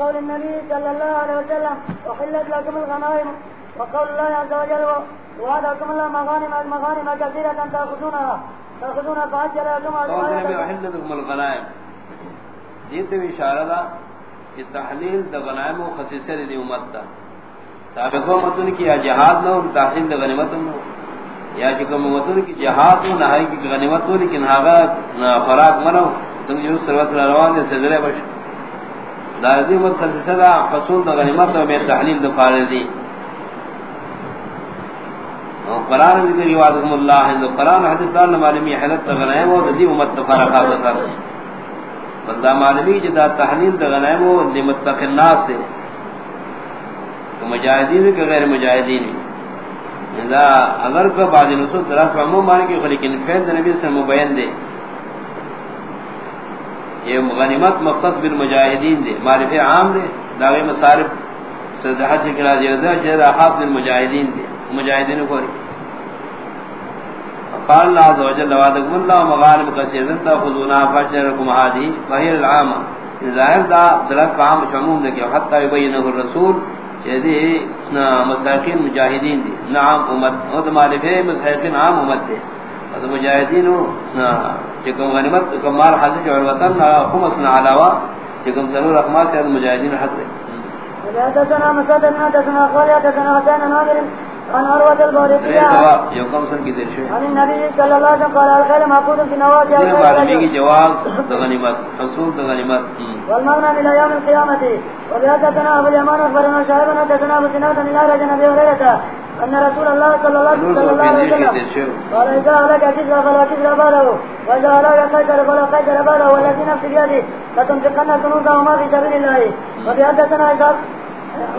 قول النبي صلى الله عليه وسلم وحلت لكم الغنائم وقول الله عز وجل وعدكم الله مغانم المغانم كثيرة تأخذونها تأخذونها فأجل لكم قول النبي وحلت لكم الغنائم. جیتے بھی اشارہ دا کہ تحلیل دا غنائم و خصیصہ دی امت دا سابقہ امتون کی یا جہاد نہ ہو تحصیل دا غنیمت نہ یا چکم امتون کی جہاد ہو نہائی کی غنیمت ہو لیکن ہاگا فراق منو تم جو سروت روان دے سزرے بش. دا دی امت خصیصہ دا حصول دا غنیمت و میں تحلیل دا فارد دی قرآن ذکر یوادکم اللہ ہے قرآن حدیث دار نمالمی حلت تا غنائم و دی امت تفارقات دا بندہ معلومی جدا تحلیل دا غنائم و لمتق الناس سے تو مجاہدین کے غیر مجاہدین اذا اگر کو بعض نصوص طرف عموم مانے کی لیکن فیض نبی سے مبین دے یہ غنیمت مختص بالمجاہدین دے معرف عام دے، داغی مصارف صدحات سے کرا جیدہ جیدہ خاص بالمجاہدین دے، مجاہدین کو رہی قال الله عز وجل وعدكم الله مغارب كثيرا تاخذونها فاجركم هذه وهي العامه ظاهر دا درک عام شموم دے کہ حتی یبینہ الرسول یدی مساکین مجاہدین دی نعم امت او مالک مساکین عام امت دے۔ اور مجاہدین چکم غنیمت کمال حاصل جو وطن خمسنا علاوہ چکم ضرور اقمال سے مجاہدین حاصل حدثنا مسدد حدثنا قال حدثنا حسين ناظر عن عروة البارقية عن النبي صلى الله عليه وسلم قال الخير معقود في نواجه الخير جواز غنيمت حصول غنيمت والمغنم إلى يوم القيامة. وبهدتنا أبو اليمان أخبرنا شاهبنا حدثنا أبو سنوة من أرجى نبي هريرة. أن رسول الله صلى الله عليه وسلم قال إذا أهلك كسر فلا كسر باله وإذا أهلك قيتر فلا قيتر باله والذي نفس بيده لتنفقن كنوزهما في سبيل الله وبهدتنا إذا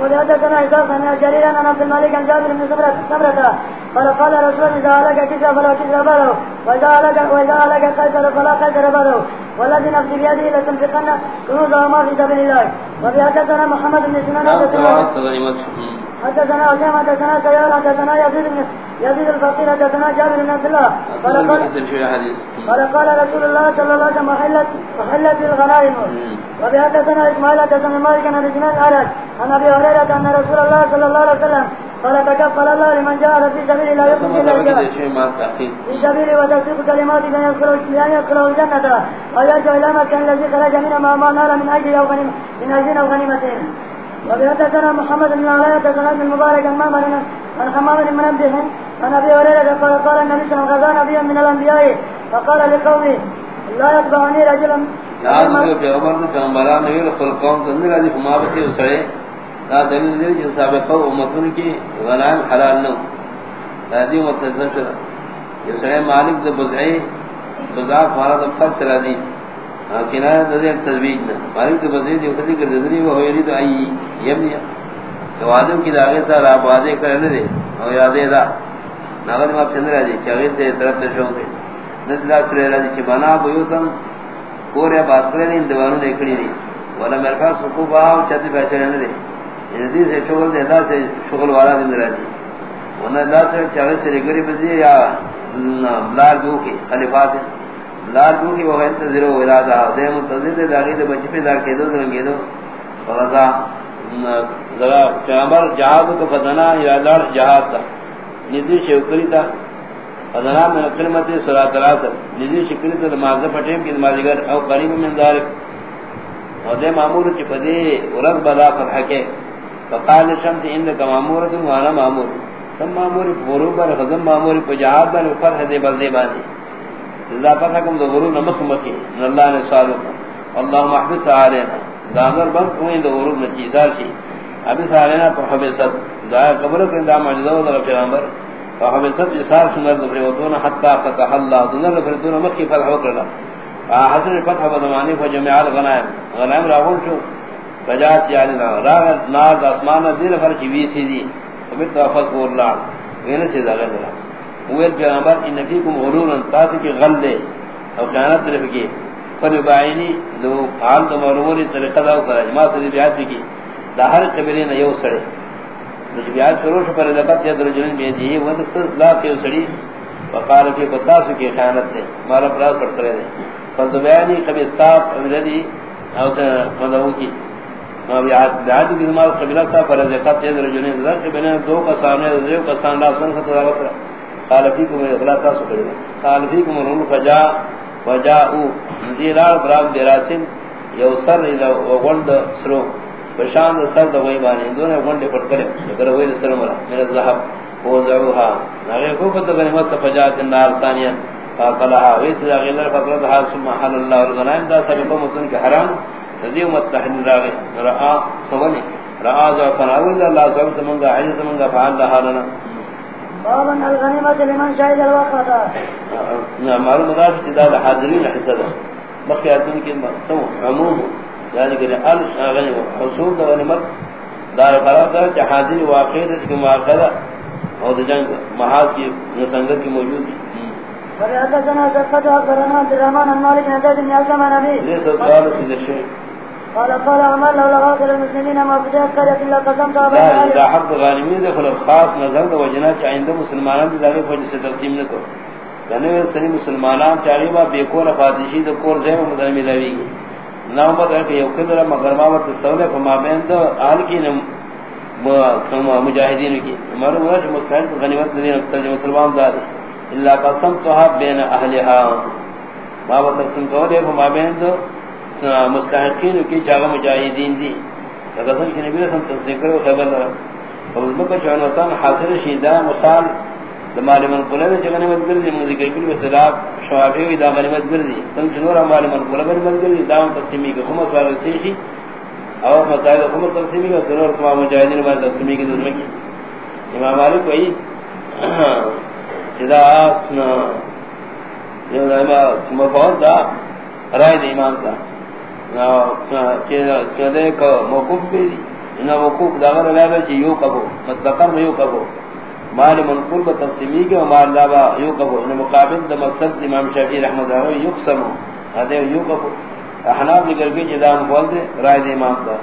وحدثنا إسحاق بن جرير عن عبد الملك عن جابر بن سمرة قال قال رسول الله إذا هلك كسرى فلا كسرى باله وإذا هلك وإذا هلك قيصر فلا قيصر باله والذي نفسي بيده لتنفقن كنوزهما في سبيل الله وبحدثنا محمد بن سنان حدثنا حسين حدثنا سيار حدثنا يزيد بن يزيد الفقير حدثنا جابر بن عبد الله. قال قال قال رسول الله صلى الله عليه وسلم محلت محلت الغنائم. وبحدثنا اسماعيل حدثنا مالك عن رجمان العرج عن ابي هريره ان رسول الله صلى الله عليه وسلم قال تكفل الله لمن جاء في سبيل لا يكون الا الجنه في سبيل وتصديق كلمات بين يدخل يدخل الجنه ويرجع الى مكان الذي خرج منه ما نال من اجل او غنيمه من اجل او غنيمه وبحدثنا محمد بن علاء حدثنا ابن المبارك عن مامر عن حمام بن منبه عن ابي هريره قال قال النبي صلى الله عليه وسلم نبيا من الانبياء فقال لقومه لا يتبعني رجلا. پیغمبر نے پیغمبران نے خپل قوم ته نه راځي کومه به دا دلیل دی چې سابقه امتونو کې غنائم حلال نه دا دې متصل یہ سره مالک د بزعی بزاف فرض خاص راځي کنایہ نظر تزویج نہ مالک کے بدلے جو خدی کر دے وہ ہوئی تو آئی یمنی تو آدم کی داغے سے آپ وعدے کرنے دے اور یادے دا ناغد ماپ چندر آجی چاگے سے طرف نشوں دے. نزلہ سرے راجی چی بنا بیوتم کوریا بات کرے نہیں دوانوں نے کھڑی نہیں والا میرے پاس حقوق آؤ چاہتے بیچے رہنے دے اندی یعنی سے شغل دے، دا سے شغل والا دن راجی ورنہ دا سے چاگے سے رگری بزی یا بلار گو کی خلیفات ہیں لال کو کی وہ انتظر و ارادہ. دے منتظر دے داغی دے بچ پہ دار کے دو درنگے دو. فغزا ذرا پیغمبر جہاد کو فتنا ارادہ جہاد تھا نزی شکری تھا فضنا من قلمت صلاة العصر. نزی شکری تھا نماز پٹیم کی نماز گر او قریب من ذالک. اور دے معمور چی پدے ورد بدا فتح کے فقال شمس اندکا معمور دن وانا معمور. تم معمور فرو پر خزم معمور پر جہاد بن فتح دے بلدے بانے اذا فتحكم ظهور نمخ مكي من الله نسالك اللهم احبس علينا. دامر بن کوئی ظهور نچی دار شي ابس علينا، فحبست. دعا قبر کے دا معجزہ ولا پیغمبر پر فحبست جسار سنر ذکرتون حتى فتح الله. ذنر ذکرتون مكي فتح وکړه حسن فتح بدمانی فجمع الغنائم. غنائم راغون شو؟ فجات یعنی راغ ناز اسمان دین فرچ وی سی دی وبت وفق اللہ وین سے دا غیر ویل پیغمبر، ان فیکم غرورا تاس کی غل دے او خیانت طرف کی پر بائنی دو حال تو مرموری طریقہ دا کرا جماع سے بیعت کی دا ہر قبیلے نہ یو سڑے جو بیعت شروع پر لقد یا درجن میں دی وہ تو لا کے سڑی وقال کہ بتاس کی خیانت دے مارا پلاس پر کرے دے پر دو بیانی کبھی استاف امردی او تے مدعو کی بیعت کی زمان قبلہ تھا پر ازیقات تیز رجونے نظر کہ بینے دو کا سامنے ازیو کا سامنے آسمان خطر آغسر قال فیکم اغلا تاسو کردے قال فیکم رون فجا وجاؤ نزیلار برام دراسن یو سر الى وغند سرو. بشاند سر دا وی بانی. دون غند پٹ کرے اگر وی سر مرا. میرا ذهب زہب وزعوها نغیر کو فتح غنیمت فجاعت النار ثانیا فاقلها. ویس غیلر فقرتها ثم حل اللہ الغنائم. دا سبقا مطلن کے حرام. ذی متحن راغ را فونی را ذا فناول اللہ سب سمنگا عز سمنگا فعل لها لنا. بابا الغنیمت لمن شاہد الوقت معلوم حاضرین حصہ دا مخیاتون کی سو عموم یعنی کہ الغنیمت حصول دا غنیمت دار قرار دا کہ حاضر واقع دا کہ مواقع اور جنگ محاذ کی سنگت کی موجود ہے فليحدثنا زفت أخبرنا عبد الرحمن عن مالك نزاد بن يلزم نبي ليس قال سيد الشيء قال قال عمر لولا غافل المسلمين ما فتحت قرية إلا قسمت لا إذا حق غانمي دخل الخاص نظر دا وجنا چا عند مسلمانان دی داغی فوج سے تقسیم نکو یعنی سنی مسلمانان چاہی با بے کور فاتشی دا کور زیم مدن ملوی گی نام بات ہے کہ یو کدر مغرمہ ورد سولے فما بین آل کی نم مجاہدین کی. ہمارے مرش مستحیل غنیمت دین اکتر جو مسلمان داری اللہ قسم تو بین اہلہا. ما تقسیم کو دے ما بین دو مستحقین کی جگہ مجاہدین دی قسم کی نبی رسم تقسیم کرو خبر لرا اور اس مکہ چون حاصل شیدہ مثال دمال من قلع دے چگنے مد گردی مذکر کل اختلاف شوافی وی دا غنیمت گردی تم چنورا مال من قلع غنیمت گردی دام تقسیمی کی خمس وار رسیشی اور مسائل خمس تقسیمی کی سنور تمام مجاہدین وار تقسیمی کی دوزمکی امام مالک وئی اذا اتنا یہ دائما مفہوم دا رائے دا ایمان دا کہ کا بھی چی یو کبو مطلقر میں یو کبو۔ مال منقول تقسیمی کے لابا یو کبو۔ مقابل دا مصد امام رحمت یو قسمو یو کبو۔ احناب دے، رائے دا۔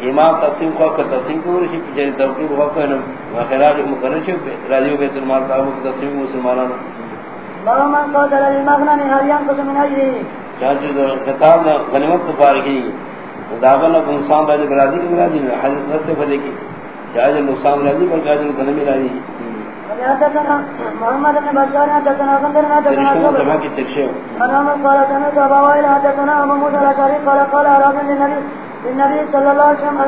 امام تقسیم کو تقسیم مقرر بیت المال تقسیم بابا من المغنم هل ينقص من چاچو خطاب غنیمت تو پار کی دابا نہ انسان راضی برادری کی راضی حدیث نص فدی کی جائز نقصان راضی پر جائز غنیمت راضی محمد بن بشار حدثنا بندر حدثنا سبا کی انا من قال سمعت ابا وائل حدثنا موسى الاشعري قال قال اراد النبي النبي صلى الله عليه وسلم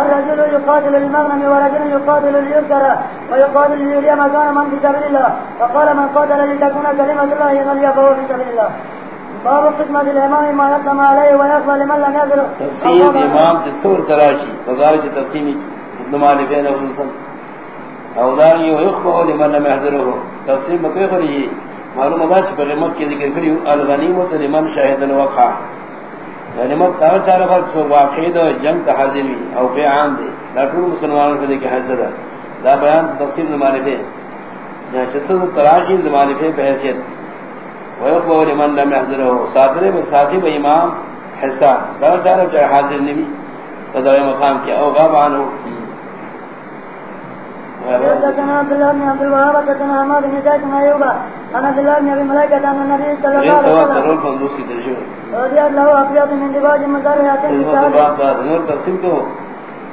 الرجل يقاتل المغنم ورجل يقاتل ليذكر ويقاتل ليري مكان من في سبيل الله. فقال من قاتل لتكون كلمة الله هي العليا فهو في سبيل الله. باب قسمة الإمام ما يقسم عليه ويقبل لمن لم يقبل تقسیم امام تصور تراشی وزارت تقسیمی نمال بین افضل او دار یو یخبہ لمن لم يحضره تقسیم بکی خریجی معلوم دا چھ پر غمت کی ذکر کری الغنیمت لمن شاہد الوقع. یعنی مت تا چار فرق سو واقعی دا جنگ تا حاضری او عام دے. طول مسلمانوں کے دیکھ حضر دا بیان تقسیم نمالفے یعنی چسد تراشی نمالفے پہ حیثیت ویقبو لمن لم يحضره. ساترے میں با امام حصہ دا چار چار حاضر نبی فدا مقام کیا او غاب عنہ حدثنا عبد الله بن عبد الوهاب حدثنا عماد بن زيد بن ايوب عن عبد الله بن ابي ملائكه عن النبي صلى الله عليه وسلم رضي الله ابيض من دباج مزارعات نور تقسیم تو.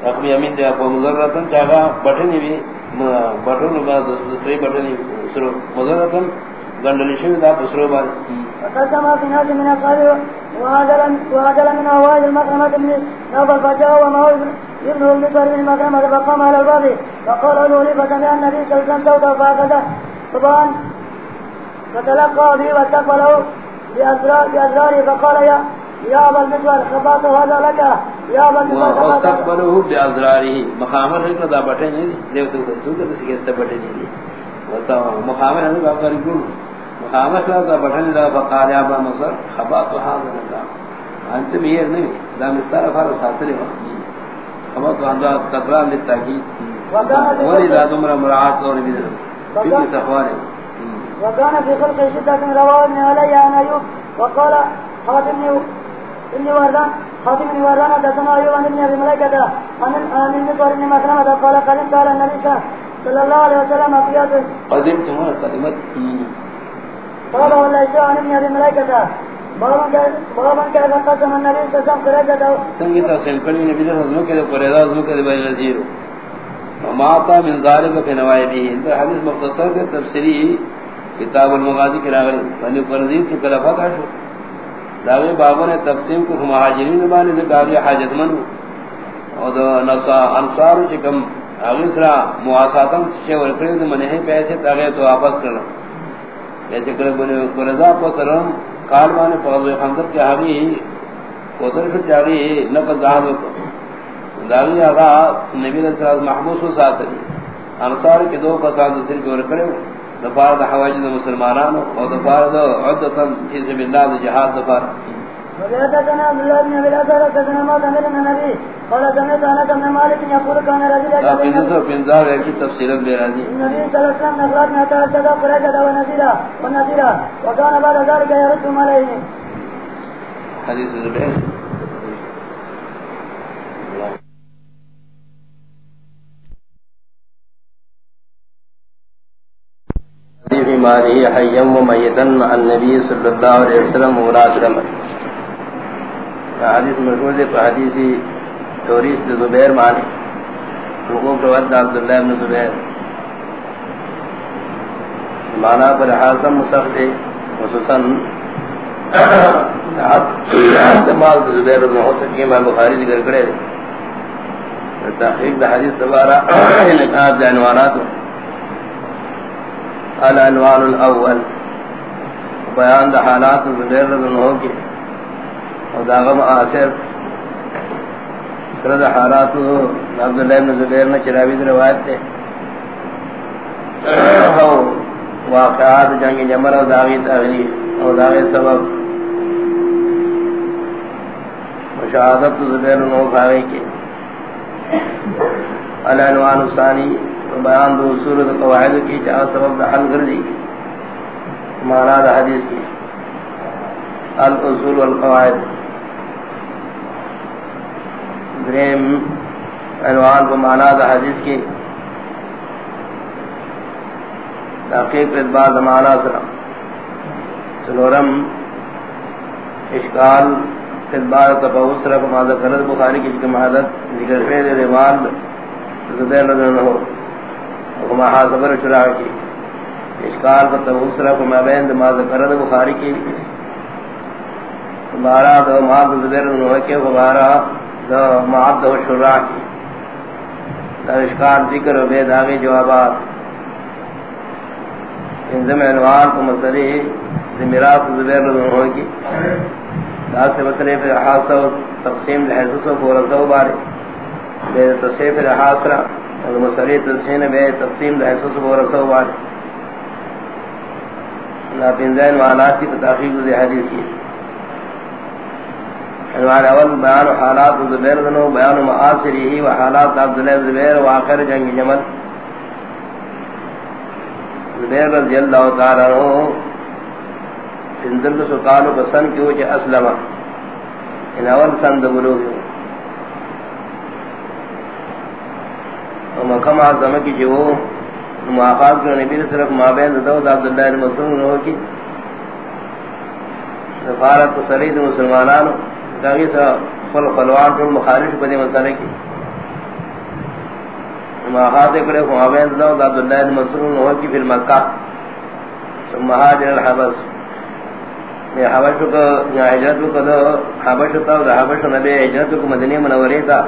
رقمی امین دے اپو مزررتن چاہا بٹھنی بھی بٹھن با دوسری بٹھنی سرو مزررتن گنڈلی شوی دا بسرو بار وقسم في ناس من اصحابه وهاجل من اهواج المكرمة من نوبل فجاء هو ابن المسور من المكرمة فقام على الباب فقال له لي فسمع النبي صلى الله عليه وسلم صوته فاخذه طبعا فتلقى به واستقبله بأزراره فقال يا يا ابا المسور خباط هذا لك؟ يا ابا المسور واستقبله بأزراره مخامر ہے کہ دا بٹھے نہیں دیو تو سے کیسے بٹھے نہیں دی. مخامر ہے باب کر گل مخامر کا دا بٹھے دا فقال يا ابا المسور خباط هذا لك انت میر نہیں دا مستر فار ساتری خباط هذا تکرار للتاکید ولذا دمر مراعات اور بھی في سفوان وكان في خلق شدة رواه ابن علي عن أيوب وقال خاتم ابن وردان خاتم ابن وردان حدثنا أيوب عن ابن أبي ملائكة عن عن النسوار ابن مسلمة قال قدمت على النبي صلى الله عليه وسلم قدمت قدمت قال والله عن ابن أبي ملائكة سنگی تقسیم نبی کے کے من کے حدیث مختصر کے تفسیری کتاب المغازی کی راغلی۔ کی بابا نے تقسیم کو مہاجرین بانے سے حاجت من اور دو انصار چکم اغیسرا مواساتاں سے پیسے تاغی تو واپس کرنا۔ ایسے کرے بنی قرزہ پسرم کال بانے پغضوی خندر کے حقی کوتر شو جاری نفذ آہد وکو داغی آغا نبی علیہ السلام محبوس و ساتھ انصار کے دو پسان دسر کے کرے دفار دا حواج دا مسلمانان اور دفار دا عدتن فی سبیل اللہ دا جہاد دفار۔ وحدثنا عبد الله بن ابي الاثر حدثنا ما من النبي قال سمعت انس بن مالك يقول كان رجل نصر في کی تفصیل دے رہی النبي صلى الله عليه وسلم نقلات ما تعدد قريش ونذيرا ونذيرا. وكان بعد ذلك يرد عليه. حدیث زبیر في ماله حيا وميتا عن النبي صلى الله عليه وسلم مراد رمى حدیث مشہور ہے حدیث توریس دے زبیر معنی حقوق رواد عبداللہ بن زبیر۔ معنی پر حاسم مصف دے، خصوصاً مال زبیر رضی ہو سکی میں بخاری ذکر کرے تحقیق دا حدیث دوبارہ انکار دا عنوانات۔ العنوان الاول۔ بیان دا حالات زبیر رضی اللہ عنہ کی اور داغم آسر سرد حالات عبداللہ بن زبیر نے چراوی در روایت تے۔ واقعات جنگ جمر اور داغی تغلیق اور داغی سبب۔ مشاہدت زبیر نو بھاوی کے۔ العنوان الثانی بیان دو اصول دو قواعد کی چاہ سبب دا حل کر دی مانا دا حدیث کی۔ الاصول والقواعد۔ دریم عنوان کو مانا دا حدیث کی تحقیق پر ادبار زمانہ سرم سلورم اشکال پر ادبار تفاوت سرم ماذا کرد بخاری کی جکم حدد ذکر فید ریمال زبیر رضی اللہ عنہ۔ وما حاصبر شراع کی۔ اشکال فتفاوت سرم مابین ماذا کرد بخاری کی۔ بارا دو ماد زبیر رضی اللہ عنہ کے بارا دو معد دو شراع کی۔ دا اشکال ذکر و بید آگے جوابات۔ انزم عنوان کو مسئلے زمیرات زبیر رضی اللہ کی۔ دا سے مسئلے پر حاصل و تقسیم لحظت و فورسہ و بارے۔ بے تصیف لحاصرہ اور مسئلے تسین بے تقسیم لحظت و فورسہ و بارے۔ نا پینزین وعنات کی تحقیق دی حدیث کی۔ عنوان اول، بیان حالات زبیر رضی اللہ بیان معاصری ہی و حالات عبداللہ زبیر و آخر جنگ جمل. زبیر رضی اللہ تعالی عنہ پندر کو سکالو کا سن کیوں چے اسلم. ان اول سن دبلو گئے و مکم آزمہ کی جو معافات کرو نبی صرف مابین دو دا عبداللہ المسلم انہو کی. سفارت سرید مسلمانانو. داغی سا خل خلوان پر مخارج پدی مسئلے کی ماہات کرے مابین دو دا عبداللہ المسلم انہو کی فی المکہ. ثم حاجر الحبس. میں حبش کو یا ہجرت کو دو حبش تا دا حبش نبی ہجرت کو مدینہ منورے تا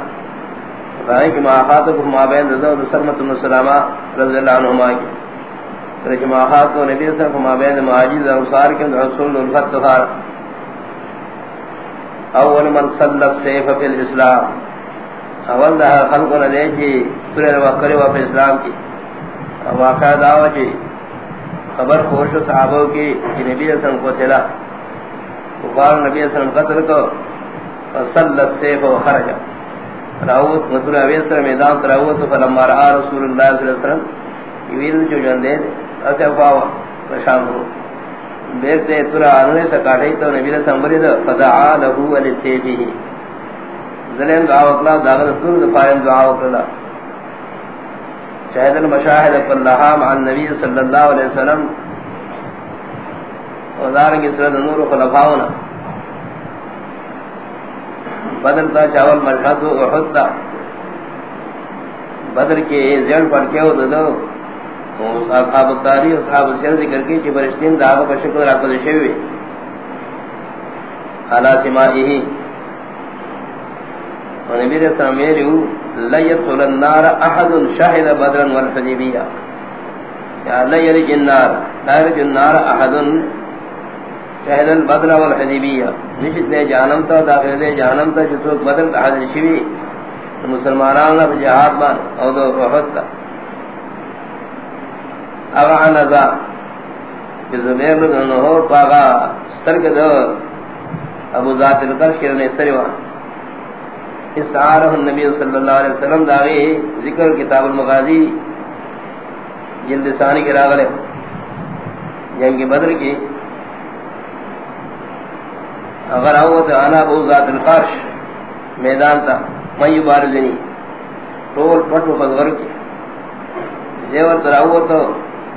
بھائی کہ ماہات کو مابین دو دا سلمت بن سلامہ رضی اللہ عنہما کی کہ ماہات کو نبی صلی اللہ علیہ وسلم مابین مہاجر انصار کے رسول الفت تفار اول من صلی السیف فی الاسلام اول دا خلقوں نے دے جی پورے وقت و اسلام کی واقعہ دعوی جی خبر خوش صحابوں کی کہ نبی صلی اللہ علیہ وسلم کو تلا کفار نبی صلی اللہ علیہ وسلم قتل کو صلی السیف و خرج راوت مطلع ویسر میدان تراوت فلما رہا رسول اللہ صلی اللہ علیہ وسلم. یویل جو جندے اسے افاوا پرشان ہو بیرتے ترا انوے سکاٹھئی تو نبی صلی برید فدعا لہو علی سیفی ذلیم دعا وکلا داغت سور دفائن دعا وکلا۔ شاہد المشاہد کلہا مع النبی صلی اللہ علیہ وسلم۔ ودارنگی سرد نور خلفاؤنا۔ بدر تا چاول مشہد و احد تا۔ بدر کے زیڑ پڑھ کے ہو دو۔ اصحاب التاری اصحاب السیر ذکر کی چی برشتین دعوی پر شکل راکو دشوی حالات مائی ہی ونبی رسول اللہ میریو لیدخل النار احد شاہد بدرن والحدیبیہ. یا لیدخل النار، لا يرج النار احد شاہد البدر والحدیبیہ. نشد دے جانم تا، داخل دے جانم تا جسوک بدر کا حضر شوی. مسلمانان پر جہاد بان، او دو وحد تا. اغا عنزا بزبیر لدنہو پاغا سترک دو ابو ذات القرش کرنے استریوان استعارہ النبی صلی اللہ علیہ وسلم داغی ذکر کتاب المغازی جلد ثانی کے راغلے. جنگ بدر کی. اگر آوت آنا ابو ذات القرش میدان تا. میو بارزنی طول پٹ و بزغر کی. زیور تر آوت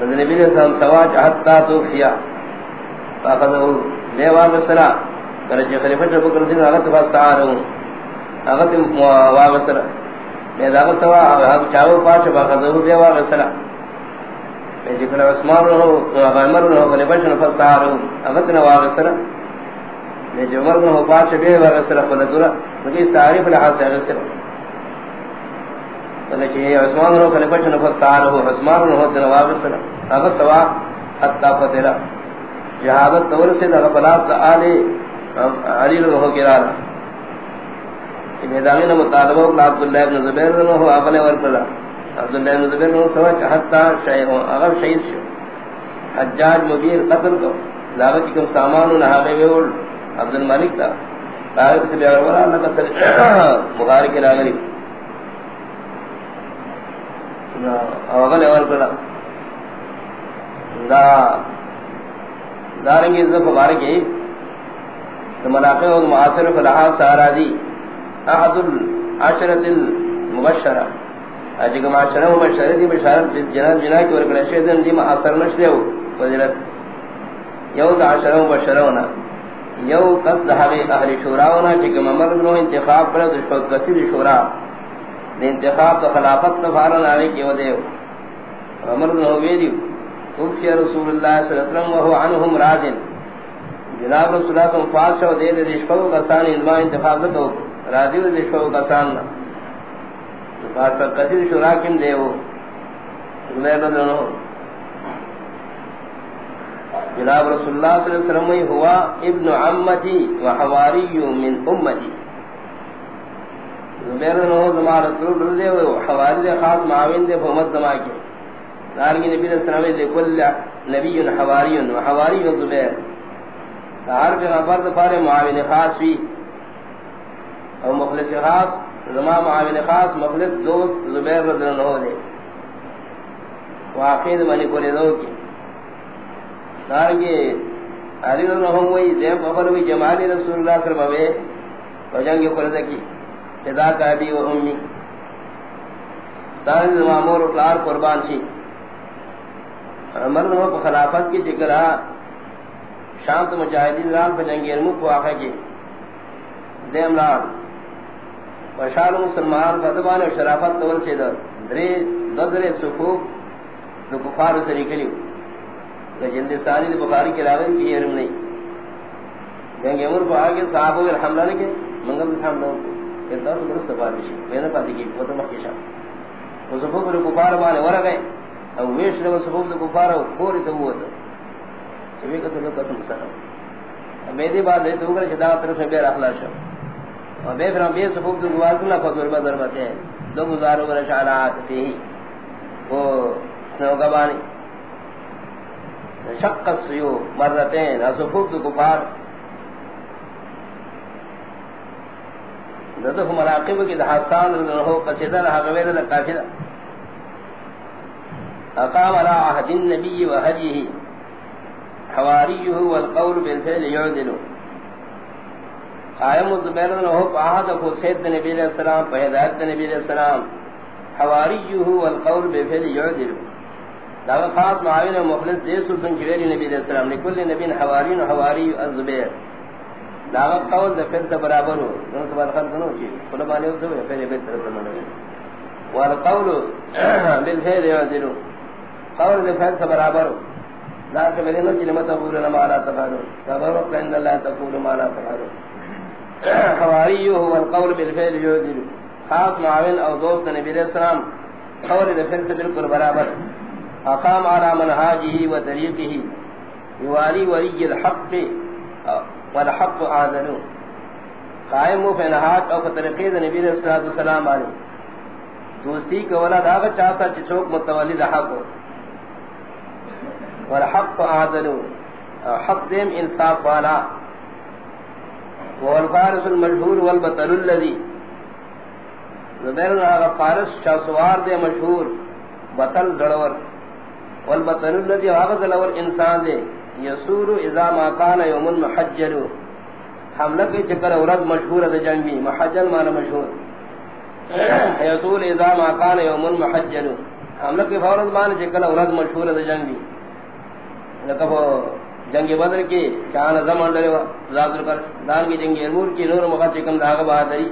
نبی علیہ وسلم جی سوا چاہتا تو فیا فاقضہو لے واقع سرا کرچے خلیفہ بکر سن آغت فاس آرہو آغت واقع سرا میں داغت سوا آغت چاہو پاچ فاقضہو لے واقع سرا ذکر عثمان رہو عمر رہو بلے بشن فستار رہو. اغت نواغ سر میں جو عمر رہو، پاچ بے واغ سر فلدورا مجھے اس تعریف لحاظ سے اغت سر بلے عثمان رہو بلے بشن فستار رہو. عثمان رہو نواغ سر اغت سوا حتی فتلا. جہادت دور سے دغا پلاس دا آلے علی رہو کرالا میدانی مطالبہ عبداللہ ابن زبیر رہو اغلے ورکلا عبداللہ بن زبیر نے سوا چہتا شیء اگر شہید شو. حجاج مبیر قتل کو لاغت کم سامان نہ ہاگے ویول عبد الملک تھا لاغت سے بیار ورا نہ قتل بخاری کے لاغری او اگل کلا دا دارنگی ذو مبارک ہے تو ملاقہ و معاصر فلحا سارا دی. احد العشرت المبشرہ. اجی کما شرم و دی بشارت جناب جنا کی ورکل شیدن دی اثر نشدے ہو فضیلت یو دا شرم و بشرونا یو قصد حقی اہل شوراونا چی کما مرد نو انتخاب پر دشپک قصد شورا. دی انتخاب دا خلافت نفارن آگے کی ودیو مرد نو ویدیو توفی رسول اللہ صلی اللہ علیہ وسلم وہو عنہم راجن. جناب رسول اللہ صلی اللہ علیہ وسلم فاتشہ دے دے دشپک قصان اندما انتخاب دا راضی و دشپک قصان نا بات پر کثیر شورا کم دے وہ. زبیر بدرنو جناب رسول اللہ صلی اللہ علیہ وسلم ہوا ابن عمتی و حواری من امتی. زبیر بدرنو زمان رسول دے وہ. حواری دے خاص معاوین دے فہمت زمان کے. نارنگی نبی صلی اللہ علیہ وسلم دے کل نبی حواری و حواری و زبیر. ہر پیغمبر دفار معاون خاص بھی اور مخلص خاص، زما معاون خاص، مخلص دوست زبیر رضی اللہ عنہ۔ دے واقعی منی کو دو کی دارنگی علی رضی اللہ عنہ وی دیم قبل وی جمالی رسول اللہ صلی اللہ علیہ وسلم وجنگی کو کی۔ فدا کا ابی و امی۔ ستانی زما مور و کلار قربان چی عمر نمو کو خلافت کی جگرہ شانت مجاہدین رال پہ جنگی ارمو کو آخر کی۔ دیم رال بشار مسلمان فضبان و شرافت دول سے در درے ددر سکوک دو کفار سری کلیو۔ کہ جلد ثانی دو بخاری کی لاغن کی ارم نہیں۔ جنگی امر کو آگے صحابہ اگر حملہ لکے منگم دس حملہ کہ دس برس دفار بشی بینا پاتی کی، وہ تو مخیشا وہ سفوک دو کفار بانے ورہ گئے۔ او ویش لگا سفوک دو کفار او پوری تو وہ تو چوی کتو قسم سر. میدی بات دے تو اگر چدا طرف میں بیر اخلاق شو. اور بے فرام بے سفوک دو گوار کنا فضل با ضربت ہے دو گزارو برا شعرات تی وہ سنوکا بانی. شق السیو مرتین. سفوک دو کفار. ذو مراقب کی حسان رضو قصیدہ رہا غویر دا اقام على عهد النبي وهديه. حواريه والقول بالفعل يعدل. قائم الزبیر رضو عهد کو سید نبی علیہ السلام پہدایت نبی علیہ السلام. حواريه والقول بالفعل يعدل. دا خاص معاون مخلص دے سلطان جویری نبی علیہ السلام، لکل نبی حوارین حواری الزبیر. دا قول دا پھر سے برابر ہو دونوں سے خلق نو چی کل مانے ہو سوئے پھر بیت والقول بالفعل یعزلو قول دا پھر سے برابر ہو۔ لا کبھر نو چی لما ما لا تفعلو صبر وقت اللہ تقول ما لا تفعلو حواریو هو القول بالفعل یعزلو خاص معاون او دوست نبی علیہ السلام قول دا پھر سے بالکل برابر۔ اقام على منهاجه وطريقه يوالي ولي الحق والحق آذنو قائم و فنحات او فطرقید نبی صلی اللہ علیہ۔ دوستی کا ولد آگا چاہتا چچوک متولد حق والحق آذنو حق دیم انصاف والا. والفارس المشہور والبطل اللذی زبیر آگا فارس چاہ دے مشہور بطل زڑور والبطن الذي واغذ الاول انسان دے یسور اذا ما كان يوم محجل حملہ کے چکر اورد مشہور ہے جنگی. محجل معنی مشہور یسور اذا ما كان يوم محجل حملہ کے فورد معنی چکر اورد مشہور ہے جنگی. لکہ جنگ بدر کی چان زمان ڈرے زادر کر دان کی جنگ ارمور کی نور مقا چکم داغ بہادری۔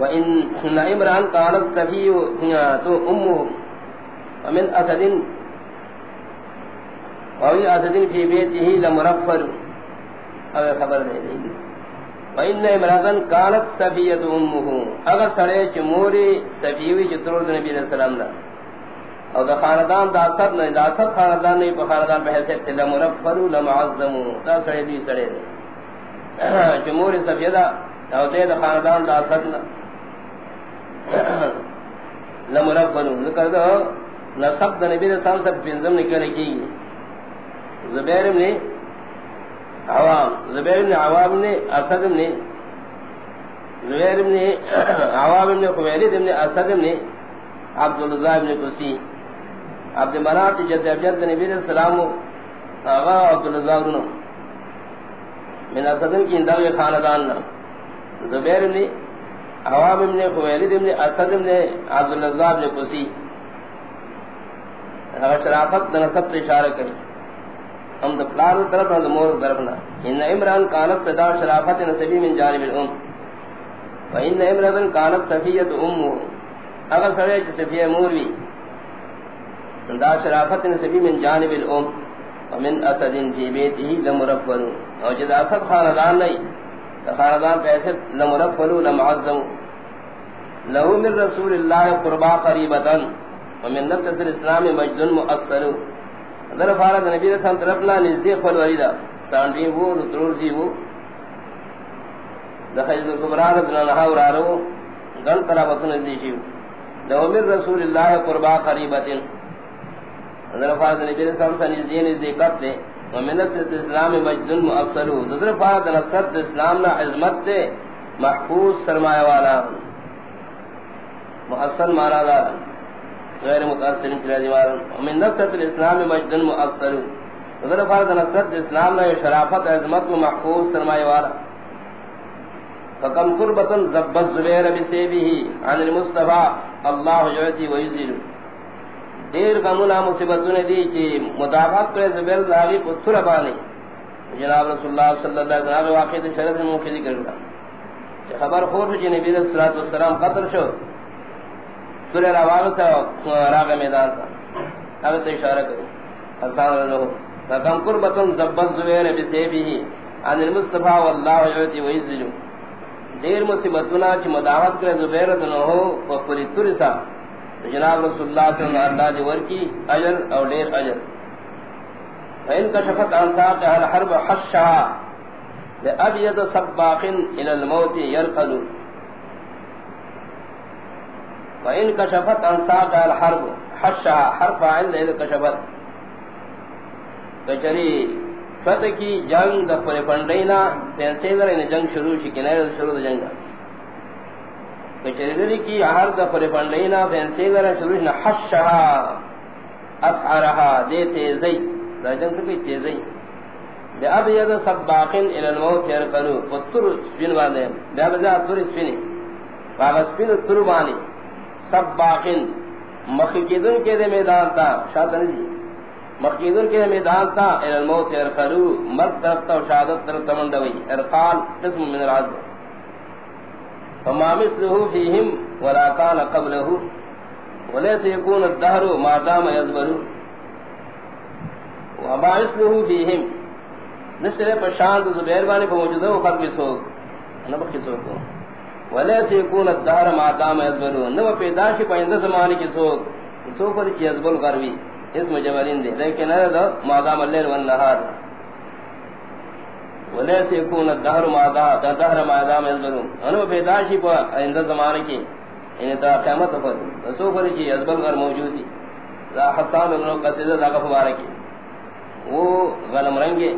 وَإِنَّ عِمْرَانْ قَالَتْ سَفِيُّ تو أُمُّهُ ومن اسد ومن اسد في بيته لمرفر۔ او خبر دے دی۔ وإن امرأة كانت صفية أمه۔ اگر سڑے چموری صفیوی چترور نبی علیہ السلام دا او دا خاندان دا اثر نہیں دا اثر خاندان نہیں پا خاندان پہ حیثیت تے لمرفر لمعظمو دا سڑے بھی سڑے دے چموری صفیہ دا او دے دا خاندان دا اثر لمرفر ذکر دا نصب دا نبی دا سال سب پینزم نکلنے کی زبیر نے عوام. زبیر نے عوام نے اسد نے زبیر نے عوام نے خویلد نے اسد نے عبداللہ ابن قسی عبد منات جد ابجد نبی دا سلام آغا عبداللہ ابن من اسد کی انداوی خاندان زبیر نے عوام نے خویلد نے اسد نے عبداللہ ابن قسی. اگر شرافت نصب سے اشارہ کریں ہم دا طرف نہ مور طرف نہ ان عمران کانت صدا شرافت نصبی من جانب الام. و ان عمران کانت صفیت ام اگر سڑے صفیہ موروی دا شرافت نصبی من جانب الام، ومن اسد فی بیته لمرفل، او جد اسد خاندان نہیں خاندان کا ایسے لمعظم۔ لہو من رسول اللہ قربا قریبتاً، ومن نصرت الاسلام مجد مؤثر اگر فارد نبی رسول طرفنا نزدیق فالوریدہ سانڈی وہ نترور دی وہ دخجد القبران ادنا نحا ورارو گن قرابت نزدیشیو دو من رسول اللہ قربا قریبت اگر فارد نبی رسول اللہ نزدیق نزدیقت دے ومن نصرت الاسلام مجد مؤثر اگر فارد نصرت الاسلام نا عظمت دے، محفوظ سرمایہ والا۔ محسن مانا دارا غیر متاثر چلا دیوار ومن نصرت الاسلام مجد مؤثر اگر فرض نصرت اسلام میں شرافت، عظمت و محفوظ سرمایہ وارا فکم قربتا زبت زبیر بسیبه عن المصطفى اللہ جعتی ویزیل دیر کمونا مصیبتون دی چی مدافعات پر زبیر لاغی پتھر بانے جناب رسول اللہ صلی اللہ علیہ وسلم واقعی دی شرط میں موقع ذکر کرتا خبر خور جی نبی صلی اللہ علیہ وسلم قتل شو. سورہ رواغ تا راغ میدان تا اگر تو اشارہ کرو حسان اللہ فکم قربتن زبت زبیر بسیبی عن المصطفیٰ واللہ عیوتی ویزلو دیر مصیبتنا چی مداوت کرے زبیر دنہو وقلی ترسا جناب رسول اللہ صلی اللہ علیہ وسلم ورکی اجر او دیر اجر۔ فإن کشفت انساق الحرب حشها لأبید سباق الى الموت يرقلو فإن كشفت عن ساق الحرب حشها، حرف عند إذا كشفت۔ كشري فتح کی جنگ دا پر پنڈینا پیسے در جنگ شروع چی کنائر شروع دا جنگ۔ کچری کی ہر دا پر پنڈینا پیسے در شروع چی حشہا اسعرہا دے تیزی، دا جنگ سکی تیزی۔ بے اب ید سباقین الالموت یرکلو فتر سپین باندے، بے اب ید تر سپینی۔ باغ سپین تر بانی۔ سباقین مخیدن کے دے میدان تا شاہدن جی۔ مقیدن کے میدان تا ال الموت ہر ارخلو مرد طرف تا و شہادت طرف تا مندوی ارقال، قسم من العدل فما مثلہو فیہم ولا کان قبلہو ولیس یکون الدہر ما دام یزبرو وما مثلہو فیہم نشترے پر شاند زبیر بانی پر موجود موجودہ و خلق سوک نبخی سوکو ولیس یکون الدہر ما دام یزبرو نو پیداشی پایندہ زمانی کی سوک سوک پر چی یزبر کروی اسم جمالین دے. لیکن ہے دا مادام اللیل والنہار ولیس یکون الدہر مادام دہر مادام ازبرون انو پیداشی پا اندہ زمانے کی. انہیں تا قیمت پر رسو پر چی ازبر غر موجودی. دا حسان ازنو قصیدہ دا غف بارکی وہ غلم رنگے.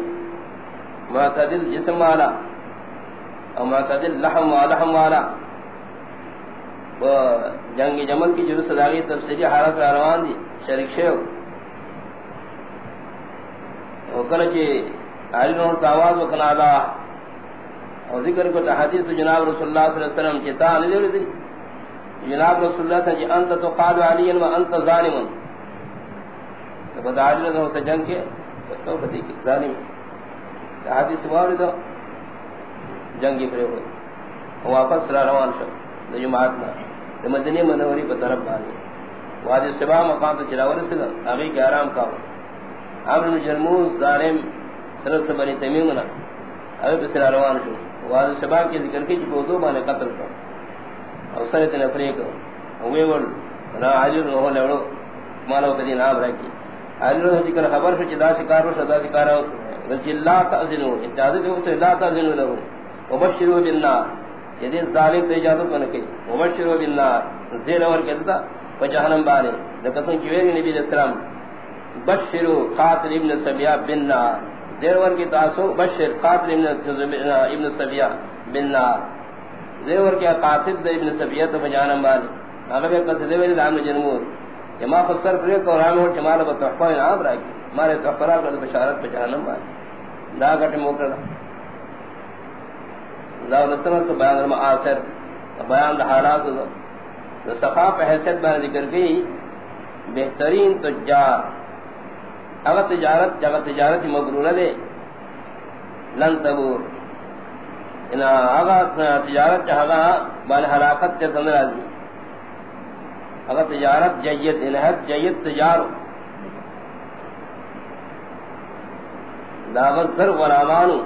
معتدل جسم والا. اور معتدل لحم والا لحم والا. جنگ جمل کی جو صداقی تفسیری حالت روان دی. شرک شیو. وکل چی علی نور تاواز وکنا دا. اور ذکر کو حدیث جناب رسول اللہ صلی اللہ علیہ وسلم چی تا نہیں دی. جناب رسول اللہ صلی اللہ علیہ وسلم انت تو قادو علی و انت ظالم. تو بدا علی رضا سے جنگ کے تو بدی کی ظالم. حدیث ماوری دو جنگی پرے ہوئی. واپس را روان شو. دو جماعتنا دو مدنی منوری پر طرف بانی وادی سبا مقام تو چراور سے آگئی کے آرام کاؤ عمر بن جرموز ظالم سرت بنی تمیمنا ابھی پسر روان شو۔ واضح شباب کی ذکر کی چکو دو بانے قتل کر۔ او سرت نفری کر ہوئے ول نا عجر نہو لڑو۔ مالو کدی نام رکھی عجر نہو ذکر خبر شو چدا شکار رو شدا شکار رو رجی اللہ تأذنو اجازت ہو تو اللہ تأذنو لہو۔ وبشرو بالنار۔ یدین ظالم تو اجازت بنکی وبشرو بالنار۔ زیر اور کہتا وجہنم بانے۔ لکسن چویری نبی علیہ السلام، بشرو قاتل ابن سبیا بن نار زیرور کی تاسو بشر قاتل ابن ابن سبیا بن نار زیرور کی قاتل دے ابن سبیا تو بجانم والی اگر یہ قصدے میں نام جنمور کہ ما فسر پر کو رام ہو جمال و تحفہ انعام راکی مارے تحفہ کا بشارت بجانم والی دا گٹ موکر دا. رسول سے بیان رم آثر بیان دا حالات دا. صفا پہ حیثیت بیان ذکر کی. بہترین تجار. اگر تجارت، جگہ تجارت مبرور دے لن تبور۔ انا اگر تجارت چاہگا بال حلاقت چا تندر آزی اگر تجارت جید انہت جید تجار داغت سر غلامانو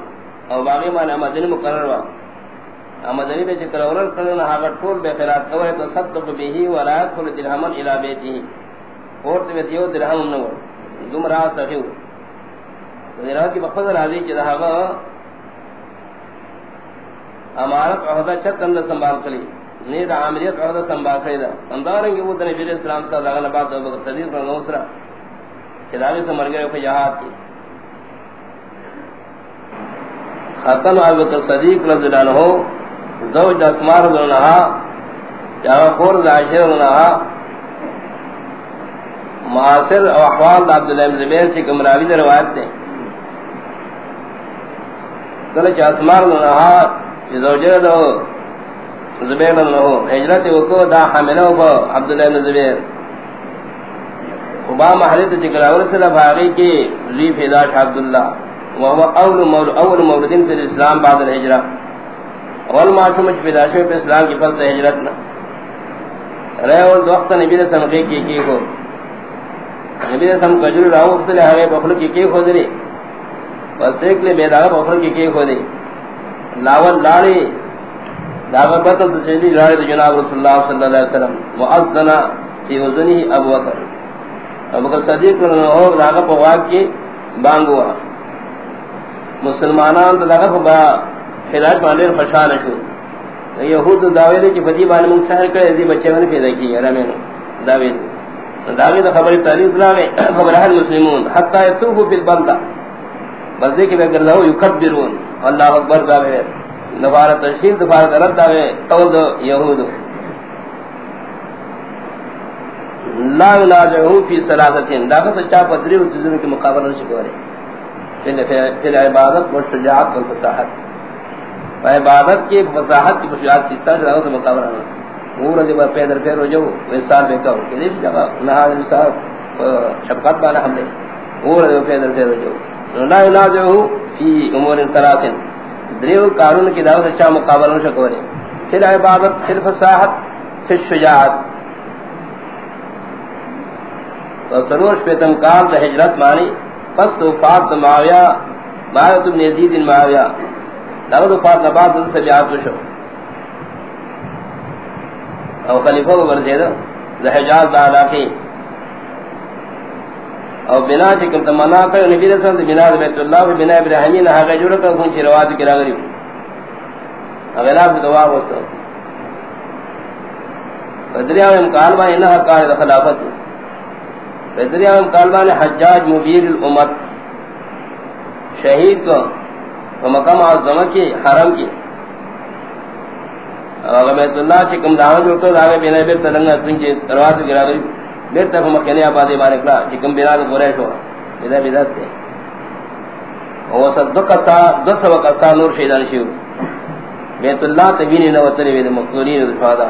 او باقی مانا مدنی مقرر وا مدنی بے چکر اولر کرنا حاغت طول بے خیرات کوئے تو صدق بیہی ولایت کل درہمن الى بیتی اورت بیتیو درہم نور دم را سخیو ذرا کی بخد راضی چ رہا امارت عہدہ چت اندر سنبھال کلی نید عامریت عہدہ سنبھال کلی دا اندارن کہ وہ نبی علیہ السلام صلی اللہ علیہ وسلم ابو بکر صدیق رضی اللہ عنہ کتابی سے مر گئے جہاد کی ختم ابو بکر صدیق رضی اللہ عنہ، زوج اسماء رضی اللہ عنہ جاوا خور عائشہ رضی اللہ معاصر او احوال عبداللہ بن زبیر سے کمراوی در روایت دیں کلچ اسمار لنہا چی زوجہ دو زبیر لنہو حجرت وکو دا حملہ با عبداللہ بن زبیر. خبا محلیت چکر اول صلح بھاگی کی ریف اداش عبداللہ وہو اول مولد اول مولدین فی الاسلام بعد الحجرہ اول معصوم چی پیداشو پی اسلام کی فصل حجرتنا رہے اول وقت نبی رسم کی کی کی ہو یعنی نبی سم کجر راو فصل ہے بخل کی کی کھودری بس ایک لے بیدا بخل کی کی کھودی لاول لاڑی داغ بطل تشدی لاڑی جناب رسول اللہ صلی اللہ علیہ وسلم. مؤذنا فی وزنی ابو بکر. ابو بکر صدیق نے ہو داغ پواک کی بانگوا مسلمانان داغ پا ہدایت والے خوشحال شو یہود دعوی دے کہ فدی بان من سحر کرے دی بچے نے پیدا کی رمین دعوی داغی دا خبری تعلیم دلاغی، خبر احد مسلمون، حتی یتوفو فی البندہ بس دیکھ بے کر لو یکبرون. اللہ اکبر دا ہے نفارت تشریف دفارت رد دا ہے قول دو یہود. لا ينازعه في ثلاثتين دا سچا پدری و تذر کے مقابلہ نہ شکوارے پھر عبادت و شجاعت و فصاحت عبادت کی فصاحت کی فصاحت کی طرح سے مقابلہ نہ اور دے پیدر پھر ہو جو مثال بے کہو کہ اس جگہ نہ مثال شفقت والا ہم نے۔ اور دے پیدر پھر ہو جو لا ينازعه في امور ثلاث دریو قانون کی دعوت اچھا مقابلہ نہ شکوارے پھر عبادت پھر فصاحت پھر شجاعت تروش پہ تنکال دا حجرت مانی۔ پس تو فات معاویہ معاویہ تم نیزید ان معاویہ۔ دعوت فات نبات دل سے بیعات وشو او خلیفہ کو گرزے دا دا حجاز دا علاقی او بنا چکم تمنا کر نبی رسول دا بنا دا بیت اللہ و بنا ابراہیمی نہا گئی جوڑا کر سنچی روات کی راگری اغلاف دعا وستو فدریاں امکال با انہا کار دا خلافت۔ فدریاں امکال با حجاج مبیر الامت۔ شہید کو مقام عظمہ کی، حرم کی۔ اگر بیت اللہ چکم دعوی جو تو دعوی بینا بیت تلنگا سنچے دروازہ گرا گئی بیت تک مکینی آبادی بارے کلا، چکم بینا تو گورے شو۔ بیدا بیدت تے۔ وہ سب دو قصا، دو سو قصا نور شیدان شیو۔ بیت اللہ تبینی نوتنی بید مقدورین دفادا۔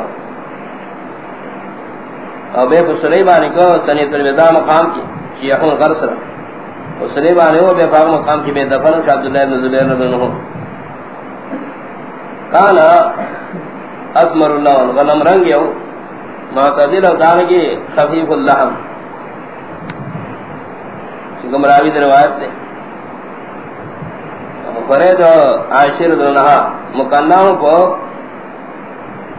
اور بے خسلی بانی کو سنیت الودا مقام کی شیحون غرصر خسلی بانی ہو بے فاق مقام کی بے دفن شاہ عبداللہ بن زبیر رضا نہو کانا اسمر اللہ غنم رنگ یو. معتدل او دانگی خفیف اللحم. چکم راوی در روایت دے. فرید عاشر دونہا مکناہوں کو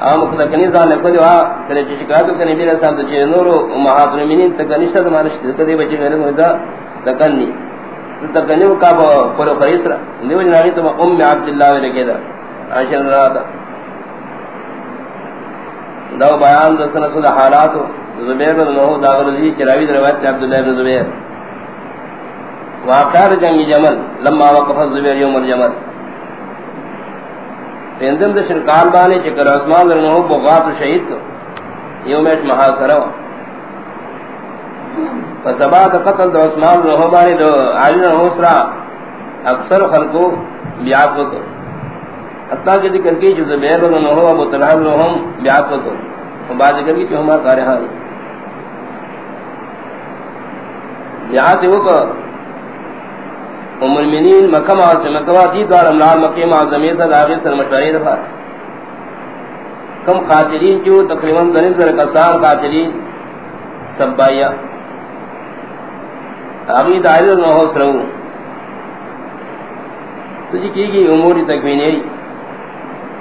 او مقدکنی زان لکھو جو آ کرے چشکاتو کنی بیر اسان تو چیز نورو امہات المینین تکنیشتا دمانشتی تکدی بچی میرے موزا تکنی تکنی وہ کابا کولو خریسرا دیو جنانی تو ام عبداللہ وی لکے دا. عاشر دونہا دو بیان دو سنہ سنہ حالاتو. زبیر بن نوح داغل دی چراوی دروایت عبداللہ بن زبیر. واقعات جنگ جمل، لما وقف زبیر یوم الجمل. تیندم دا شرکان بانے چکر عثمان در نوح بغات شہید کو یومیش محاصرہ فسبات قتل دا عثمان در نوح بانے دا علی نوح سرا اکثر خلقو بیعات کو حتیٰ کہ ذکر کی جو زبیر بن نوح ابو طلحہ بن نوح بیعت کو بعد ذکر کی کہ ہمارا کارہاں بیعت ہو کہ ام المنین مکہ معظم مکہ دی دوار امرال مکہ معظمی تا داغی سر مشوری دفار کم قاتلین جو تقریباً دنیم سر قسام قاتلین۔ سبائیہ۔ آگی دائر نوح سرہو سجی کی گئی اموری تکوینی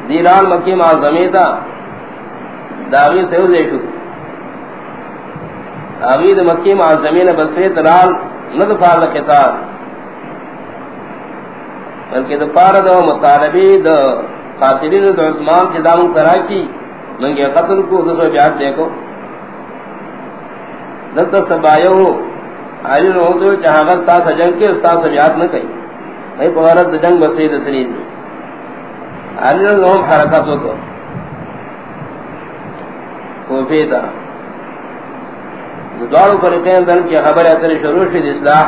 دیران مکی معظمی تا داغی سیو دیشو آغی دا مکی معظمی نے تلال ندفار دا خطاب بلکہ دا پار دا مطالبی دا قاتلین دا عثمان چی دامن کرا کی، منگی قتل کو دو سو دیکھو دلتا سبایو آلی نو دو چاہاں غصہ سا جنگ کے استاذ سبیات نہ کئی. نہیں پوارت جنگ بسری دا سنید دی. علی رضی حرکت ہوتا کوفی تا دوارو فرقین دن کی خبر اتر شروع شد اصلاح۔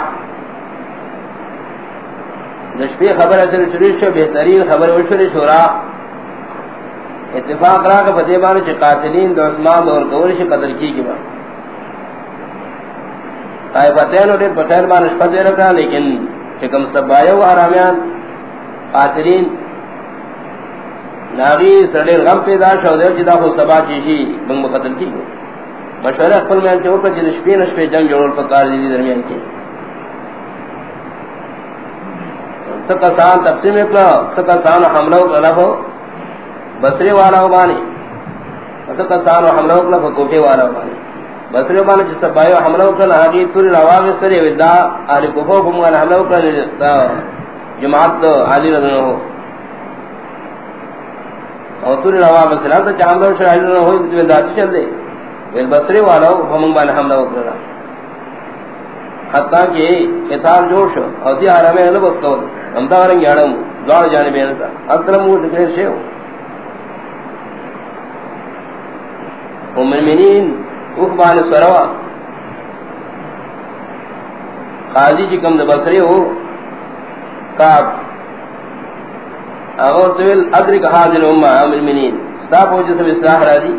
دشپی خبر اتر شروع شد بہترین خبر وشد شورا۔ اتفاق را کا فتیبان چی قاتلین دو عثمان دور کورش قتل کی کی با۔ طائفتین اور پتین بان اشپت دے رکھا، لیکن چکم سبایو حرامیان قاتلین ناغی سڑیر غم پیدا شو دیر چی دا خو سبا چیشی بنگ مقتل کی مشورہ اقبل میں انتے اوپر جد شپی نشپی جنگ جوڑ فکار دیدی درمیان کی سکا سان تقسیم اکلا سکا سان حملہ اکلا ہو بسری والا ہو بانی سکا سان حملہ اکلا ہو کوفی والا ہو بانی بسری والا جس سبایو حملہ اکلا حقی توری رواغ سری ودا آلی کفو کموانا حملہ اکلا جماعت علی رضا ہو اور تو روا مسئلہ تو چاندو شرائل نہ ہوئی تو ذات چل دے۔ ول بصری والا ہم بان حملہ وکرا حتی کہ اتار جوڑ شو او دی حرمی نبس کول ہم دا رنگی اڑم دوار جانبی نتا انتر مور دکھر شے ہو ام المنین اخبان سروا۔ قاضی جی کم دا بسری ہو، کعب۔ اغور تویل ادرک حاضر امہ ام المنین. ستا پوچھے سب اصلاح را دی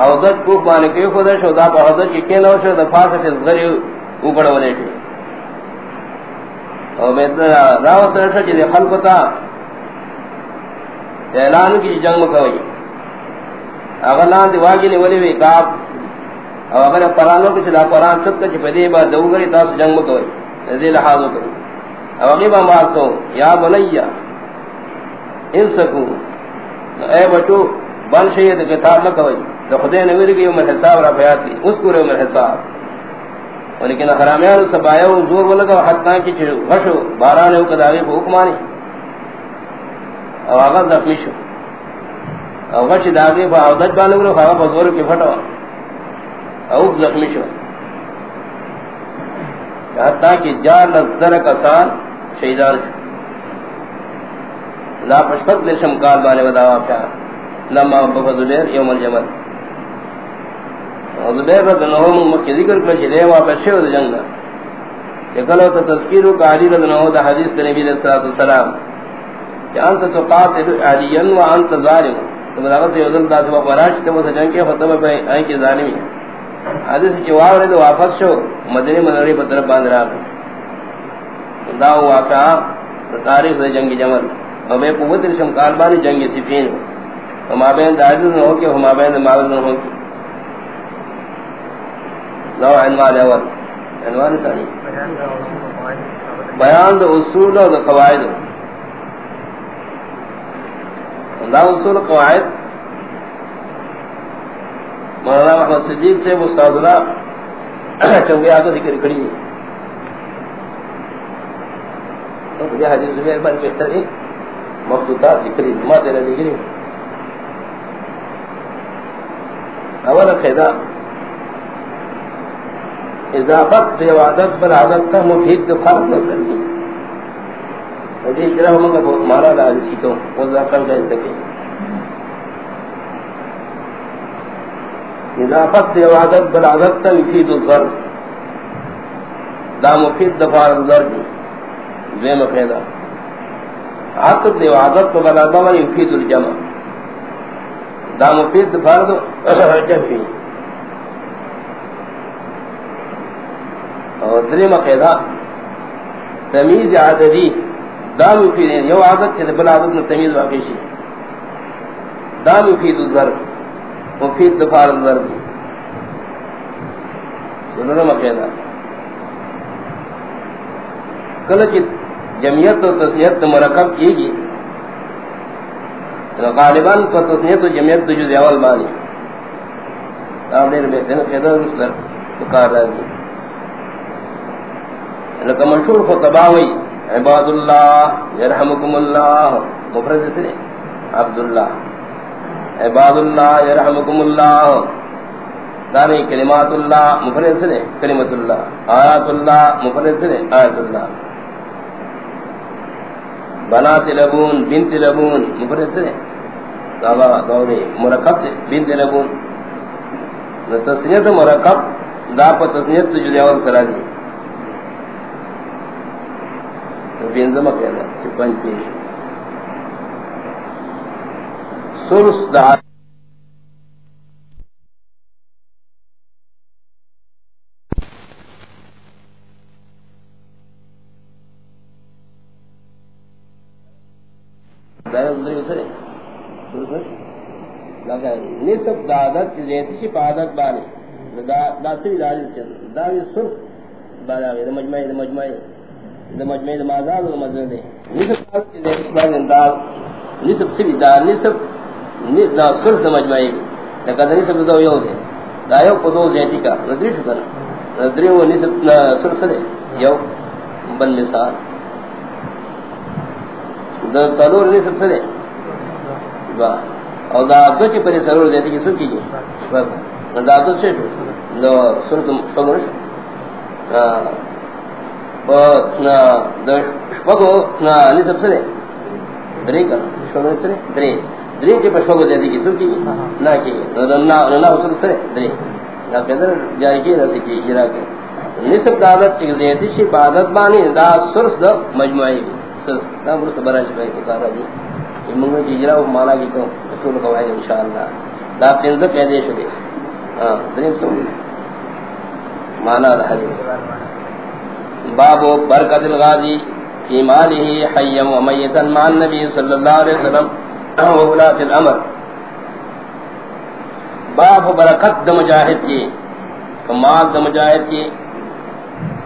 حوضت کو بانے کے خود شو، دا پا حوضت کی کینو شو دا پاس فی الزری اوپڑ ولے شو. او بیت راو سرشا جی خلق تا اعلان کی جنگ مکوئی. اگر لان دی واجی ولی وی کاب او اگر قرآنوں کی چلا قرآن چت کچھ پدی با دوگری تاس جنگ مکوئی. ذی لحاظو کری او اگر باس یا بنیا انسکو اے بچو، بن شید کتاب مکوئی خدے نے میرے کی عمر حساب را بیات کی، اس کو عمر حساب۔ لیکن حرامیان سبایو زور ولگا حتا کی غشو، باران او کداوی کو حکمانی او اگر زخمی شو او غش داوی با عودت بالو خوا بزور کی پھٹو۔ او زخمی شو۔ حتا کی جار نظر کسان۔ شہیدان لا پشپت لشم کال بانے وداوا پیا لما بفضلیر یوم الجمل۔ زبیر رضی اللہ عنہ مکی ذکر کرشی دے واپس شو دا جنگ دا چکلو تا تذکیرو کا علی رضی اللہ عنہ دا حدیث دا نبی صلی اللہ علیہ وسلم کہ انت تو قاتل علیین و انت ظالم تو مداغ سے یوزن دا سبا قراش تم اسا جنگ کے فتبہ پہ آئین کی ظالمی حدیث چواو رہے دا واپس شو مدنی منوری پر طرف باندھ رہا دا واقعا تاریخ دا جنگ جمل. اور میں قوت رشم کالبانی جنگ سفین ہم آبین دا عدل نہ ہو کے ہم آبین دا معاوض نہ ہو کے لو عنوان اول. عنوان ثانی. بیان دا اصول و دا قواعد. دا اصول و قواعد. مولانا محمد صدیق سے استاد اللہ چونکہ آگے ذکر کری یہ حدیث زبیر بن بہتر ہے ذکری ما اضافت بل کا مفید فرق نظر کی بہت مارا دا تو وزاقل کا اضافت دے وعدت بل عدد کا مفید الظر دا مفید دفار الظر کی دوے مقیدہ عقد دے وعدت بل عدد مفید الجمع۔ دا مفید دفار دو جمعی اور دری مقیدہ۔ تمیز عددی۔ دا مفید یو عدد چھے بل عدد میں تمیز واقعی شی۔ دا مفید الظرف مفید دفار الظرف سنو مقیدہ۔ کلچ جمعیت و تصنیت مرکب کی گی یعنی غالباً کا تصنیت و جمعیت دو جز اول بانی آپ نے ربیتے ہیں خیدہ رسل بکار رازی۔ یعنی لکہ مشہور خطباوی عباد اللہ یرحمکم اللہ۔ مفرد سنے عبداللہ۔ عباد اللہ یرحمکم اللہ۔ دانی کلمات اللہ، مفرد سنے کلمت اللہ۔ آیات اللہ، مفرد سنے آیات اللہ۔ بنات لبون بنت لبون مفرد دعوا دعوا دے مرکب سے بنت لبون تصنیت مرکب، دا پا تصنیت سرا دی۔ سبین بینزم کہنا کہ پنج پیش۔ سرس دعا نصف دادت زیتی چی پادت بانی۔ دا سوی داری چند داوی سرس بالاغی دا مجمعی دا مجمعی دا مجمع، دا مازال دا مزر دے۔ نصف دار کی دے اسباب اندار نصف سبی دار نصف نصف دا صرف دا مجمعی بھی لکہ دا نصف دا یو دے۔ دا یو پدو زیتی کا ندری شکر ندری و نصف صرف دے۔ یو بن مثال دا سلور نصف دے۔ با. او دا دو چی پری سلور زیتی کی سن کی جی دا دو چی شو. دو سورت شپگوش نا دو شپگو نا نصب سرے. دری کنا شپگو سرے. دری دری کے پر شپگو زیادی کی سر کی نا کی. نا نا سر سرے. دری نا پیدر جاری کی رسی کی جرا کی. کے نصب دعوت چکل دیتی شی بادت بانی دا سرس دا مجموعی. سرس. دا برس برا شپائی پکارا دی. منگو کی جرا مانا کی تو رسول قوائی انشاءاللہ۔ دا پینزہ قیدے شدے ہاں دریم سمجھ مانا الحدیث باب برکت الغازی فی ماله حیا و میتا مع النبی صلی اللہ علیہ وسلم۔ و اولاة الامر۔ باب برکت دا مجاہد کی۔ کمال دا مجاہد کی۔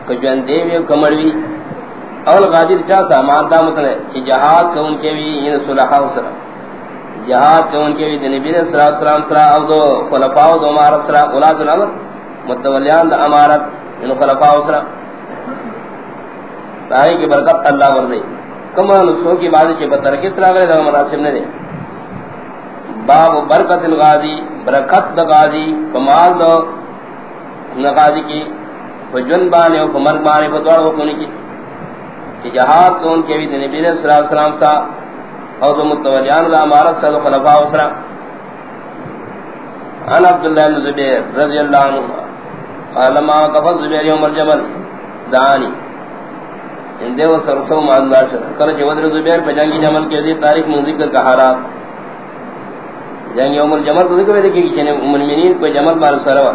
کجوان دیوی و کمروی اول غازی چا سامان دا مطلع کہ جہاد کا ان کے بھی یہ یعنی صلحہ و جہاد کا ان کے بھی نبی صلی اللہ علیہ وسلم او دو خلفاء دو مارت سلام اولاد الامر، متولیان دا امارت ان خلفاء اسرا تاہی کی برکت اللہ ورزی. کما نسخوں کی بازی چی بترکت راگلے دا مناسب نے دے باب برکت الغازی، برکت دا غازی کمال دا نغازی کی فجن بانے و فمرک بانے فتوار وکنی کی. کہ جہاد کون کے بھی نبی صلی اللہ علیہ وسلم سا او دا متولیان دا امارت سا دا خلفاء اسرا۔ عن عبداللہ بن زبیر رضی اللہ عنہ، قال ما قفل زبیر یوم الجبل، دعانی۔ ان دیو سرسو معندار شد۔ کرچ جی ودر زبیر پہ جنگی جمل کے دی تاریخ من ذکر کا حالات۔ جنگی یوم الجمل کو ذکر دیکھیں کہ چنے امنمینین پہ جمل بار سروا۔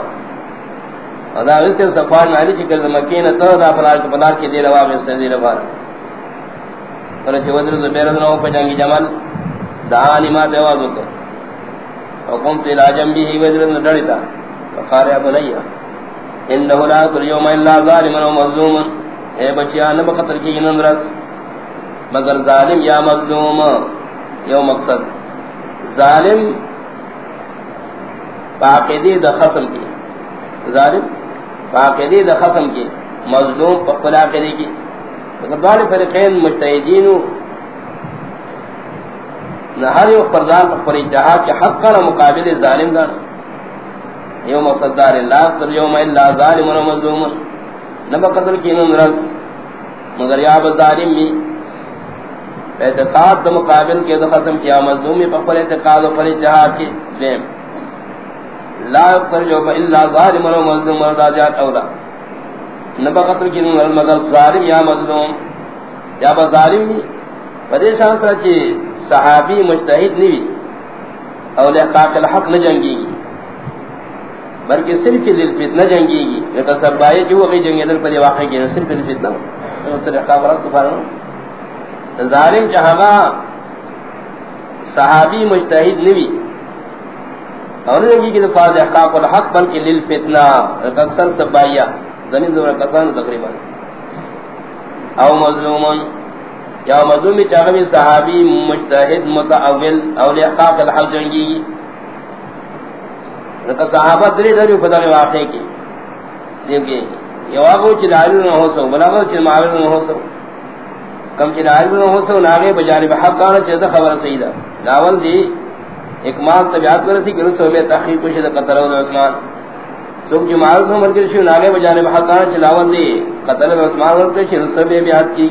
ادا غزت صفار نالی چکر مکین تو دا فلار کے پدار کے دی روا میں سندی روا کرچ ودر زبیر ادنو پہ جنگی جمل دعانی ما دیوازو کر وقمت الى جنبه ودر ڈڑتا فقال، يا بني، انه لا يوم الا ظالما ومظلوما اے بچیا نہ بقتل کی جنن رس مگر ظالم یا مظلوم، یو مقصد. ظالم باقیدی د خصم کی ظالم باقیدی د خصم کی، مظلوم پخلا کرے کی۔ دوال فرقین مجتہدین نہ ہر یو فرزان پر اجتہاد کے حق کا مقابل ظالم دا یوم صدار اللہ تر یوم الا ظالم و مظلوم۔ نبا قتل کی من رس، مگر یا ظالم می اعتقاد دا مقابل کے دا قسم کیا مظلومی پر اعتقاد و پر اجتہاد کی۔ دیم لا یقتر یوم الا ظالم و مظلوم و دا اولا نبا قتل کی من مگر ظالم یا مظلوم. یا با ظالم می پریشان سا چی صحابی مجتہد نہیں اولیاء قاقل حق نہ جنگی گی. بلکہ صرف دل فتنہ جنگی گی. کہ سب بائے جو اگئی جنگی دل پر واقع کی صرف دل فتنہ صرف خبرات تو فرمایا ظالم چاہا صحابی مجتہد نوی اور جنگی کی دفاع احقاق الحق بلکہ لل فتنہ اکثر سب بائیا زمین دور کسان تقریباً۔ او مظلومن، یا مظلومی چاہوی صحابی، مجتہد، متعول، اولیاء احقاق الحق جنگی۔ گی لکہ صحابہ دری دری پتہ میں واقع کی۔ دیکھیں، یہ واقع چل عالم نہ ہو سو بلا چل معاول نہ ہو سو۔ کم چل عالم نہ ہو سو، ناغے بجانب حق کانا چلتا خبر سیدہ۔ لاول دی ایک مال طبیعت پر رسی کہ رسو میں تحقیق کشید قطر و عثمان. سوک جو معاول سو مرکر شو ناغے بجانب حق کانا چلاول دی قطر و عثمان مرکر شو رسو میں بیعت کی.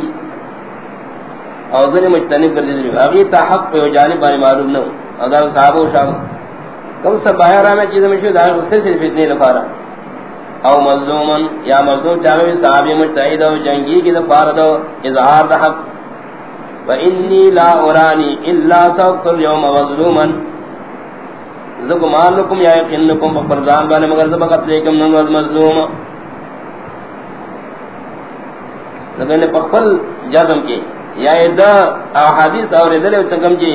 اوزن مجتنب کر دی اگی تا حق پہ جانب باری معلوم نہ اگر صحابہ و شام کم سب باہر آمیں چیزیں میں شو دار غصر سے فتنے لفارا او مظلومن، یا مظلوم چاہوی صحابی مجتہد و جنگی کی دفار دو، اظہار دا حق. و انی لا اورانی الا سوکت اليوم مظلومن. زکو مان لکم یا یقین یقنکم فقرزان بانے مگر زبا قتلیکم ننگوز مظلوم. لیکن پخفل جازم کی یا دا احادیث اور ادھر چکم کی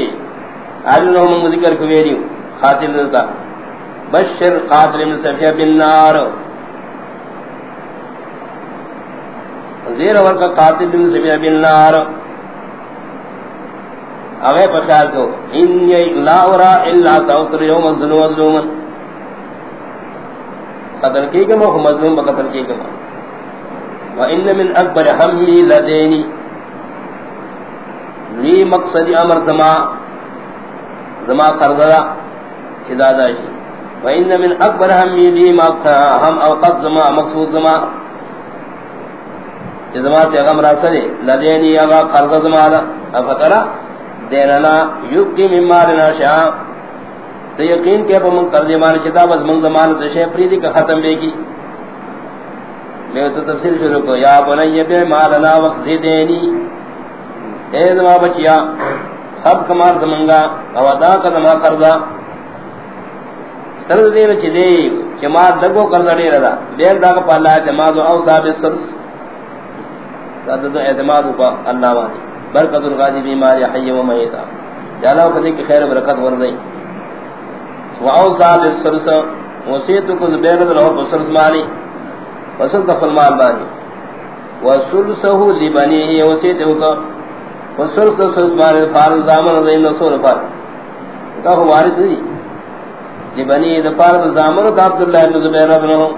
آجو نو منگ ذکر کویریو خاتل دلتا. بشر قاتل ابن صفیہ بالنار زیر ورکا قاتل ابن صفیہ بالنار اگے پخیال کو انی لا ارا الا سوتر یوم الظلم والظلم. قتل کی کہ گما مظلوم بقتل کی گما وان من اکبر حمی لدینی. لی مقصد امر زما زما قرضہ خرزرہ ادادہ شی. وإن من أكبر هم يدي ما هم أوقات زما، مقصود زما. زما سے غم راسلے لدینی اغا قرض زما دا. افترا دیننا یبقی من مالنا شاہ تو یقین کہ من قرض مال شتا، بس من زمان تو شیخ فریدی کا ختم بے کی. میں تو تفسیر شروع کو. یا بنی بے مالنا وقت زیدینی. اے زما بچیا سب کمال زمنگا او ادا کا زما قرضا. سرد دین چی دے جماعت لگو قرضا دے رہا دیر دا کا پہلا اعتماد او صاحب سرس دا دا اعتماد کو اللہ وانی. برکت الغازی بیماری حی و میتا. جالا کدی کی خیر برکت ورزئی و او صاحب سرس وسیت کو زبیر رہو بسرس مالی. وسل کا فرمان بانی. وسلسه لبنی وسیت کو وسرس سرس مالی فارض زامن زین رسول فار کا وارث نہیں لبنی دفار زامن عبداللہ بن زبیر رضی اللہ عنہ.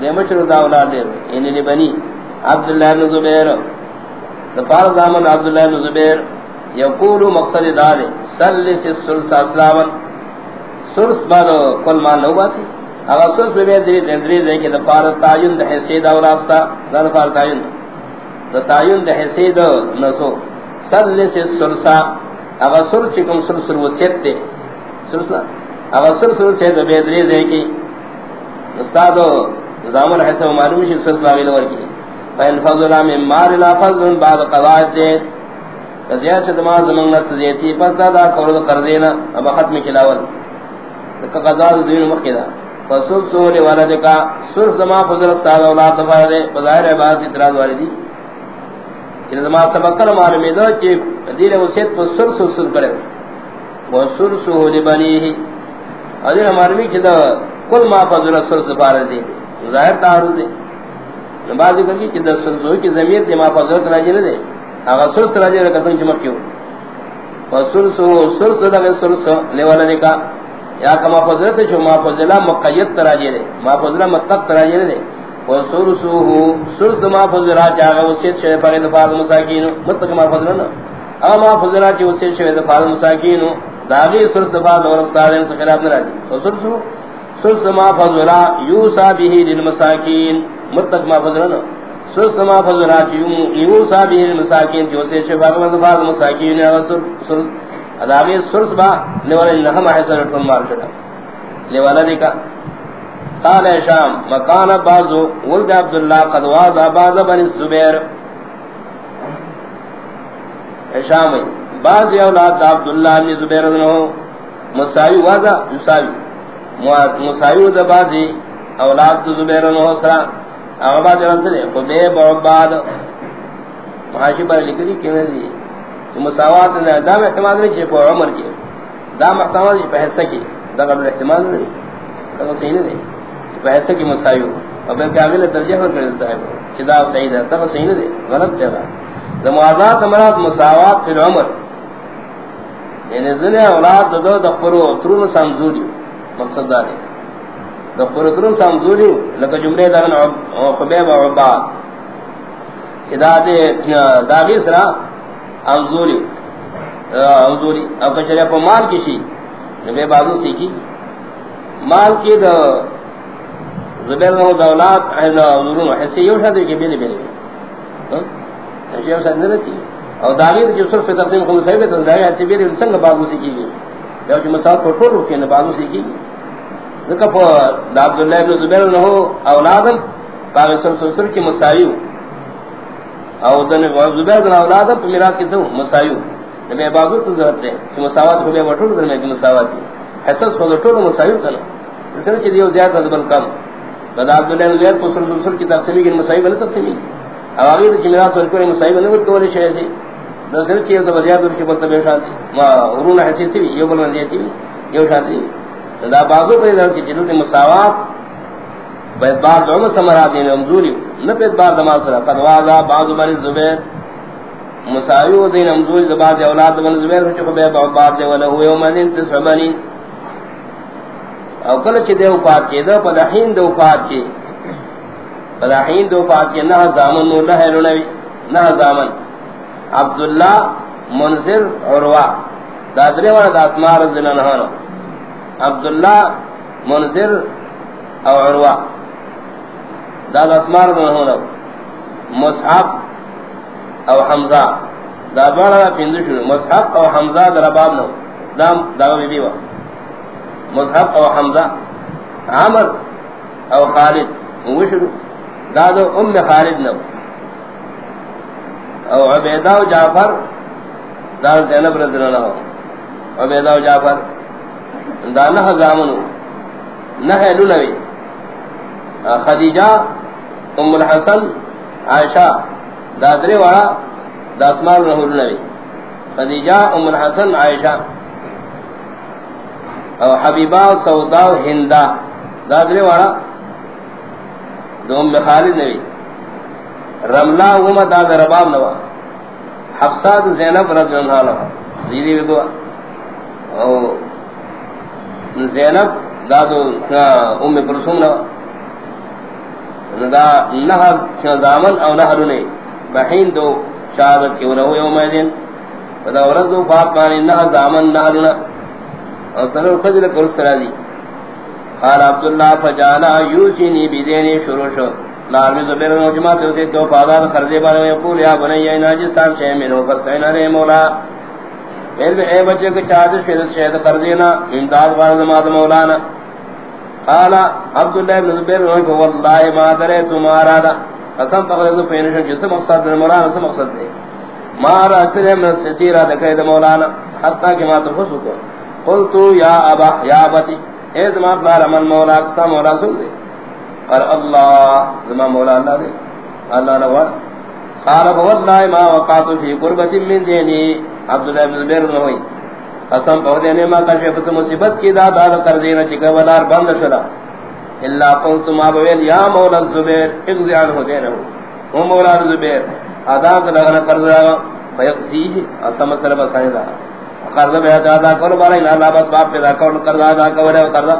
دے دا اولاد دے ان یعنی لبنی، عبداللہ بن زبیر. دفار زامن عبداللہ بن زبیر یقول مقصد دار سلس السلس اسلاما. سلس بعد کل مان لو باسی. اگر سلس بے دری دری دے کہ دفار تعین دے حسید اولاستا دفار تعین. دا تعین دے حسید نسو. سلس السلس اگر سلس چکم سلس الوسیت دے سلس اگر سر سر سے دو بیدری دے کی استاد زامن حسن معلوم شی سر باغی لور کی فین فضل من مار لا فضل بعد قضاء دے. قضیہ سے دماغ زمان نس دیتی پس دا قرض کر دینا اب ختم کلاول. تک قضاء دین مخدا فسل سول ولد کا سر زما فضل استاد اولاد دفاع دے بظاہر عبادت اعتراض والی کہ زما سبق کر معلوم ہے کہ دین وصیت پر سر سر سر کرے. وہ سر سول بنی اگر ہمارے بھی چھتا کل ما فضل سر سفار دے دے. ظاہر تعارض دے. نبازی کر کی چھتا سر کی زمین دے ما فضل تراجی نہ دے اگر سر تراجی رکھا سن چمک کیوں فسر سو سر تراجی لیوالا دے کا. یا کما فضل تے چھو ما فضل مقید تراجی دے ما فضل مقید تراجی دے وسر سو سر ما فضل جاگا وسیت شے پر دفاع مساکین متک ما فضل نہ اما فضل چ وسیت شے دفاع مساکین داغی سرس دفاع دور استادین سے خلاف نراجی سرس سرس ما فضلا یوسا بیہی للمساکین. متق ما فضلنا. سرس ما فضلا یوسا بیہی للمساکین جو سے شفاق من دفاع مساکین سرس داغی سرس با لولا لنہم حسن رکھن مار شدہ لولا دیکھا. قال شام، مکان بازو ولد عبداللہ قد واضع باز بن الزبیر. شام بعض اولاد عبداللہ بن زبیر بن مساوی واضح مساوی مساوی دا بعضی اولاد زبیر بن سرا اما بعض رنسلے خبیب عباد محاشی پر لکھلی کیوں دی مساوات دا احتمال نہیں چھے پو عمر کی دا احتمال چھے پہسا کی دا قبل احتمال نہیں دا صحیح نہیں پہ حصہ کی مساوی ہو اور پھر کیا اگلے درجہ ہو کر صاحب. چھے دا صحیح ہے دا صحیح نہیں غلط جگہ دا موازات مراد مساوات فی العمر. یعنی زنے اولاد دو دخپرو ترون سامزولی مقصد دارے دخپرو ترون سامزولی لکا جملے دارن خبیب و عباد. ادا دے داغی سرا امزولی امزولی او کچھرے پا مال کشی نبی بازو سیکی مال کی دا زبیر نو دولات ایزا ضرون حسی یو شادر کی بیلی بیلی شیخ صاحب نے رسی اور داغیر جو صرف تقسیم خمس ہے تو داغیر ایسی بیلی سنگ باغو سیکھی گئی جو جو مساعد کو ٹھوڑ رکھے نے باغو سیکھی گئی ذکر پا دا عبداللہ ابن زبیر نو اولادم باغی صرف صرف کی مسائیو او دن زبیر دن اولادم پا میراث کی سو مسائیو نبی باغو تو ضرورت ہے کہ مساوات ہو بے وٹھوڑ در میں کی مساوات کی حسد خود ٹھوڑ مسائیو کنا اس نے چیز زیادہ بل کم. بدا عبداللہ ابن زبیر کو صرف صرف کی تقسیمی کی مسائیو بنا تقسیمی او اگر تو میراث ورکو نے مسائیب نہ ورکو لے شے سی دوسرے چیز تو وجہ در کے بتا بیٹھا ما ورون حسی سی یہ بولن دی تھی یہ اٹھا دی دا بازو پر در کی جنوں مساوات بیت بار دو سمرا دین امزوری نہ بیت بار دما سرا قد واذا بعض زبیر مساوی دین امزوری دبا اولاد بن زبیر سے چھ بے بعد دے ولا ہوئے ومن تسبنی او کل چ دے اوپات کے دا پدہین دے اوپات کے فلاحین دو پاک کے نہ زامن مولا ہے لنوی نہ زامن. عبداللہ منذر عروا دادرے والا دا اسماء رضی اللہ عنہ عبداللہ منذر او عروہ. داد اسمار دن ہونا مصحب او حمزہ. دا دوارا پندو شروع مصحب او حمزہ در باب نو. دام داو بی بیوا مصحب او حمزہ. عمر او خالد. وشروع دادو ام خالد نو. او عبیدہ و جعفر. دار زینب رضی اللہ عنہ. عبیدہ و جعفر. دا نہ زامنو. نہ لنوی خدیجہ ام الحسن عائشہ دادری والا داسمان رحول نبی خدیجہ ام الحسن عائشہ او حبیبہ سودا ہندا دادری والا دو ام خالد نبی رملہ وما داد رباب نوا حفصہ دا زینب رضی اللہ عنہ زیدی بھی دعا او زینب دادو ام پرسوم نوا دا نہر زامن او نہر نے بہین دو شہادت کی ورہو یوم دین فدا ورزو فاطمانی نہر زامن نہر نہ اور سنو خجل کرس راضی قال عبداللہ فجانا یوسینی بیدینی شروع شو. لارمی زبیر نوجمات اسے تو فادار خرزی بارے یقول یا بنی یا ناجستان شہ منو فستعین علی مولا. پھر بھی اے بچے کو چاہتے شہد شہد خرزینا امداد بارد ماد مولانا۔ قال عبد الله بن زبير والله ما درے تمہارا دا قسم پکڑے تو پینش جس مقصد دے مولانا سے مقصد ہے۔ مارا سر میں ستیرا دکے مولانا حتا کہ ما تو کو۔ قلت یا ابا، یا ابتی، اے زما بار من مولا کا مولا سن دے۔ اور اللہ، زما مولا اللہ دے۔ اللہ روا قال والله ما وقعت في قربة من ديني عبد الله بن زبير ہوئی قسم پہ دینے ما کشف تو مصیبت کی داد داد کر دینا چکا ودار بند شلا الا قلت ما بویل، یا مولا الزبیر، اغزی عنہ دینا ہو مولا الزبیر، ادا کلغنا قرض آگا فیقزیه اسا مسئلہ بسانی دا۔ قرض بے ادا کرو بارا ان اللہ بس باپ پیدا کرو قرض ادا کرو قرض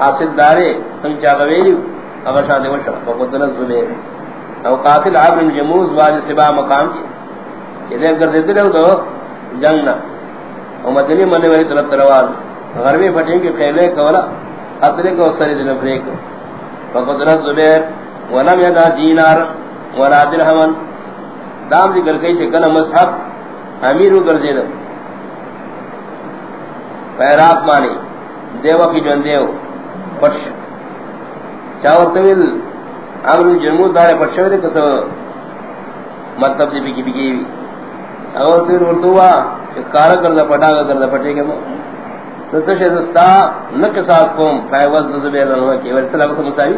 حاصل دارے سنچا غویلی اگر شادی وشا فقتل الزبیر او قاتل عبر جموز واجی سبا مقام کی. یہ دیکھ کر دیتے رہو تو جنگ نہ. مدنی مننے والی طرف تروار غربی پھٹیں کی خیلے کولا. اطرے کو سری دن فریق فقدرت زبیر. ولم یدا دینار. ولا درہمن دام ذکر کئی سے کنا مصحف امیرو گرزے دو. پیرات مانی. دیو کی جن دیو پٹش. چاور طویل عمر جنمود دارے دے کسو مطلب دی بکی بکی اور پھر اردوا کار کردا پٹا کردا پٹے کے مو تو تشے دستا نک ساس کو فیوز زبیر نو کی ور تلا کو مساوی.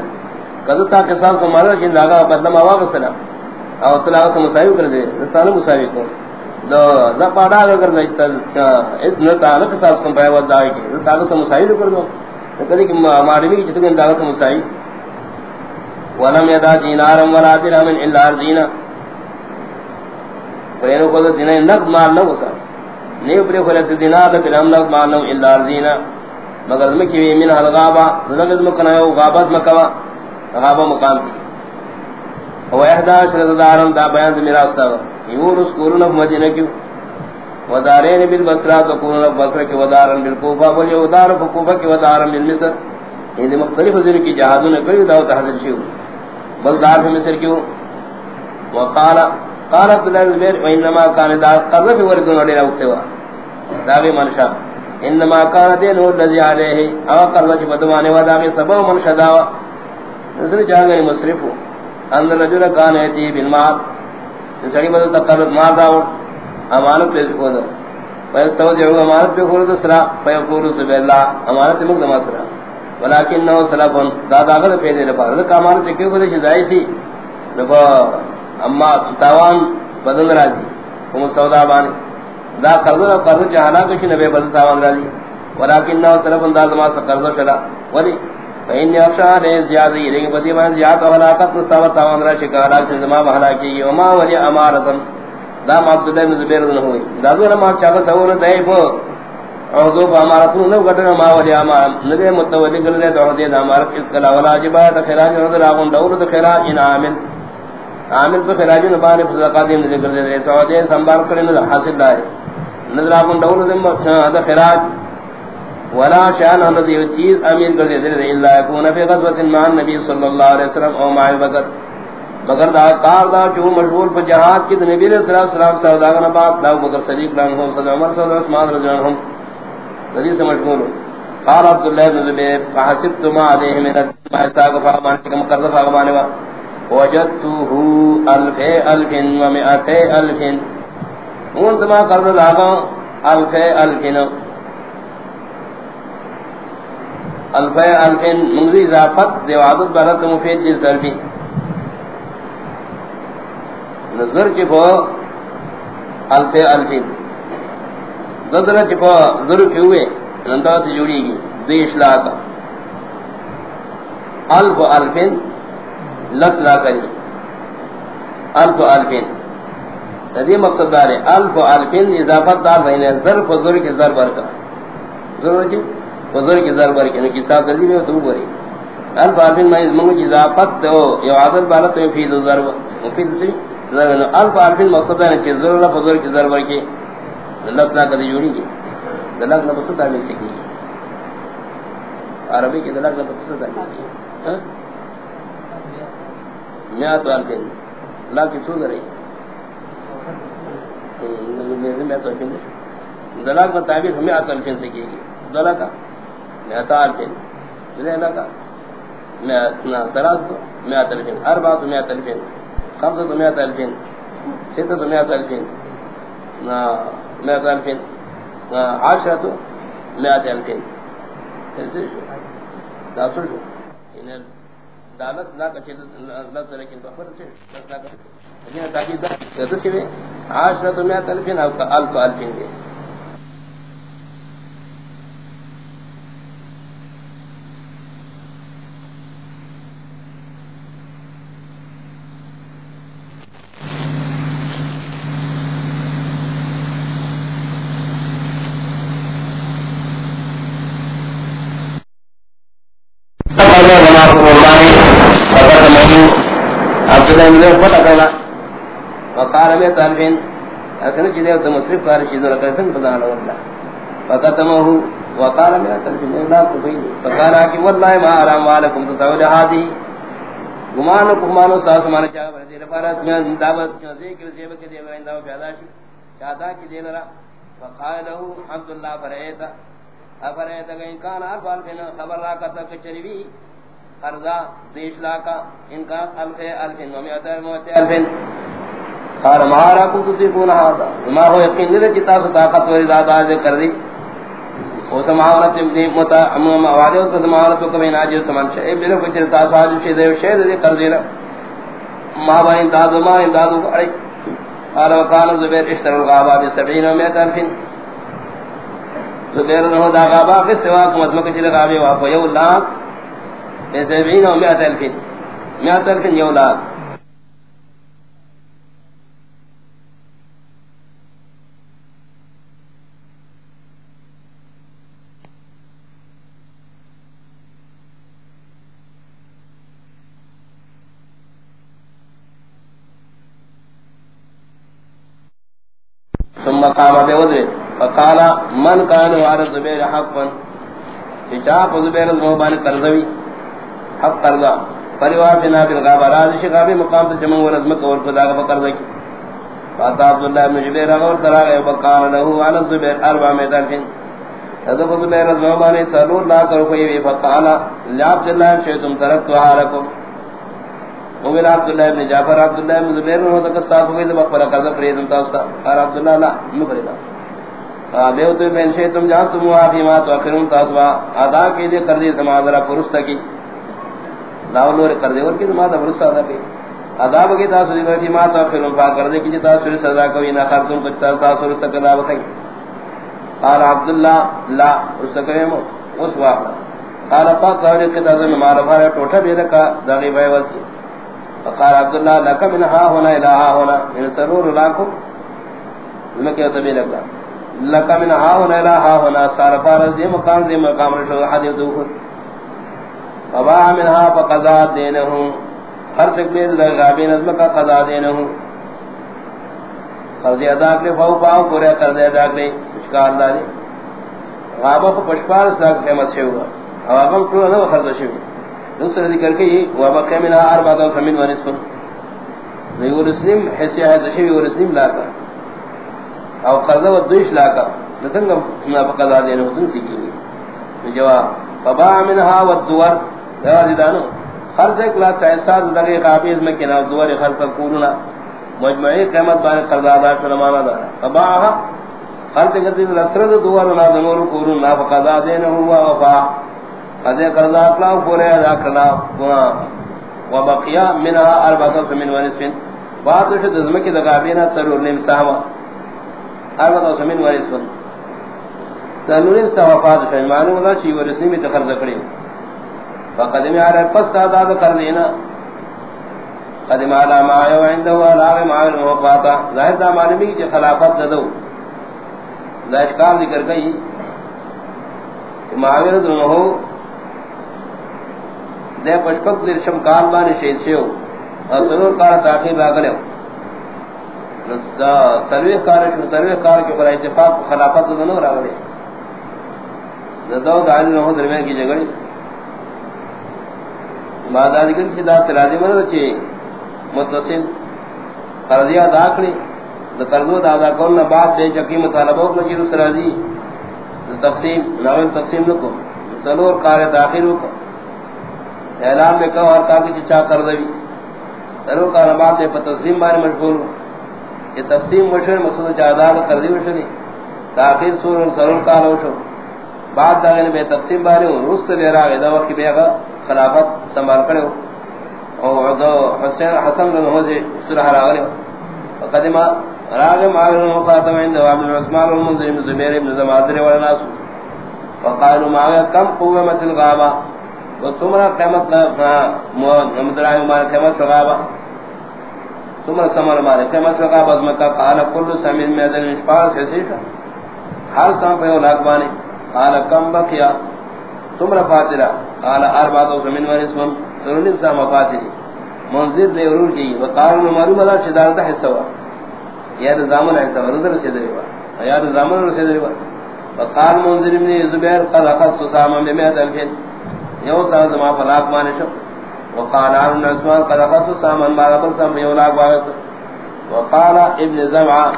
کذ تا کے کو مارا جن لاگا بدلم اوا بسلا او تلا کو مساوی کر دے تا مساوی کو. دو ز پاڑا کر دے اس نہ تا نک ساس کو فیوز دا کی تا کو مساوی کر دو. کدی کہ مارمی کی جتنے دا کو مساوی؟ ولم یدا دینارم ولا درهم الا ارزینا پرینو کو دینا نق مال نہ وسا نہیں پر خلت دینا تے ہم نق مال نہ الا دینا مگر میں کی من الغابا لگز مکنا او غابت مکوا غابا مقام کی او احدا شرط دارن دا بیان میراث تا یونس کورن مدینہ کی ودارین بالبصرہ تو کورن بصرہ کی ودارن بالکوفہ بل ودار کوفہ کی ودارن بالمصر. یعنی یہ مختلف ذکر کی جہادوں نے کوئی دعوت حاضر شیو بل دار مصر کیوں؟ وقال قال عبد الله بن وانما كان دا قذف ورد نور الى وقتوا داوی منشا۔ انما كان دين الذي عليه۔ او قرض بدوانه وداوی سبب منشا دا نظر جاگے مصرف ان رجل كان يتي بالمال۔ سڑی بدل تقرض مال دا امانت پیش کو دو فاستوجع امانت پہ خورد سرا فیقول سب اللہ، امانت مقدم سرا۔ ولكن نو سلفن دا داغل پیدے لپار دا امانت چکے کو دے شزائی سی لپا اما تاوان بدل راضی ہم سودا بان دا قرض اور قرض جہانا کچھ نبی بدل تاوان راضی ولكن نو طرف انداز ما قرض چلا ولی فین یخشا نے زیادہ یہ کہ بدی مان زیادہ ہلاکت مستوى تاوان را شکارا کہ زما بہلا کی وما ولی امارتن. دا عبد الله بن زبیر نے ہوئی دا دو ما چاہا سوون دے بو او دو ہمارا امارتن نو گٹنا ما ولی امار نبی متولی کر دے تو دے امارت اس کلا ولا جبات خراج نظر اگون دور خراج انعام عامل پر خراج نہ بانے صدقہ دین ذکر دے تو دے سنبھال کرے نہ حاصل لائے نظر اپ ڈول دم دا خراج ولا شان الذي چیز امیر کر دے دے الا يكون في غزوه مع النبي صلى الله عليه وسلم او مع بکر مگر دا کار دا جو مشغول پر جہاد کی نبی علیہ الصلوۃ والسلام سودا کا بعد دا بکر صدیق رضی اللہ عمر صلی اللہ علیہ وسلم رضی اللہ عنہ رضی سے مشغول قال عبد الله بن زبير فحسبت ما عليه من المحتاج فما كم قرض فغمان وجدته الف الف ومئات الف مونت ما قرض لاغا الف الف الف الف منذ اضافت دیو عدد بلد مفید جس دربی نظر کی پو الف الف نظر کی پو ذر کی ہوئے نندات جوڑی گی دیش لاکا الف الفین، لس لا کری۔ الف الفین۔ تدی مقصد دارے، الف الفین اضافت دار بہنے ضرف و ذر کی ضربر کا ضرور کی بزرگ کی ضرب کی نو کتاب دلی میں تو بری الف الف ما از منو اضافت تو، یو عادل بالا تو فی ضرب مفید سی؟ ضرب نو۔ الف الف مقصد ہے کہ ضرور بزرگ کی ضرب کی اللہ تعالی کدی جوڑی گی دلال نہ بس تعمیر سکی عربی کی دلال نہ بس تعمیر ہاں میں تو الف لا کی تو رہی میں تو کہیں دلال کا تعبیر ہمیں آتا الفین سے کی گی دلال کا میتال فین لینا کا میتنا سراز دو میت الفین اربع تو میت الفین خمسة تو میں میت الفین ستة تو میں میت الفین میت الفین عشرة تو میت دا داسر ان دالس لا کچھ لس لیکن تو سے لس لا کچھ لیکن تاکید دا دس کے عشرة تو میت الفین الف الفین دے وقال میں طالبین اسن چیزیں تو مصرف کار چیزوں کا سن پتہ نہ ہوتا فقتمه وقال میں طالبین لا کوئی فقال کہ والله ما ارام علیکم تصور هذه گمان کو مانو ساس مان چاہ بڑے دیر میں، دعوت جو ذکر دیو کے دیو اندا پیدا شو چاہتا کہ دین را۔ فقال له عبد الله فرایتا افرایتا کہ کان ارفال خبر را کا تک چریوی قرضا دیش لاکا ان کا الف الف نومیت موت الف قال مہارا کو تصفون هذا ما هو یقین دے کتاب طاقت و ارادہ ذکر دی۔ او سماورت دی متا امام وادو سماورت کو میں ناجو تمام شے میرے کو چلتا ساج شے دے شے دے کر دی ما با ان داد ما ان داد اڑی قال وقال زبیر اشتر الغابا ب 70 و 100 الف۔ زبیر نہ دا غابا کے سوا کو مزمک چلے غابے وا یو لاکھ۔ سبعین و مئت الفین مئت الفین یو لاکھ۔ ثم قام بوضع، فقال، من كان وعلى الزبير حقا؟ اشاق زبير الموبان قرضوي حق قرضا پریوار بنا بالغاب راز شغابی مقام سے جمع و رزمک اور خدا کا قرض کی فاتا عبداللہ بن جبیر اور ترا گئے وقال له على الزبير اربع میدان فين حضرت زبیر رضی اللہ عنہ سالو لا کرو کوئی فقال لعبد الله شئتم تركتها لكم ومن عبد الله بن جعفر عبد الله بن زبیر نے تو استاد ہوئے تو بقرہ قرض فرید تاسا اور عبد الله لا مفردا ابے تو میں شئتم جانتم وافی ما تو اخرون تاسوا ادا کے لیے قرض سمادرا پرست کی. لاولور کر دے اور کہ ما دا برسا دا کہ عذاب کے تاثر دی کہ ما تا پھر پا کر دے کہ تاثر سزا کوئی نہ کر تم کچھ تاثر سکلا بکئی قال عبد الله لا، اس کرے مو اس واقع قال پا کر کے تاثر میں مار بھارا ٹوٹا بھی رکھا، داغی بھائی وسی فقال عبد الله لك من ها هنا الى ها هنا من سرور لاكو میں کیا تبی لگا لك من ها هنا الى ها هنا سار پار دی مقام دی مقام رشو حدیث دو فبا منها فقضا دینہم ہر تکبیر لغابی نظم کا قضا دینہم قرضی ادا کرے فاو پاو پورے قرضی ادا کرے اشکال داری غابہ کو پشپار سلاک قیمت سے ہوا غابہ کو نہ خرد سے ہوا دوسرا ذکر کہ یہ غابہ قیمنا اربع دو فمن ونصف نہیں وہ رسلم حیثیت ہے دشوی وہ رسلم لاکا او قرضہ و دوش لاکا نسنگا منافقہ دادے نے حسن ہوئی جواب فباع منها والدور. دوازی دانو خرد ایک لاکھ چاہے سات لگے قابیز میں کنا دوار خرد کرنا مجمعی قیمت بان قرضہ دار سلمانا دارا فباعها خرچ کرتی لسرد دوار لا دنور قرون لا فقضا دینه ہوا وفا. قضے قرضا اقلا پورے ادا کرنا وبقیا منها اربعة من ونسفين بعد شد زمکی دقابینا ترور نیم سہما اربعة من ونسفين ترور نیم سہما فاد فین معلوم اللہ چی ورسنی میں تخرز کری فقدمی علی پس تعداد کر لینا قدم علی ما یو عنده علاوه ما یو فاتا ظاہر دا معلومی کی خلافت ددو اشکال ذکر گئی. معاویر دنہو دے پشپک در شمکان بانی شہید سے ہو اور ضرور کار تاقیب آگلے ہو سرویخ کار سرویخ کار کے برا اتفاق خلافت دنہو راگلے دو دعالی نہو درمیان کی جگڑی بعد ذکر کی دا تلازی من رچے متصل قرضیہ داکڑی قرضو دادا کرنا بعد دے چکی مطالبہ کو جیرو سرازی تقسیم ناول تقسیم نکو سلور کار داخل کو اعلان میں کہو اور تاکہ چچا کر دوی سلور کار بعد دے پر تقسیم بارے مشغول ہو یہ تقسیم مشغول مقصد جادار کر دی مشغلی داخل سور سلور کار ہو شو بعد داغن بے تقسیم بارے ہوں روز سے لے رہا وقت بے خلافت سنبھال کرے ہو۔ اور حسین حسن رنہو سے سرح راغلے ہو۔ وقدمہ راغ معاویہ مخاطب عند عبد الرحمن المنذر بن زبير بن زمادر والناس۔ وقالوا معاویہ کم قومت الغابہ تو تمہارا قیمت مدراہ مار قیمت غابہ تمہارا سمر مارے قیمت غابہ از مکہ۔ قال كل سمين من ذل اشفاء كثير ہر سام پہ لاکھ بانے قال کم بقیا تمہارا فاترہ۔ قال اربعہ من ورثم ترنیم سا مفاتری منذر دے ورور کی. وقال معلوم اللہ شدارت حصہ ہوا یا زامن ہے سب نظر سے دے وا. یا زامن سے دے وا. وقال منذر ابن زبیر، قد اخذ ساما بمئة الف. یو سا زما فلاق مانے شو وقال عن عثمان قد اخذ ساما ما قبل سام یولا باوس وقال ابن زمعہ.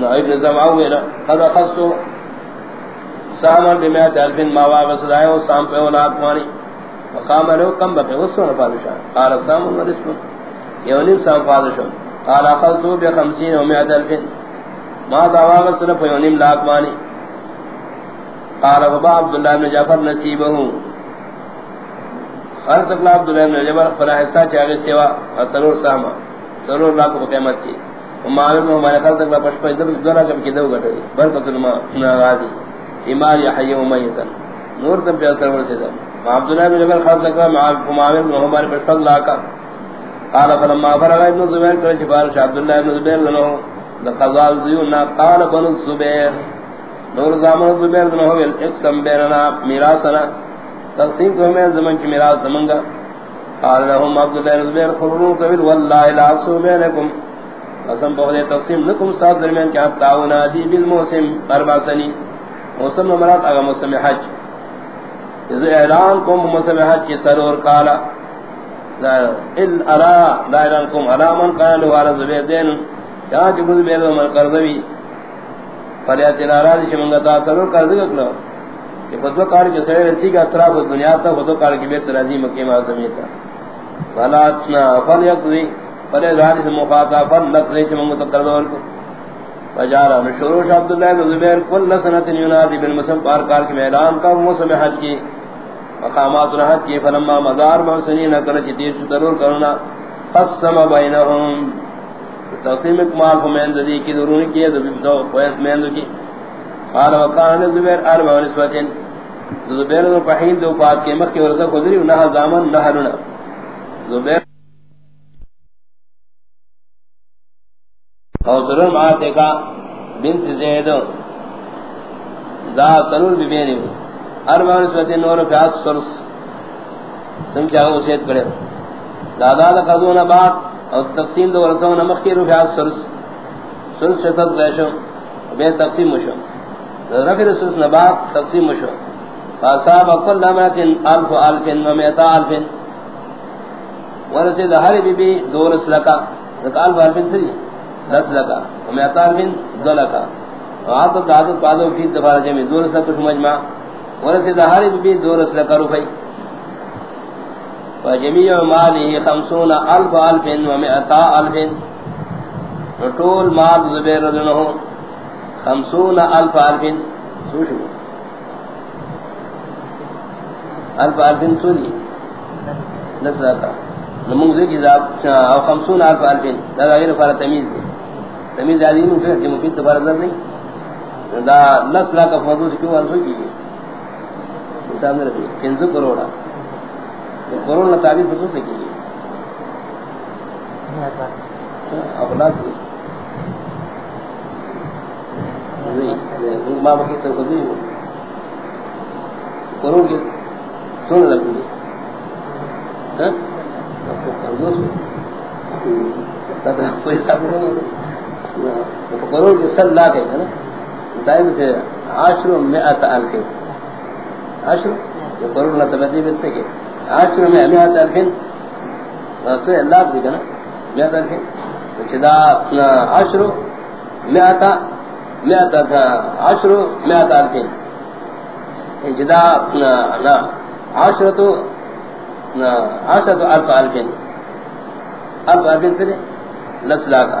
ابن زمعہ ویلا، قد اخذ ساما بمئة الف ما واغس دائیو سام پہ اولاد مانی۔ وقام له کم بقی وصول فادشان قال سام ورسم یونیم سام فادشان قال اخذتو بخمسین و مئت الفن ما دعواغ صرف یونیم لاک مانی۔ قال فبا عبداللہ بن جعفر نصیبہو ہر تکلا عبداللہ بن جعفر فلا حصہ چاگے سوا۔ سرور ساما۔ سرور لاکھ کو قیمت کی۔ ومعلوم ہمارے خلق تکلا پشپا ادھر دورا کم کی دو گٹھے برکت الماء۔ غازی ایمار یا حی و میتا نور تم پیاس سرور سے دم عبداللہ بن جعفر خلق تکلا معلوم ہے ہمارے پشپا لاکا قال، فلما فرغ ابن زبير قال شبار عبد الله بن زبير له لقضال ذيونا قال بن الزبير نور زمان زبير له اقسم بيننا ميراثنا تقسيم کو میں زمان کی میراث زمانگا قال لهم عبد الله بن زبير قرروا قبل والله لا اقسم بينكم. قسم بہت تقسیم لكم سات درمیان کیا، تعاون دی بالموسم اربع سنی موسم مراد اگا موسم حج. اذا اعلان کو موسم حج کی سرور قالا ال ارا دائرکم على من قال على زبيدين یا جبل بيد من قرضوي فریات ناراض شمنگا تا سرور قرض کلو کہ فتوا کار کے سرے رسی کا اطراف دنیا تا فتوا کار کی بیت راضی مکہ میں سمیتا فلاتنا فل یقضی. فل ذالک مخاطا فل لقضی شمنگا قرض کو. فجارا مشروع عبداللہ بن زبیر کل سنت ينادي بالمسلم پار کار کے اعلان کا موسم حج کی، مقامات رہت کی، فلما مزار محسنی محسنین اکر چتیر ضرور کرنا، قسم بینہم۔ تقسیم اکمال فمیند دی کی، درون کی، دو قویت میند کی۔ قال وقان زبیر اربع نسبتین زبیر دو پہین دو پاک کے مخی ورزا خدری نہ زامن، نہ لنا زبیر اور ضرور معاتے کا بنت زید دا تنور بی بینی ارمان سوتی نور فیاس سرس۔ تم چاہو وسیعت کرے دادا دا قضون بعد اور تقسیم دو رسو ورسون مخیر فیاس سرس۔ سرس شتت غیشو بے تقسیم مشو رفع رسول نبات تقسیم مشو فاصاب کل لمرت الف الف و مئتا الف ورسید ہر بی بی دورس لکا۔ ذکا الف الف تھی دس لکا و مئتا دو لکا وعطب دعاتب پادو فی دفار جمعی دورس لکا مجمع ورسید ہر بی بی دورس لکا رفعی فجميع ماله خمسون الف الف و الف۔ طول مال زبیر رضنہو خمسون الف الف۔ سوشو الف الف سولی نسلا کا نمونگ ذکی ذاب او خمسون الف الف۔ دا غیر فارا تمیز دی۔ تمیز آدھی نہیں سکتے مفید تو فارا نہیں۔ دا نسلا کا فضوز کیوں الفو کی سامنے رہتی پنزو کروڑا کروڑ۔ نا تعبیر فضوز سے کی اخلاق دی ماں بکی تو لگوں گے کوئی نہیں سر لا کے نا؟ دائم سے میں آتا یہ تبدی سے کہ میں اللہ بھی چدا جدا نا الف الف لس لاکا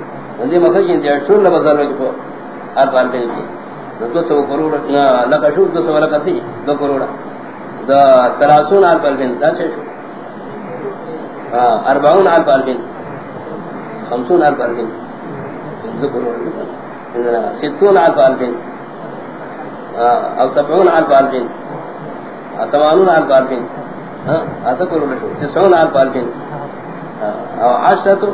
الفین اندی مسئل چین دی عشرون لبزر رو جکو الف الفین کی دو سو کرونا لکا شو دو سو لکا سی دو کرونا دا سلاسون الف الفین دا چھ شو؟ اربعون الف الفین خمسون الف الفین دو کرونا ستون الف الفين او سبعون الف الفين او ثمانون الف الفين هذا كله شو. تسعون الف الفين او عشرة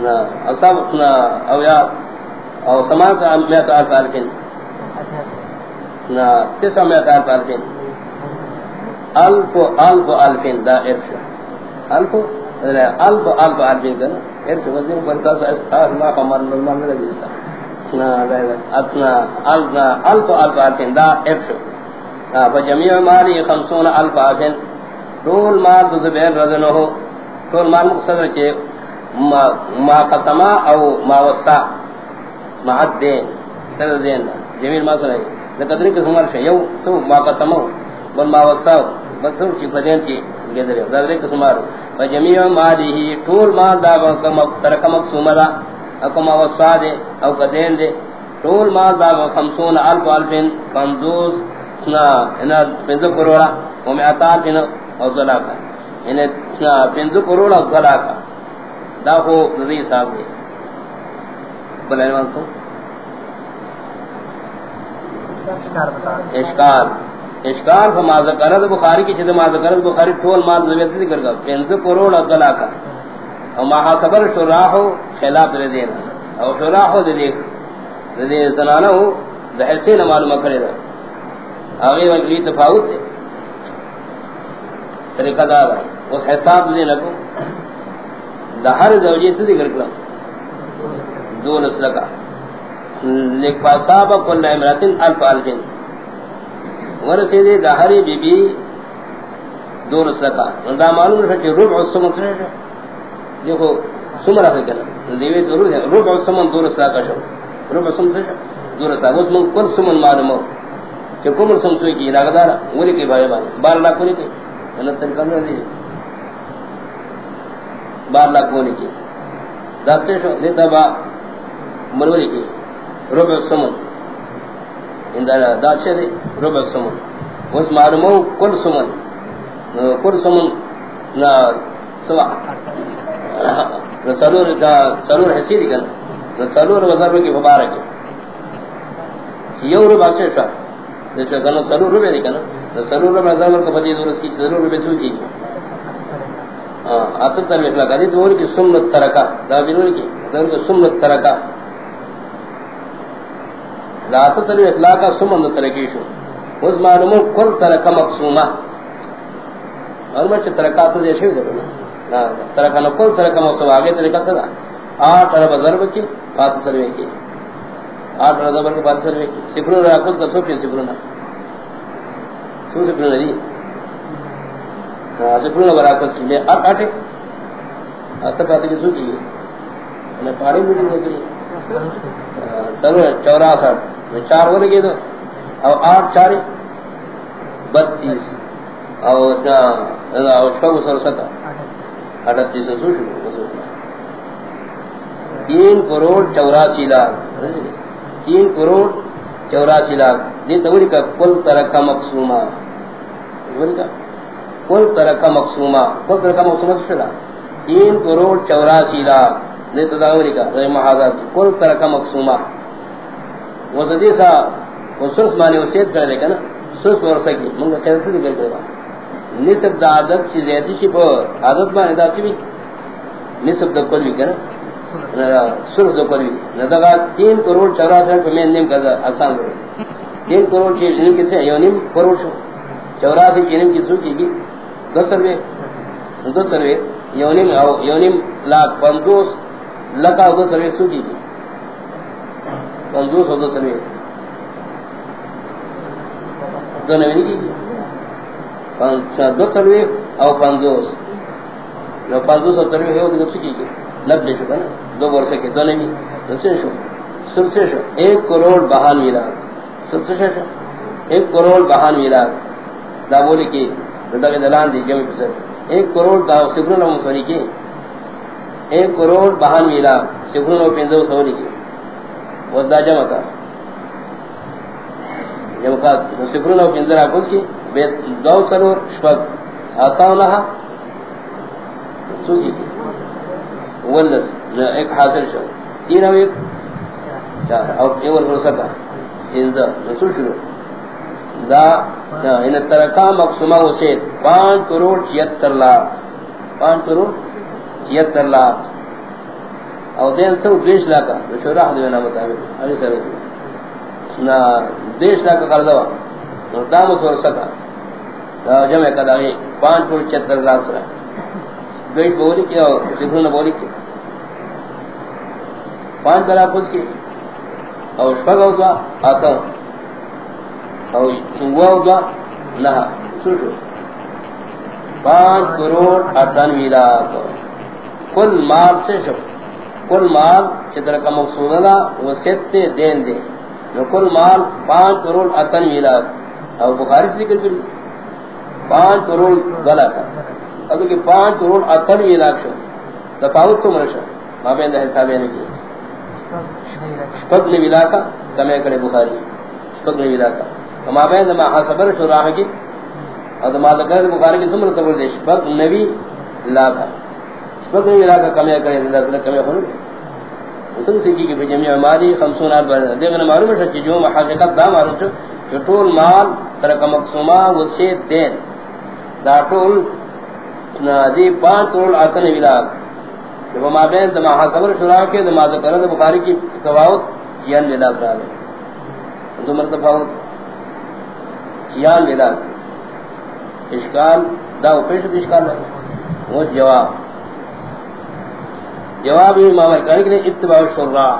ألفين أو سبعة أو يا أو ثمانية مئة ألف ألفين تسعة مئة ألف ألفين ألف ألف ألفين دا إرش ألف ألف ألف ألفين كنا إرش وزين بركاس الله خمر نرمان نرجستا اتنا الف الف الفین دا افشو فجمیع مالی خمسون الف الفین طول مال دو زبیر رضنہو طول مال مقصد رچے ما قسما او ما وسا. ما الدین سر دین. جمیل ما سنائی لقدر قسم ورشا یو سو ما قسمو، بل ما وسا بل سو چی فدین کی گدر لقدر قسم ورشا فجمیع مالی طول مال دا ترک مقسوم دا اکما وصا دے او قدین دے طول مال دا خمسون، الف، الفین کمدوز سنا انا پنزو کروڑا ومی اتال او دلاکا انا سنا پنزو کروڑا او دلاکا دا خو رضی صاحب دے بل سو. اشکال اشکال فما ذکرد بخاری کی چھتے ما ذکرد بخاری طول مال زبیر سے ذکر گا پنزو کروڑا او دلاکا او ما حسبر شراحو خلاف دے دینا او شراحو دے دیکھ دے دے زنانہو دے حسین معلومہ کرے دا آگے وجلی تفاوت دے طریقہ دا دا اس حساب دے لکو دا ہر زوجی سے ذکر کرم دول اسلکا لیک فاسابا کل امراتن الف الفین ورسی دے دا ہری بی بی دول اسلکا دا معلوم رکھا چھے ربع سمت سے دیکھو سمرا سے کنا دیوی ضرور ہے ربع سمن دور سا کا شو. ربع سم سے دور سا اس من کل سمن معلوم ہو کہ کمر سمسوئی کی لاغدارا ولی کی بھائی بانی بار لاکھ ولی کی اللہ طریقہ اندر بار لاکھ ولی کی۔ ذات سے شو دیتا با مرولی کی۔ ربع سمن اندانا دات سے دی ربع سمن اس معلومو کل سمن کل سمن نا سوا۔ سلور دا سلور حسی دی کنا۔ سلور وزر کی مبارک۔ یو ربع سے شو۔ دیکھو کنا سلور ربع دی کنا۔ سلور ربع زمر کا فدی دورس کی سلور ربع سو کی ہاں اتر تر مثلا کدی دور کی سنت ترکا دا بنور کی دور کی سنت ترکا دا اتر تر اطلاق کا سنت ترکی شو۔ اس معلوموں کل ترکا مقسومہ اور میں ترکا تو جیسے دے نا ترکا نہ کل ترکا مقسومہ آگے طریقہ صدا آٹھ ارب ضرب کی، پانچ سروے کی۔ آٹھ ارب ضرب کی، پانچ سروے کی۔ سفروں نے کل کا سوچے سفروں نے۔ تو سفروں نے دی۔ سفروں نے براکت کی لے آٹھ آٹھے آتا پاتے کی سوچی انہیں پاڑی مجھے دیکھ چلو چورا ساٹھ میں چار ہو لگے تو او آٹھ چاری۔ بتیس۔ او شو سر سکا اٹھتیس سو شو تین کروڑ چوراسی لاکھ۔ تین کروڑ چوراسی لاکھ۔ یہ توری کا کل طرح کا کل طرح کا مقصومہ، کل طرح کا مقصومہ سشرا تین کروڑ چوراسی لاکھ یہ تداوری کا ذہی محاضر کل طرح کا مقصومہ۔ وہ سا وہ سرس مانے وسیعت کر لے گا نا؟ سرس ورسکی منگا کیسے ذکر کرے گا۔ نصف دا عادت چی زیادی شی پا عادت مانے دا سی بھی۔ نصف دا کل کلوی کنا سرس دا کلوی ندگا تین کروڑ چوراسی لاکھ میں نیم کا آسان دے تین کروڑ چیز نیم کسے یو نیم کروڑ شو۔ چوراسی کی نیم کی سوچی گی دو سروے دو سروے یو او یو نیم لاکھ پندوس لکا دو سروے سوچی گی پندوس دو سروے دو نوی کی جی دو سروے او پندوس یو پندوس او سروے ہے وہ دو سکی گی لگ لے چکا نا. دو برسے کے دو نوی سلسے شو. سلسے شو. ایک کروڑ بہان ملا سلسے شو ایک کروڑ بہان ملا دا بولی کی دا دلان دی جمعی پسر. ایک کروڑ دا سبرون و مسوری کی. ایک کروڑ بہان ملا سبرون و پینزو سوری کی. وہ دا جمع کا. جمع کا. سبرون و پینزر آکوز کی. دو سرور شپک آتاو لہا سوکی کی؟ ولس. ایک حاصل شو. تین او ایک. چار. او ایول رسکا انزا نسو شروع. دا ان ترکا مقسمہ وسید پانچ کروڑ چیتر لاکھ. پانچ کروڑ چیتر لاکھ. او دین سو دیش لاکھا شورا حدوی نام مطابق علی سر نا دیش لاکھا قرضوا دام سور سکا. جمع قدامی پانچ کروڑ چیتر لاکھ سرا. دیش بولی کی اور سفرون بولی کی. پانچ بلا پوز کی. اور شپگ ہوگا آتا. ہوں اور ہوا ہوگا نہ سوچو. پانچ کروڑ اٹھانوی لاکھ کل مال سے شب کل مال چتر کا مقصود تھا وہ ستے دین دے. جو کل مال پانچ کروڑ اٹھانوی لاکھ اور بخاری سے ذکر کری پانچ کروڑ گلا کا اگر کہ پانچ کروڑ اٹھانوی لاکھ شو تفاوت تو مرشا ماں بین حساب نے کی. شپک نے ملا کا کمے کرے بخاری. شپک نے ملا کا. کما بین ما حسبر شو راہ کی، اور ما ذکر بخاری کی سمر تبر دے، شپک نبی لا کا شپک نے ملا کا کمے کرے اللہ تعالی کمے ہو اصل سے کی کہ جميع مالی 50 اربع دیکھنا معلوم ہے کہ جو حقیقت دا معلوم ہے کہ طول مال ترک مقسومہ وسے دین دا طول نادی پانچ طول آتن ولا جب ما بین دما حسبر شرا کے دما ذکر بخاری کی تواوت یان ملا صاحب دو مرتبہ یان ملا اشکال، دا پیش اشکال ہے. وہ جواب. جواب امام کریم نے اتباع شراح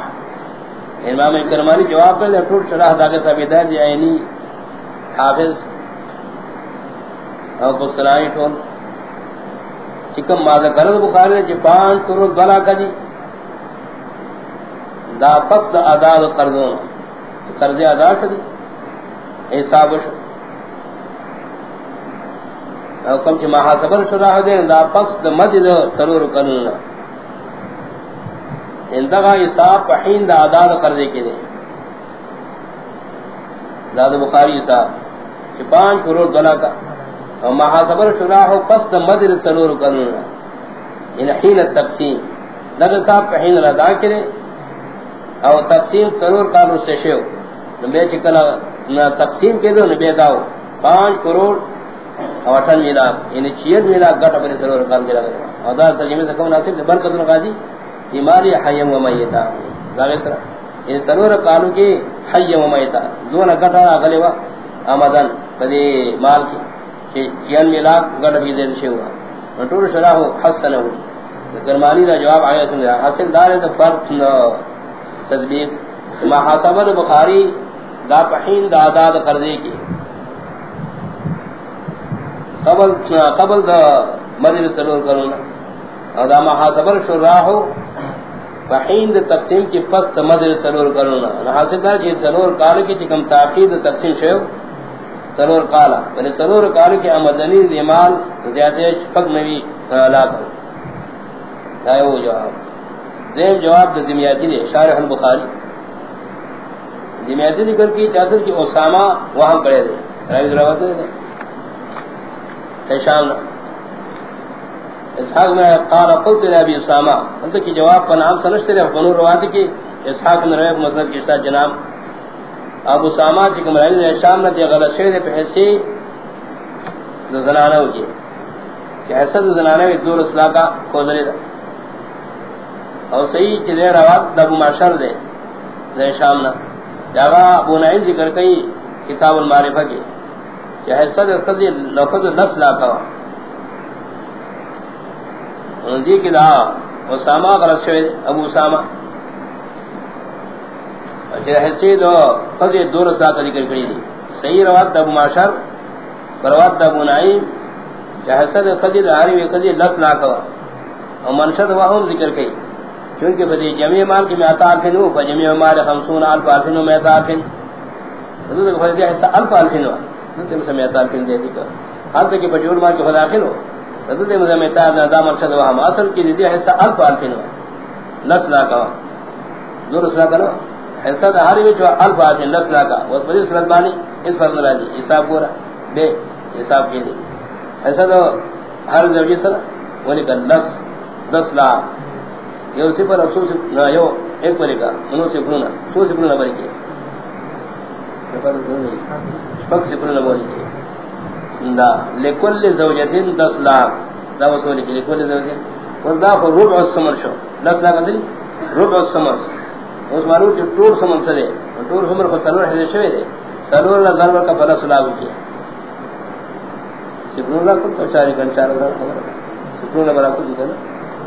امام کرمانی جواب پہ ٹوٹ شرح دا کے صاحب ہدایت عینی حافظ اور بخاری ٹول چکم ماذا کرد بخاری نے جی پانچ کروڑ بلا کا دا پس دا ادا قرضوں. قرض ادا کر حساب شو. او کم چی محاسبر شراح دے دا پس دا مدد سرور کنونا اندگا حساب پحین دا عداد قرضے کے دے. دا دا بخاری حساب چی پانچ کروڑ دلا کا. او محاسبر شراح پس دا مدد سرور کنونا ان یعنی حین التقسیم. دا حساب پحین ردا کرے او تقسیم سرور کارو سے شیو. نبی چکل تقسیم کے دو نبی داو. پانچ کروڑ او اٹھن میلا یعنی چیر میلا گٹا پر سرور کام دلا گیا او دا ترجمے سے کم ناصب برکت غازی ایماری حیم و میتا۔ لاغسر یہ یعنی سرور کالو کی حیم و میتا۔ دون گٹا اگلے وا، آمدن پدی مال کی چیر میلا گٹا بھی زید شیوا نٹور شراہ حسنہ گرمانی دا جواب آیا تم حاصل دار ہے تو فرق تدبیر۔ محاسبہ بخاری دا پحین دا آداد قرضے کی۔ قبل قبل دا مجلس سلور کرونا اور دا محاسبر شراحو فحین دا تقسیم کی پس دا مجلس سلور کرونا حاصل دا چیز سلور کالو کی چکم تاقید دا تقسیم شو سلور کالا. یعنی ولی سلور کالو کی امدنی دیمال زیادہ شپک نوی لا کرو دا یو جواب. زیم جواب دا دمیاتی دے شارح البخاری. دمیاتی ذکر کی چاہتر کی اسامہ وہاں کرے دے راوی دراوات دے شام اسحاق میں قال قلت لابی اسامہ. انت کی جواب کا نام سنشتے رہے، بنو روات کی، اسحاق نے روایت مسند کی ساتھ جناب. ابو اسامہ جی کی کمرائی نے شام نے غلط شے پہ حصے زنانہ کی کہ حسد زنانہ میں دور اصلاح کا کوزرے دا۔ اور صحیح چیزیں روات ابو معشر دے زي شام نہ۔ جگہ ابو نعیم ذکر کئی، کتاب المعرفہ کی۔ کہ حسد قضی لفظ نس جی لا کا دی کہ دا اسامہ غلط شوی ابو اسامہ۔ کہ جی حسد قضی دور سا کا ذکر کری دی۔ صحیح روایت ابو معشر، روایت ابو نعیم۔ جی کہ حسد قضی داری و قضی نس لا اور منشد وہم ذکر کئی۔ چونکہ بدی جمعی مال کی میں عطا فنو فجمعی مال خمسون الف الفنو میں عطا فن حضور کو فرضی حصہ الف الفنو تم سمیتا پن دے دی کر حال تک بجور مار کے خدا داخل ہو. حضرت مزمیتا نظام مرشد وہاں اصل کی دی حصہ الف الفن ہو لس لاکھ دور اسلا کرو حصہ دا ہر وچ الف الفن لس لاکھ وہ بڑی سرت بانی، اس پر ناراضی حساب پورا بے، حساب کے لیے ایسا تو ہر زوجی سر وہ نکل لس دس لاکھ یہ اسی پر افسوس نہ یو ایک پر کا. انہوں سے پڑھنا سو سے پڑھنا بڑی کے پک سپر نمونی کی دا لکل زوجتین دس لاکھ۔ دا وصولی کی لکل زوجتین۔ اس دا خو ربع السمر شو۔ دس لاکھ اندری ربع السمر۔ اس مانو جو ٹور سمر سدے ٹور سمر خو سلور حضر شوئے دے۔ سلور اللہ ضرور کا فلا سلاوی کی۔ سپر اللہ کل تو چاری کنچار اللہ خبر سپر اللہ برا کل دیتا نا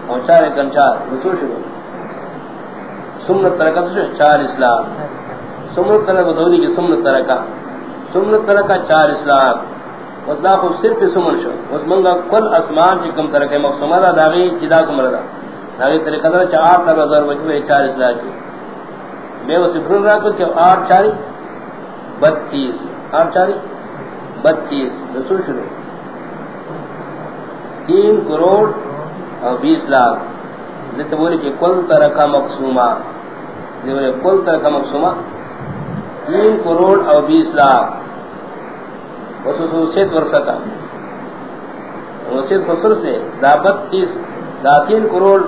اور چاری کنچار رسول شروع۔ سمنت ترکہ سے چار اسلام سمنت ترکہ دونی کی سمنت ترکہ۔ سمن طرح کا چار اسلام۔ اس دا صرف سمن شو۔ اس منگا کل اسمان چی کم طرح کے مقصومہ دا داغی جدا کم ردا داغی طریقہ دا چا آٹھ لگ ازار وجوہ چار اسلام کی۔ میں وہ سفرن رہا کل کہ آٹھ چاری؟ بتیس۔ آٹھ چاری؟ بتیس۔ رسول شروع۔ تین کروڑ اور بیس لاکھ۔ دیتا بولی کہ کل طرح کا مقصومہ۔ دیتا کل طرح کا مقصومہ۔ تین کروڑ اور بیس لاکھ. خصوصیت ورسکا خصوصیت خصوص سے دا بتیس دا تین کروڑ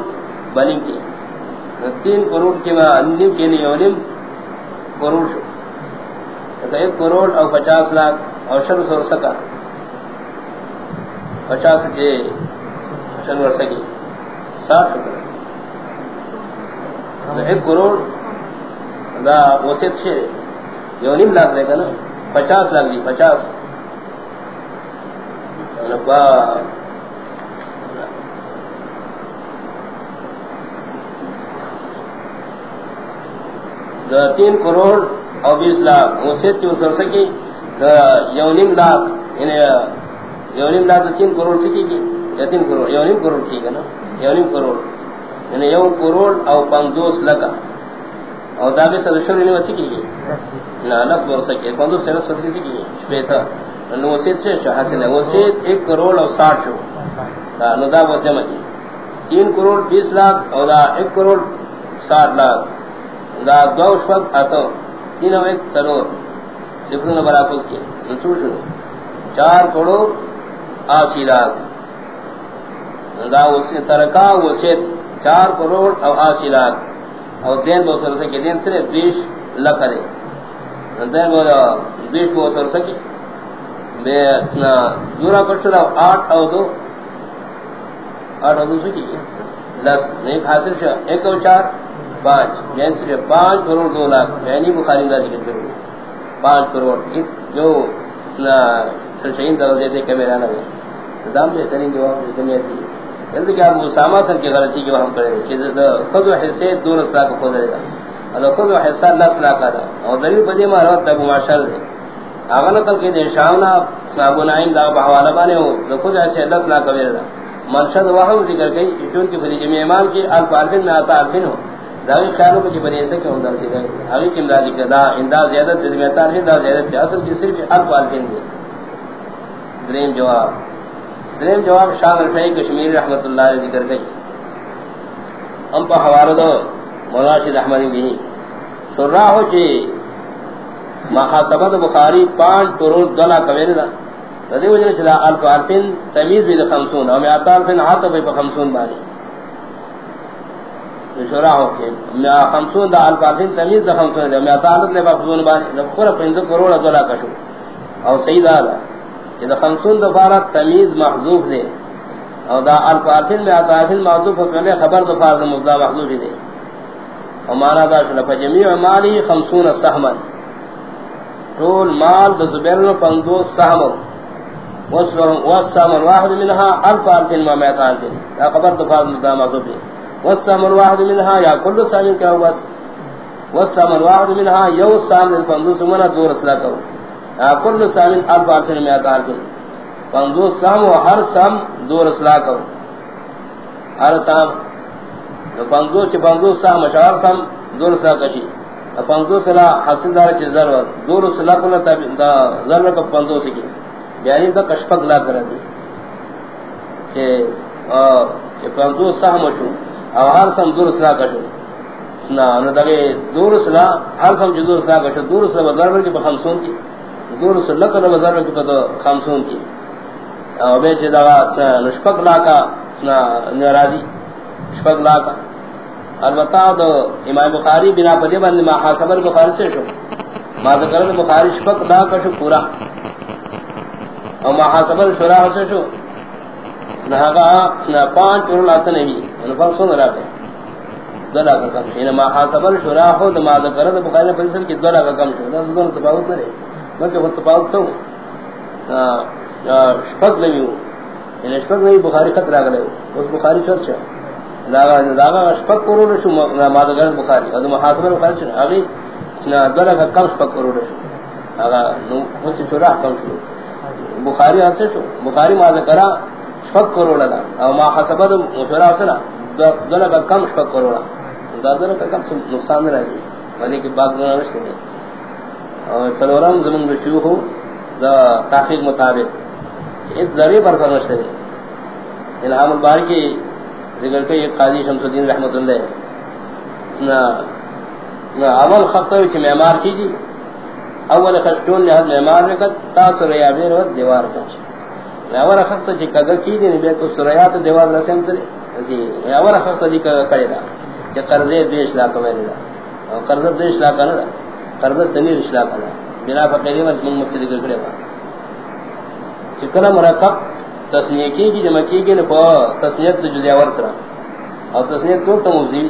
بنی کی. تین کروڑ کی میں انیم کے نہیں اولیم کروڑ شو. ایک کروڑ اور پچاس لاکھ اور شر ورسکا پچاس کے شر ورسکی ساٹھ ایک کروڑ دا وسیط سے یو نیم لاکھ لے گا نا؟ پچاس لاکھ دی، پچاس۔ تین کروڑ اور بیس لاکھ اسے تین سو سکی۔ یونیم لاکھ یعنی یونیم لاکھ تین کروڑ سکی کی یا تین کروڑ یونیم کروڑ ٹھیک ہے نا؟ یونیم کروڑ۔ یعنی یو کروڑ اور پندوس لگا۔ اور دابے سدشور یونیورسٹی کی نا نصب ہو سکے کون سے نصب کی کی شپیتا نو وسیت سے حاصل ہے وسیت ایک کروڑ اور ساٹھ شو. نو دا وہ جمع کی تین کروڑ بیس لاکھ اور دا ایک کروڑ ساٹھ لاکھ. دا دو شپک آتا تین او ایک سرور صفر نمبر کی نچوڑ شنو چار کروڑ آسی لاکھ. دا وسیت ترکا وسیت چار کروڑ اور آسی لاکھ. اور دین دو سر سکے دین سرے بیش لکھرے دین بولا کو آٹھ او دو۔ آٹھ او دو سکی۔ لس حاصل شا ایک او چار۔ پانچ جین پانچ کروڑ دو لاکھ۔ یعنی بخاری دا ذکر کرو پانچ کروڑ۔ جو دور دیتے کمیرانا دام بہترین جواب دنیا تھی جلد کہ آپ مسامہ سن کی غلطی کی وہاں کرے کہ خود حصے کو خود رہے گا خود حصہ اللہ صلاح کا دا اور دلیل بدی ما روت تک ماشال دے آغا نقل کے دے شاونا صحابو نائم دا بحوالا بانے ہو تو خود حصے اللہ صلاح کا بیرے دا منشد وحو ذکر گئی چون کی فری جمعی امام کی الف عالفین میں آتا عالفین ہو داوی خیالوں کی بنی ایسا کیوں دا سیدھا آگی کی امدادی کا دا انداز زیادت دے دمیتا نہیں دا زیادت دے اصل کی صرف الف عالفین دے درین جواب. دریم جواب شاہ رفعی کشمیر رحمت اللہ علیہ ذکر گئی ہم پا حوالہ دو مناشد احمدی بھی سرہ ہو چی محاسبت بخاری پانچ کروڑ دولا کویر دا۔ رضی وجہ چلا الف الفین تمیز بھی خمسون اور میاتا الفین حاتا بھی پا خمسون بانی۔ شرح ہو کے خمسون دا الف الفین تمیز دا خمسون دا میاتا الف لے پا خمسون بانی۔ نفقر پنز کروڑ دولا کشو۔ اور سید آدھا اذا خمسون دفارہ تمیز محضوف دے۔ اور دا الف الفاتن میں آتا آتاتن محضوف پہلے خبر دفار دا مزدہ محضوف دے۔ اور مانا دا شنہ فجمیع مالی خمسون سحمن طول مال دا زبیرن پندو سحمن والسحمن واحد منها الفاتن ما میتاتن دا خبر دفار دا مزدہ محضوف دے. والسحمن واحد منها یا کل سحمن کیا ہوا والسحمن واحد منها یو سحمن پندو سمنا دور اسلا کرو کل سامن الف آتن میں آتا آتن پندو سام و ہر سام دو رسلا کرو ہر سام پندو چی پندو سام اشار سام دو رسلا کشی پندو سلا حسن دار چی ضرور دو رسلا کنا دا ضرور کا پندو سکی بیانی دا کشپک لا کرا دی. چی پندو سام شو. او ہر سام دو رسلا کشو نا انہوں دے دو رسلا ہر سام چی دو رسلا کشو دو رسلا ضرور کی بخمسون کی دور سے لکن وزر کی پتہ خمسون کی او بے چھ دغا نشپک لاکا ناراضی شپک لاکا البتہ دو امام بخاری بنا پدے بند ما حاصبر بخاری سے شو. ما ذکر بخاری شپک لاکا شو پورا. او ما حاصبر شورا سے شو. نہاگا نہ پانچ اور لاتا نبی ان پر سن رہا ہے دلا کا کم ان یعنی ما حاصبر شورا ہو تو ما ذکر بخاری پدے کی دلا کا کم شو. دونوں تفاوت نہیں بلکہ وہ تفاوت سو شفق نہیں ہو یعنی شفق نہیں بخاری خط راگ لے اس بخاری چرچ ہے داغا داغا شفق کرو رشو مادگر بخاری. اور محاسبہ بخاری چرچ آگی دولہ کا کم شفق کرو رشو آگا نو سے شراح کم شو بخاری حد سے شو بخاری مادگرہ شفق کرو لگا. اور محاسبہ شراح سنا دولہ کا کم شفق کرو لگا. دولہ کا کم نقصان رہ دی ولی کہ باق دولہ رشتے دے اور سلورم زمن رشیو ہو دا تحقیق مطابق. اس ذریعے پر فرمش ہے الہام الباری کی ذکر کہ کے قاضی شمس الدین رحمت اللہ نا نا اول خطہ وچ معمار کی جی اول خطون نے حد معمار نے کہا تا سریابین و دیوار کا کچ اول خطہ جی کگر کی دی بے تو سریات دیوار رسم ترے جی اول خطہ جی کرے دا۔ کہ قرضے دیش لا کمے دا۔ قرض دیش لا کرے دا۔ قرض تنیر اشلا کنا بنا فقیری من من مفتی ذکر کرے با چکنا مرکب تصنیع کی کی جمع کی گئی نفا تصنیعت دا جزیہ ورسرا اور تصنیعت تو تموزی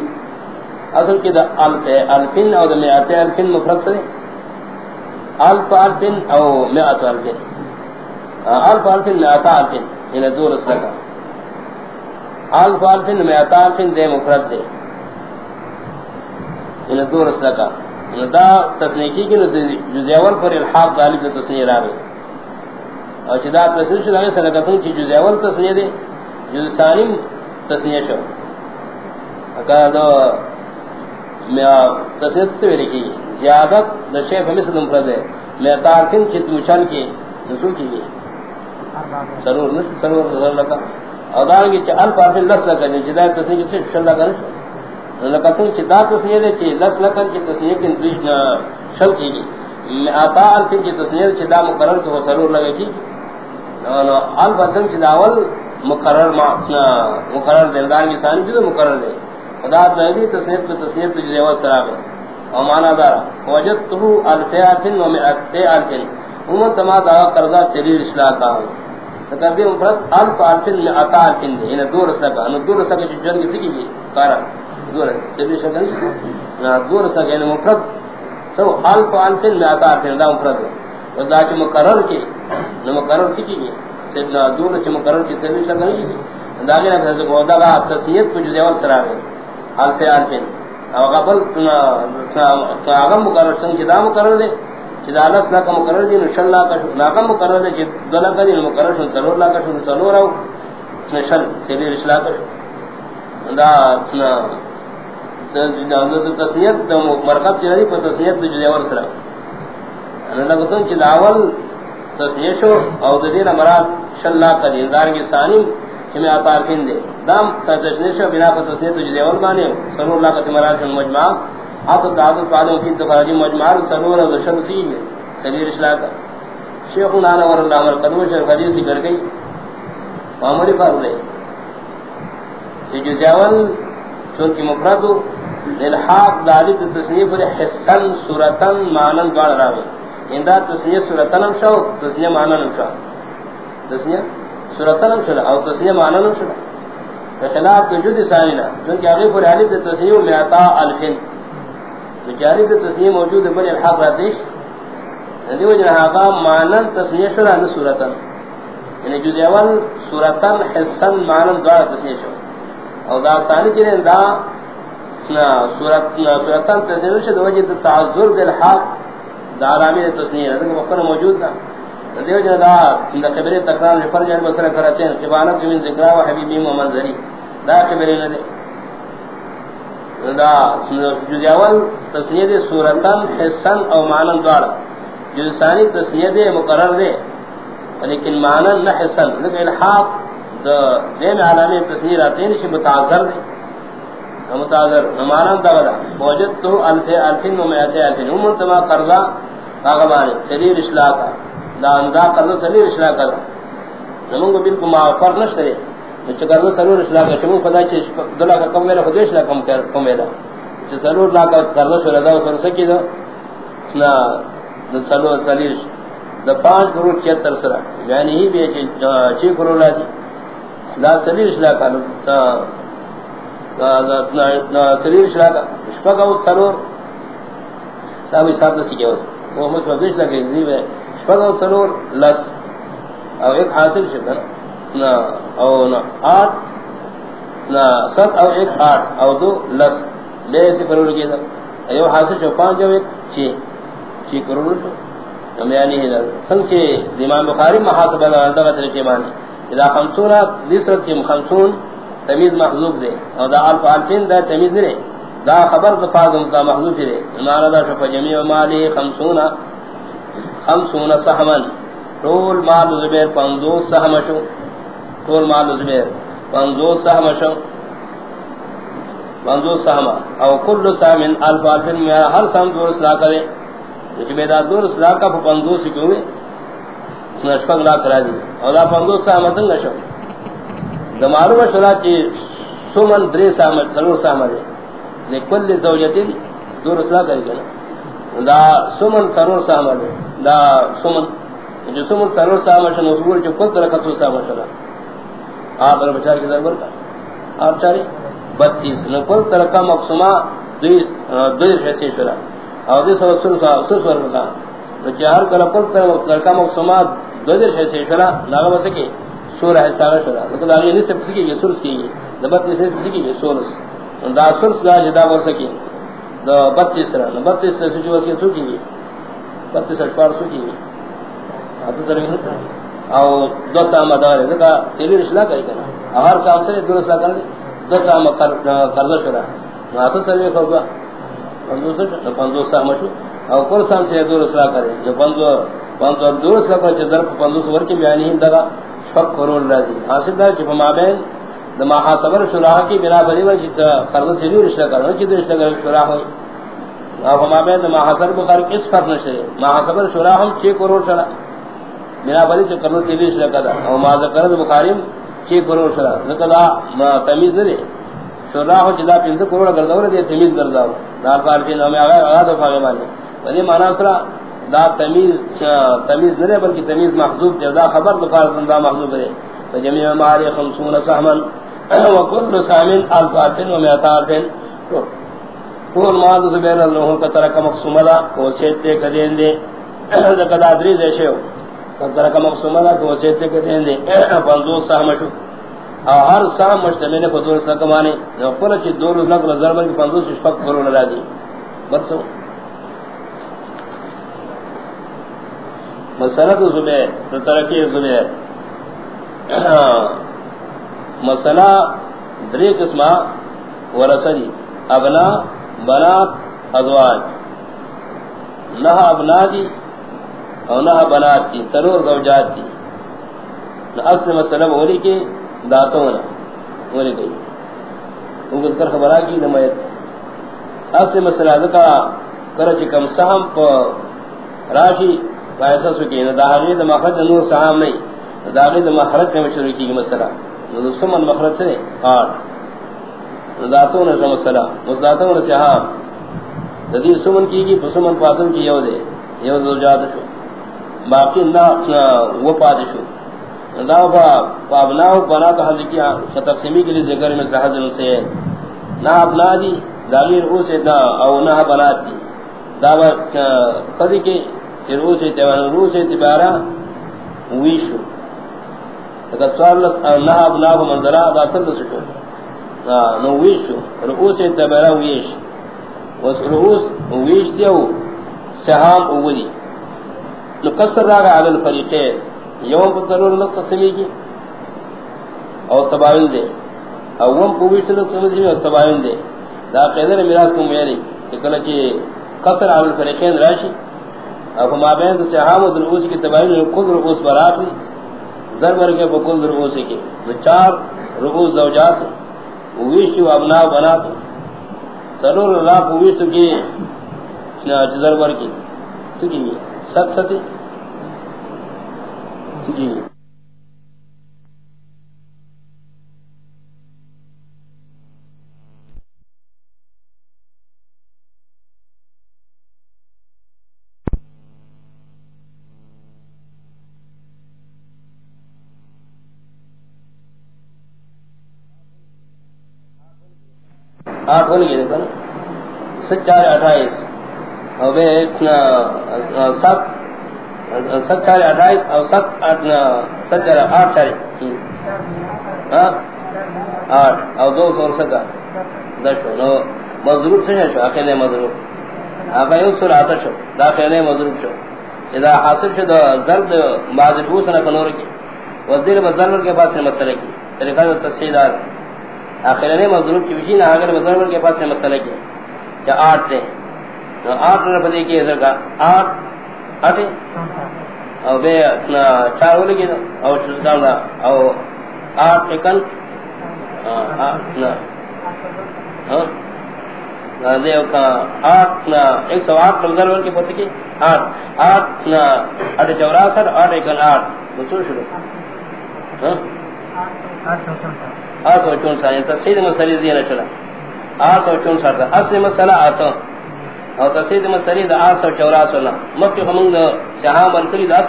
اصل کی دا الف الفین او دا میعت الفین مفرق سرے۔ الف الفین او میعت الفین الف الفین میعت الفین انہ یعنی دو رسلہ کا۔ الف الفین میعت الفین دے مفرق دے۔ انہ دو رسلہ کا۔ یعنی دا تسنیکی کی گی جزیول پر الحاق غالب دا تسنی راوی اور چی دا تسنی شد آگے سرکتن چی جزیول تسنی دے جز سالم تسنی شو. اکا دا تسنی تسوی لکی زیادت دا شیف مثل مفرد ہے میں تارکن چت مچان کی نسو کی گئی سرور نشو سرور ضرور لکا او دارنگی چا الف آرفن لس لکا جن چی دار تسنی کی صرف شل لکا نشو لکا سنگ چی دار تسنی دے چی لس لکا چی تسنی کی دوش شل کی گئی میں آتا الفن چی تسنی چی دا مقرر کی وہ لگا کی الف آرفن چی داول مقرر مقرر دے دارنگی سانی چی مقرر دے خدا نبی تصنیف تو تصنیف تو جزیوہ سراب ہے او مانا دارا وجدتو الفیاتن و مئتی الفن امت ما دا قرضہ تریر اصلاح کا ہوں تقدیم مفرد الف الفن مئتا الفن دے انہا دور سکا انہا دور سکا جو جنگی سکی بھی کارا دور تریر سکا نہیں دور سکا انہا مفرد. سو الف الفن مئتا الفن دا مفرد و دا چی مقرر کی انہا مقرر سکی بھی سیدنا دور چی مقرر کی تریر سکا نہیں دا گنا کہ دا تصنیف تو جزیوہ سراب ہے الف الفن او قبل کاغم مقرر سن کی دا مقرر دے چی دا لس مقرر دی نشل لاکا شو لاکا مقرر دے چی دو لاکا دی مقرر شو سلور لاکا شو سلور او نشل سیلی رش لاکا شو دا تصنیت دا مرکب چی ردی پر تصنیت دا جزیور سرا انا چی دا اول او دین مراد شل لاکا دی دارنگی ثانی کہ آتا دے دام تجنش بنا پر تصنیت جزے اول مانے سرور اللہ کا تمرات مجمع. آپ تعدد قادم کی تفاجی مجمع سرور و شر سی میں سبیر اصلاح کا شیخ نانا ور اللہ عمر قدم شیخ حدیث کی کر گئی معمولی فرض ہے کہ جزے اول چون کی مفرد الحاق دالی تصنیف پر حسن صورتن مانن گاڑ دوار راوی اندہ تصنیف صورتن ہم شاو تصنیف مانن ہم شاو تصنیف سورتن شلا او تسنیہ معنی نہ شلا خلاف تو جد ثانینا جن کے اگے پر علی تسنیہ میں عطا الفن تو تسنیہ موجود ہے الحق راتش ندی وجہ ہا معنی تسنیہ شلا نہ سورتن. یعنی جد اول سورتن حسن معنی دا تسنیہ شلا او دا ثانی چنے دا نا سورت نا سورتن تسنیہ شلا وجہ تعذر بالحق. دا علامی تسنیہ ہے وقت موجود تھا دیو جنا دا دا خبر تکرار پر جان بسر کرتے ہیں شبانت من ذکر و حبیبی و منظری دا خبر نہ دے دا جزاول تسنیہ سورتن حسن او معنی دوار جو ثانی تسنیہ مقرر دے لیکن معنی نہ حسن لیکن الحاق دا دیم علامی تسنیہ راتے ہیں متعذر دے متعذر معنی دا بدا موجد تو الف الفن و میتے الفن امتما قرضا آغبانی سریر اصلاح کا دا اندا کرنا سلی رشلا کر نمنگ بالکل ما فرق نشتے دے چھ کرنا سلور رشلا کر چمون خدا چھ دلا کا کم میرا خودش لا کم کم میرا چھ سلور لا کا کرنا شو رضا سر سکی دا نا دا سلور سلیش دا پانچ کروڑ چیتر سرا یعنی ہی بھی چھ کروڑ لا دی دا سلی رشلا کر سلی رشلا کر شپا کا سلور دا بھی ساتھ سکی ہوسا وہ ہمیں سوابیش لگے دی ہے شپږ سلور، لس۔ او ایک حاصل شکر نا؟ او نا، آٹھ۔ نا ست او ایک، آٹھ۔ او دو، لس۔ لے سے کروڑ کی دا ایو حاصل شو پانچ جو ایک، چھ۔ چھ کروڑ شو ہم یعنی ہے۔ سنگ چھ، امام بخاری محاسبہ دا اندہ طریقے مانی اذا خمسون، دیسرت کی خمسون، تمیز محضوب دے۔ او دا الف الفین دا تمیز دے دا خبر دا فاظم دا محضوب دے مانا دا شفا جمیع مالی خمسون خمسون سہمن طول مال زبیر پندو سہمشو طول مال زبیر پندو سہمشو پندو سہما او کل سہمن الف الفن میں ہر سہم دور سلا کرے جب بیدا دور سلا کا پندو سکوئے نشفق لا کرا دی او دا پندو سہم سنگ شو؟ دمارو شلا چی سمن دری سہم سلور سہم دے لکل زوجتین دور سلا کرے گا دا سمن سرور سہم دا سمن، جو سمن سرور سامش نصبور جو کل طرح کتو سامش آپ اگر بچار کی ضرور کا آپ چاری۔ بتیس نکل طرح کا مقصومہ دویس حیثی شرا۔ اور دیس و سر سر سر سر چہر جی کل کل طرح کا مقصومہ دویس حیثی شرا، ناغا بسکی سور حیثارا شرا۔ لیکن آگے نصف سکی گئی سرس کی گئی۔ دا بتیس حیثی سکی گئی، سورس۔ دا سرس دا جدا برسکی دا بتیس را بتیس سے سوچی وسی سوچی گئی بتیس اشپار سوچی گئی آتا تروی او دو سام دار ہے ذکا تیلی رشلا کری کنا ہر سام سے دو رشلا کرنے دو سام قرض شرا آتا تروی خوبا پندو سام شو او پر سام سے دور اصلاح کرے جو پندو پندو دور اصلاح کرے چھ ضرب پندو سور کی بیانی ہی دگا شفق کرون رازی حاصل دا چھ پما بین دا محاسبر شراح کی بنا بلی وجہ چھ قرض چھ دور اصلاح کرے چھ دور اصلاح کرے شراح ہوئی۔ او پما بین دا محاسبر بخار اس فرق نشرے محاسبر شراح ہم چھ کرون شراح۔ بنا بلی چھ قرض چھ دور اصلاح کرے او مازا کرد بخاریم چھ کرون شراح۔ ذکر دا تمیز دے شراح چھ دا پینز کرون گردور دے تمیز گرداو دار پار کی نامی آگا آگا دفاع مانے۔ ولی معنی سرا دا تمیز تمیز نرے بلکہ تمیز محضوب دے۔ دا خبر دفار دا محضوب دے۔ فجمیع ماری خمسون سہمن۔ وکل سامن الفاتن و میتارفن کون ماد زبیر اللہ کا ترک مقصوم دا کو سیتے کدین دے۔ دا کدا دریز ایشے ہو ترک مقصوم دا کو سیتے کدین دے۔ پندو سہمشو اور ہر سام مجتمع کو دور سکمانے کل چ دور لگ ضرب کی پندو شفق کرو لگا دی۔ بس مسئلہ تو زبیر، تو ترقی زبیر۔ مسئلہ دری قسمہ ورسلی ابنا، بنات، ازواج۔ نہ ابنا دی اور نہ بنات دی، ترور زوجات دی۔ نہ اصل مسئلہ بولی کے داتوں نا بولی گئی۔ ان کو خبرہ کی نمائت اصل مسئلہ ذکا کرچ کم سہم پا راشی فائسہ سکی نا داغی دا مخرج نور سہام نہیں داغی دا مخرج میں شروع کی مسئلہ۔ سمن مخرج سے آٹھ داتوں نے مسئلہ مزداتوں نے سہام ددی سمن کی گی سمن پاتن کی یو دے. یو دو جاد شو. باقی نا وہ پاد شو. دا با ابناء بنا کا حل کیا تقسیمی کے لیے ذکر میں صحت سے. نہ ابنا دی، داغیر او سے دا، او نہ بنات دی. دا با قدی کے رو سے تیوان، رو سے تبارا ویشو اگر سوال لس نہ ابنا کو منظرہ دا تر دس شو نو ویشو رو سے تبارا ویش. وس روس ویش دیو، سہام اولی. نو قصر راگا علی الفریقین. یوم پر ضرور لگ سکسمی کی اور تباین دے. او وم پویش لگ سکسمی اور تباین دے. دا قیدر میراز کو میری کہ کل کی قصر علی الفریقین راشی. او ہما بین دا سحام و دلعوسی کی تباین کل رؤوس برات ہوئی ضرور کے بکل رؤوسی کی۔ تو چار رکو زوجات ویشی و ابنا بنا تو۔ ضرور اللہ پویش کی۔ یعنی ضرور کی۔ سکی سب ستی جی آٹھ ہو لگے دیکھو ستار اٹھائیس۔ اور سات ستر اٹھائیس اور ست ستر آٹھ چارے ہاں؟ آٹھ۔ اور دو سو سکا دس نو۔ مضروب سے شو اکیلے مضروب۔ آقا یو سر آتا شو۔ دا مضروب شو۔ اذا حاصل شو دا ضرب بعض بوس کنور کی۔ وزیر بزرگ کے پاس نے مسئلہ کی۔ طریقہ دا تصحیح دار اکیلے مضروب کی وشی نہ اگر بزرگ کے پاس مسئلہ کی۔ کہ آٹھ دے آٹھ نے بدی کی ازر کا؟ آٹھ؟ اٹھے او بے چار ہو لگی او شلطان دا او آٹھ اکن ہاں، آٹھ ہاں۔ ایک سو آٹھ لفظر ور کے پتہ کی؟ آٹھ۔ آٹھ اٹھ چوراسر آٹھ اکن آٹھ۔ بچو شروع۔ ہاں؟ آٹھ سو چون یعنی چلا۔ چون اصل مسئلہ آتا۔ او تصید دا آس و مکی خمونگ دا سیحام ورکلی دا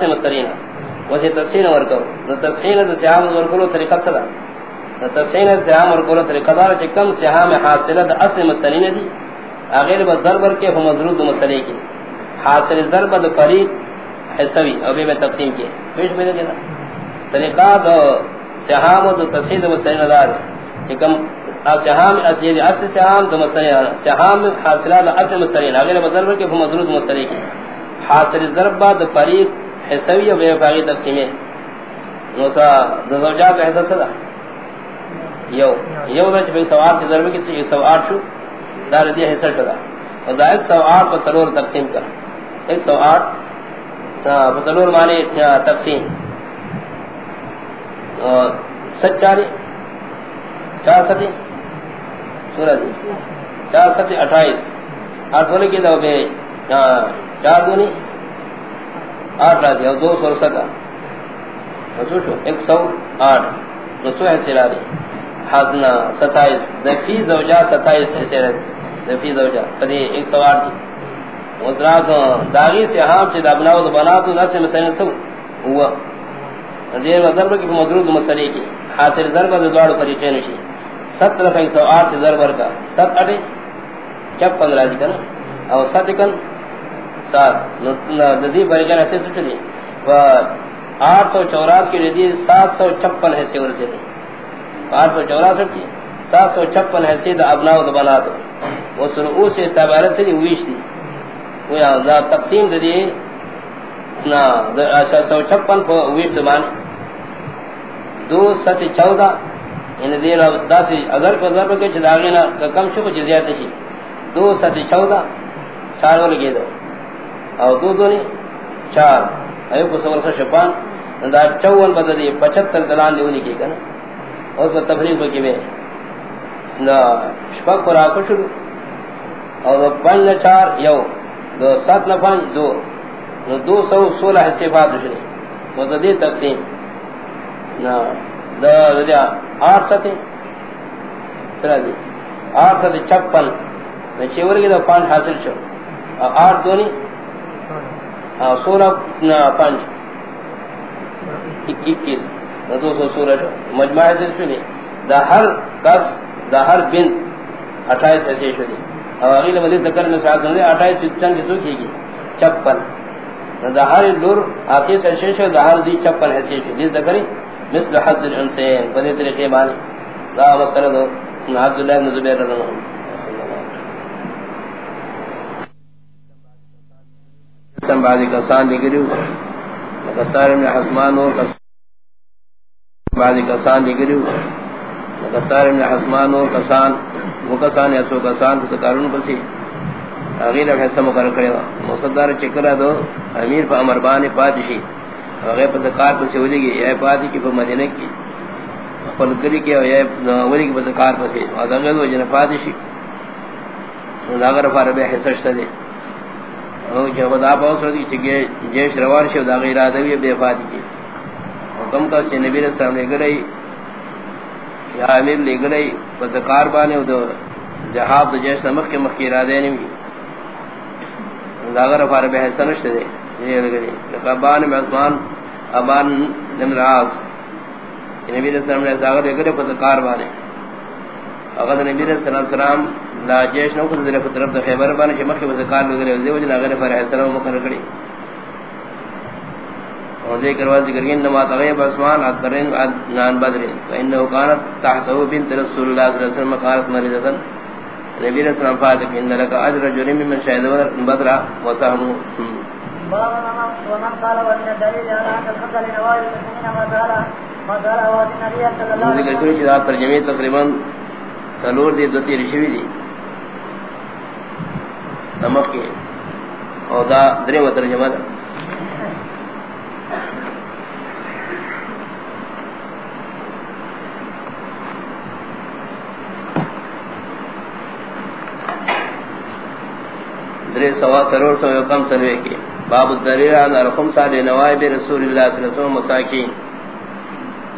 وسی ورکو۔ دا دا سیحام ورکلو طریقہ صدا دا دا سیحام ورکلو طریقہ دارا چی کم سیحام حاصلہ دا دی۔ اغیر با ضربر کے کی۔ حاصل ضرب دا او بے میں تقسیم کی۔ پیش طریقہ دا سیحام دا تصید مسرینا دارا چی کم سہام اسید اصل سہام دو مسئلہ سہام یعنی حاصلہ دا اصل مسئلہ اگر بضرب کے فهم مضرود مسئلہ کی۔ حاصل ضرب بعد فریق حسوی و بے فاقی تقسیمیں نوسا دو زوجات حصہ صدا۔ یو۔ یو دا چپے سو آٹھ ضرب کی سو شو۔ دار دی حصہ شدا اور دا ایک سو پر سرور تقسیم کر ایک سو آٹھ فتلور مانے تقسیم۔ سچاری چار ستی سورہ چار ستی اٹھائیس۔ آٹھ بولے کی دو بے چار دونی آٹھ اور دو سکا سوچو، ایک سو آٹھ۔ دی حضنا ستائیس۔ دفی زوجہ ستائیس دفی زوجہ قدی ایک سو آٹھ۔ دی وزرات داغی سے ہاں ابناو دو بناتو مسئلہ سو۔ ہوا۔ دیر و ضرب مطلب کی مدرود مسئلے کی حاصل ضرب دو دوارو پریقے نشی ست رفع سو آٹھ کا ست اٹھے چپ پندرہ دی کنا او ست کن، سات. ندی پریقے نشی سو چلی و آٹھ سو چوراس کی ردی سات سو چپن حصے ورسے دی آٹھ سو چوراس کی سات سو چپن حصے دا ابناو دو وہ سنعو سے تبارت سے دی ویش دی وہ تقسیم دی نا سو چھپن کو ویش دمان دو ست چودہ. ان دیر داسی اگر کو ضرب کے چداغینا کم چھو کچھ زیادہ شی. دو ست چودہ. چار ہو لگے دو. او دو دو دونی چار. ایو کو سور سا شپان. دا چون بدل دی پچھتر دلان دیونی کی کنا. اس پر تفریق کو کیوے نا شپک پر آکو شروع او دو پنج چار یو. دو سات نفان دو. دو دو سو سولہ حصے بات شروع مزدی تقسیم. نا دا دا آٹھ ستے سرا دی آٹھ ستے چپن چیور کی دا پانچ حاصل شو آٹھ دونی سولہ پانچ، اکیس دو سو سولہ شو، مجمع حاصل شو دی، دا ہر کس دا ہر بن، اٹھائیس حصے شو دی اور اگیل مدد ذکر میں ساتھ ہونے اٹھائیس چند کی سوکھی گی چپن دا ہر لور آتی حصے شو، دا ہر دی چپن حصے شو، دی ذکری مثل حد الانسان بدی طریقے معنی دا مسئلہ دو عبداللہ بن زبیر رضی اللہ عنہ. سن بعضی کسان لگریو کسار ابن حسمان اور بعضی کسان لگریو کسار ابن حسمان اور کسان مکسان یا سو کسان کو کسکارون پسی اغیر اب حصہ مقرر کرے مصدر چکرہ دو امیر پا امربان پادشی غیر پر زکار پر سولی گی یہ پاتی کی پر مدینہ کی اپن کری کی یہ ولی کی پر زکار پر سی آدھنگل و جن پاتی شی داگر فار بے حصشت دے جو خدا پاس رضی چکے جیش روان شو دا غیر آدھوی بے پاتی کی حکم کا چھ نبی رسول لے گلئی یا امیر لے گلئی پر زکار بانے و دو جہاب دو جیش نمک کے مخی را دے نمی داگر فار بے حصشت دے قبان عثمان ابان نمراز نبی علیہ السلام نے زاغر کرے پس کار والے اگر نبی علیہ السلام لا جیش نو کو ذرا طرف تو خیبر بانے چمخ پس کار لگے دے وجہ اگر فرح السلام مقرر کڑی اور دے کروا ذکر گن نما تغیب عثمان اکبرین نان بدر فانه كانت تحته بنت رسول الله صلی اللہ علیہ وسلم، قالت مريضه نبی علیہ السلام فاتح ان لك اجر جرم من شهد بدر، وسهم۔ ومن قال ومن الدليل على الحمد المسلمين ما ما هو النبي صلى الله عليه وسلم ترجمه سلور دی، دو تیر شوی دی. نمک کے اور دا درے و ترجمہ دا. درے سوا سرور سو کم سنوے کی. باب الدلیل عن الخمسہ لنوائب رسول اللہ صلی اللہ علیہ وسلم مساکین.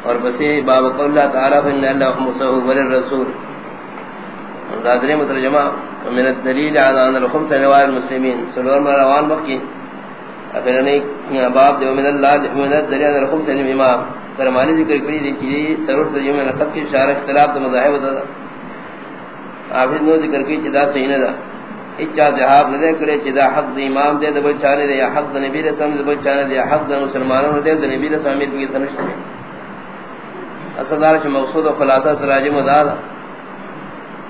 اور بسی باب قول اللہ تعالیٰ، فإن اللہ خمسہ وللرسول دادرے مترجمہ من الدلیل عن الخمسہ لنوائب المسلمین. سلور من روان بقی اپنے نے باب دیو من اللہ من الدلیل عن الخمسہ لنوائب فرمانی ذکر کری دی چیزی، سرور ترجمہ لقب کی شارع اختلاف دا مذاہب دا. آپ نو ذکر کی چیزا صحیح نہ دا. اچھا جہاب نہ کرے چدا حق دی امام دے دے بچانے دے حق دی نبی رسول دے بچانے دے حق دی مسلمانوں دے دے نبی رسول امید کی سنشت دے اصدار چھ مقصود و خلاصہ سراج مداد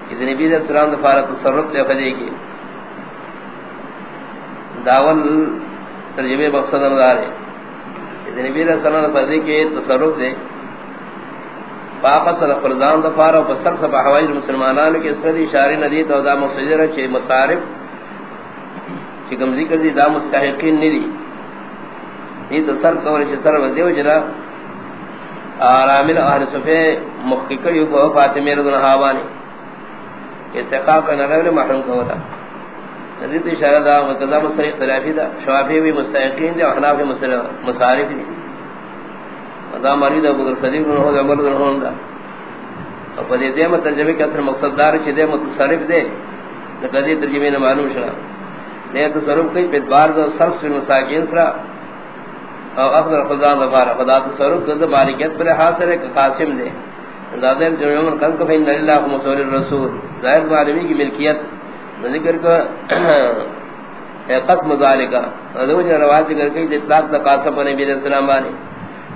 کہ نبی رسول دے فارت تصرف دے خدے کی۔ داول ترجمے مقصد مدار ہے۔ کہ نبی رسول دے فردے کے تصرف دے۔ فاقص الفرزان دفار و بسر سب حوائج مسلمانان کے سردی شاری ندیت و دا مصدر چے مصارف چکم ذکر دی دا مستحقین ندی یہ سر کور چھ سر وزیو جرا آرامل اہل صفے مخکر یو بہو فاطمہ رضن حابانی استقاق کا نغیر محرم کوتا حضرت اشارہ دا وقضا مستحق اختلافی دا شوافی بھی مستحقین دے احناف مصارف دی دا مرید ابو در صدیق رنہو دا عمر رنہو دا. اور پدی دے مترجمہ کے اثر مقصد دار چھ دے متصرف دے لقدی ترجمہ نے معلوم شنا دے تصرف کئی پید بار دا صرف سن مساکین سرا او افضل خزان دفارا خدا تو تصرف کد مالکیت پر حاصل ہے قاسم دے دادر جو من قلق فین اللہ مصور الرسول. ظاہر معلومی کی ملکیت. ذکر کا قسم ذالکا. ادو جو رواج ذکر کئی اطلاق دا قاسم نبی علیہ السلام بانی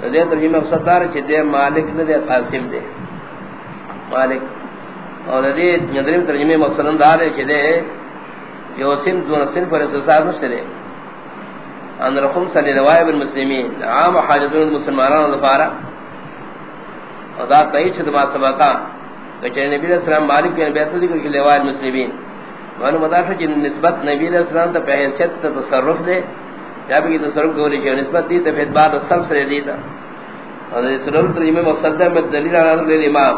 دے ترجمہ مقصد دار چھ دے مالک نہ دے قاسم دے مالک. اور دے ندریم ترجمہ مقصد دار چھ دے جو سن دون سن پر اتصال نشتے ان رقم صلی روایب المسلمین عام حاجتون المسلمانان ظفارہ اور دا تئی چھت ما سبقا کہ نبی علیہ السلام مالک کے بیعت ذکر کی روایت مسلمین معلوم مدافع جن نسبت نبی علیہ السلام تا حیثیت تا تصرف دے جب کی تصرف کو لکھے نسبت دی تا پھر بعد سب سے دیتا اور سنر ترجمہ مصدر میں دلیل آنظر لے امام۔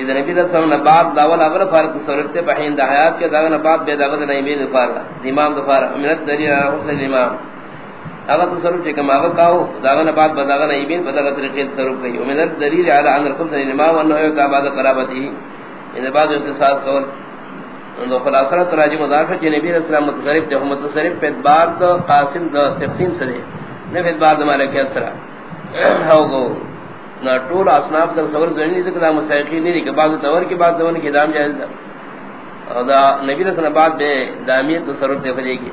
اذا نبی علیہ السلام نباد داول اگر فارق تصرف تے پہین دا حیات کے داغ نباد بے داغت نعیمین دفارا امام دفارا امنت دلیل آنظر امام۔ اگر تصرف چکم آگر کاؤ داغ نباد بداغ نعیمین بداغت رقید تصرف کئی امنت دلیل علی عن الخمس الامام وانہو کا بعد قرابتی ان بعد اتصاص قول اندو خلاصرہ تراجم مضافہ چی نبی علیہ السلام متصرف دے متصرف پید بار دا قاسم دا تقسیم سے سدے نفید بار دا مالکی اسرہ ہو گو نا طول اصناف در صور زنی نہیں سکتا مستحقی نہیں کہ بعض تور کی بعض دون کی دام جائز دا دا نبی علیہ السلام بعد بے دامیت تصرف دے فجے کی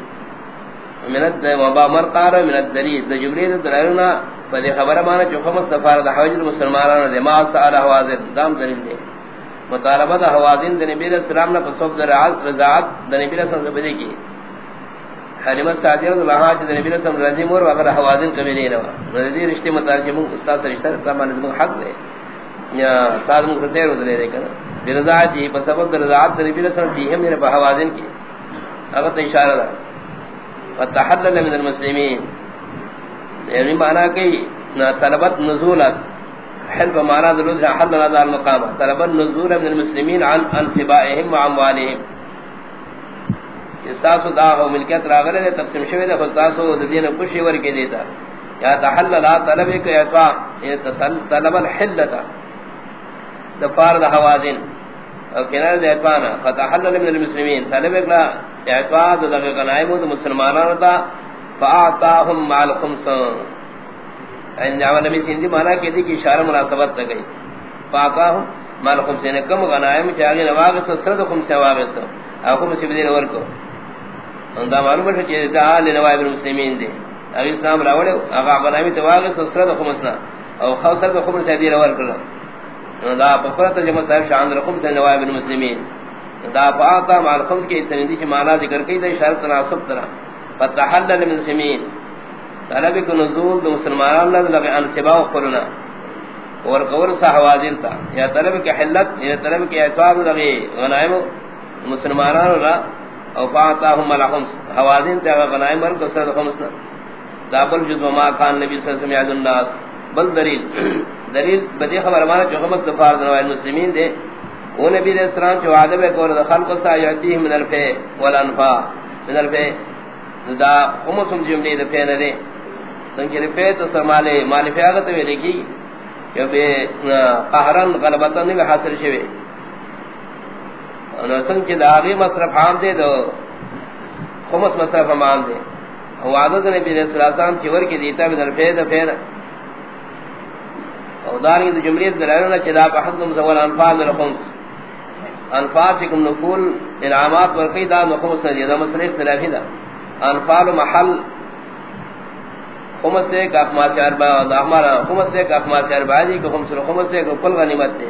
منت وبا مر قار منت دلیل دا جبرید درائرنا فدی خبر مانا چو خمس سفار دا حوجر مسلمانان دے ما سآل حوازر دام دلیل دے مطالبہ دا حوازن دا نبی علیہ السلام نا پسوک دا رضاعت دا نبی علیہ السلام بدے کی. حریمت سعدی رضا اللہ عنہ دا نبی علیہ السلام رضی مور وقت حوازن کمی نہیں نوا. رضی رشتے مطالب جمعون استاد رشتہ اسلام آنے زمان حق دے. یا استاد مون ستیر رضا لے کنا. دی رضاعت جی پسبب دا رضاعت دا نبی علیہ السلام جیہم میرے پا حوازن کی. اگر تا اشارہ دا. فتحلل من المسلمین یعنی معنی کئی طلبت نزولت. حلف معنی ذلوز حل نظر المقام. طلبت نزول من المسلمین عن انسبائهم وعموالهم استاسو داغو ملکیت راغلے دے، تقسیم شوئے دے فستاسو دین کشی ورکی دیتا. یا تحلل طلب ایک اعطاء طلب الحلتا دفار دا حوازن. او کنار دے اعطانا فتحلل من المسلمین. طلب ایک اعطاء دا غنائم دا مسلمانان دا فاعطاهم مع الخمسان ان جاوا نبی سیندی مانا کہ دی کی اشارہ مناسبت تک گئی فاعطاهم مع الخمسان کم غنائم چاہے نواغس سرد خمسے خمس نواغس او خمس بدین ورکو ان دا معلوم ہے کہ دا آل لنوائب المسلمین دے۔ اگر اسلام راوڑے اگا غنائم تواغ تواغس سرد خمسنا او خو خاصر خمس دی ورکو دا بفرت جمع صاحب شان رقم سے نوائب المسلمین۔ دا فاطا مع الخمس کی تنیدی کی معنی ذکر کی دا اشارت تناسب طرح فتحلل المسلمین۔ طلب کو نزول دو مسلمان اللہ لگے انسبا و قرنا اور قور سا حوازن تا یا طلب کی حلت، یا طلب کی اعتواب لگے غنائم مسلمانان اللہ او فاطاهم مع الخمس حوازن تا غنائم ورکو سرد خمسنا دا بل جزو ما کان نبی صلی اللہ علیہ وسلم الناس. بل دلیل. دلیل بدی خبر ہمارا جو خمس دفار دنوائی المسلمین دے وہ نبی علیہ السلام جو عادب ہے کور دخل کو سا یعطیہ من الفے والانفا من الفے دا خمسم جملی دفے ندے سنکی رفے تو سر مالے مالی فی آگت ہوئے لکی کہ بے قہرن غلبتن نبی حاصل شوے سنکی دا آغی مصرف عام دے دو خمس مصرف عام دے. وعدد نبی علیہ السلام چور کی دیتا من الفے دفے او داری دو جمریت دلائلنا چدا پا حضم زوال انفال من الخمس انفال نفول انعامات ورقی دا نخمس ندی، دا مسئلہ اختلافی دا. انفال محل خمس سے کاف ماسی اربا دا ہمارا خمس سے کاف ماسی اربا دی کہ خمس خمس سے کل غنیمت دے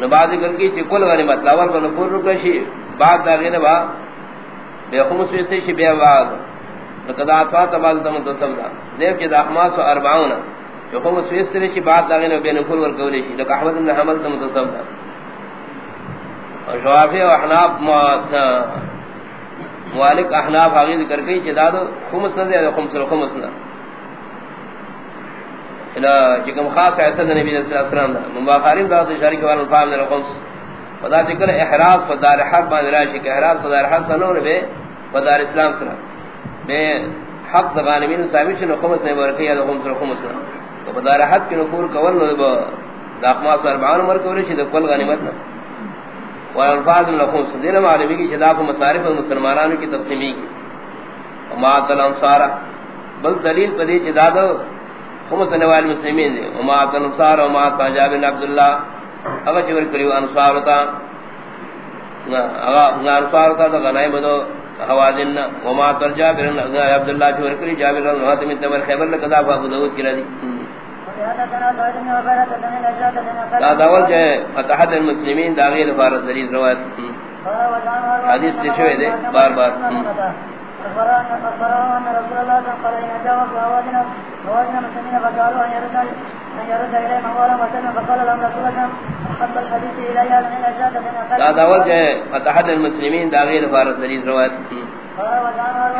نبازی کل کی چی کل غنیمت لاول پر نفول رکشی بعد دا غیر با، بے خمس سے شی بے بعد۔ لقد اعطى تبال دم تصدا دیو کہ احماس 40 جو قوم سویس سے کی بات داغے نے بین کل ور کولی شی تو احمد بن حمل تم دم تصدا اور جواب ہے احناف ما موالک احناف حاغی ذکر کئی جداد خمس نہ دے، خمس الخمس نہ الى جکم خاص ایسا نبی صلی اللہ علیہ وسلم دا مباخارین دا اشاری کے والن فاہم خمس۔ فدا ذکر احراز فدار حق بان راشی کہ احراز فدار حق سنور بے فدار اسلام سنور بے حق دغانمین ثابت شنو خمس نے ورکی یا خمس الخمس نہ تو فدار حق کی نفور کول نو دا اقماس اربعان عمر کولی دا کل غنیمت نہ والفاظ لخوص دین معلومی کی جدا کو مصارف مسلمانانوں کی تقسیمی کی وما عطل انصار بل دلیل پدی جدا دو خمس نوال مسلمین دے. وما عطل انصار وما عطل جابر عبداللہ اگا چور کریو انصارتا اگا انصارتا دا غنائم دو حوازن وما عطل جابر عبداللہ چور کری جابر رضا من تمر خیبر لکدا فابو دود کی رضی داول جو ہے فتحت المسلمین داغی لفارت دلیل روایت حدیث تشوئے دے بار بار. داول جو ہے فتحت المسلمین داغی لفارت دلیل روایت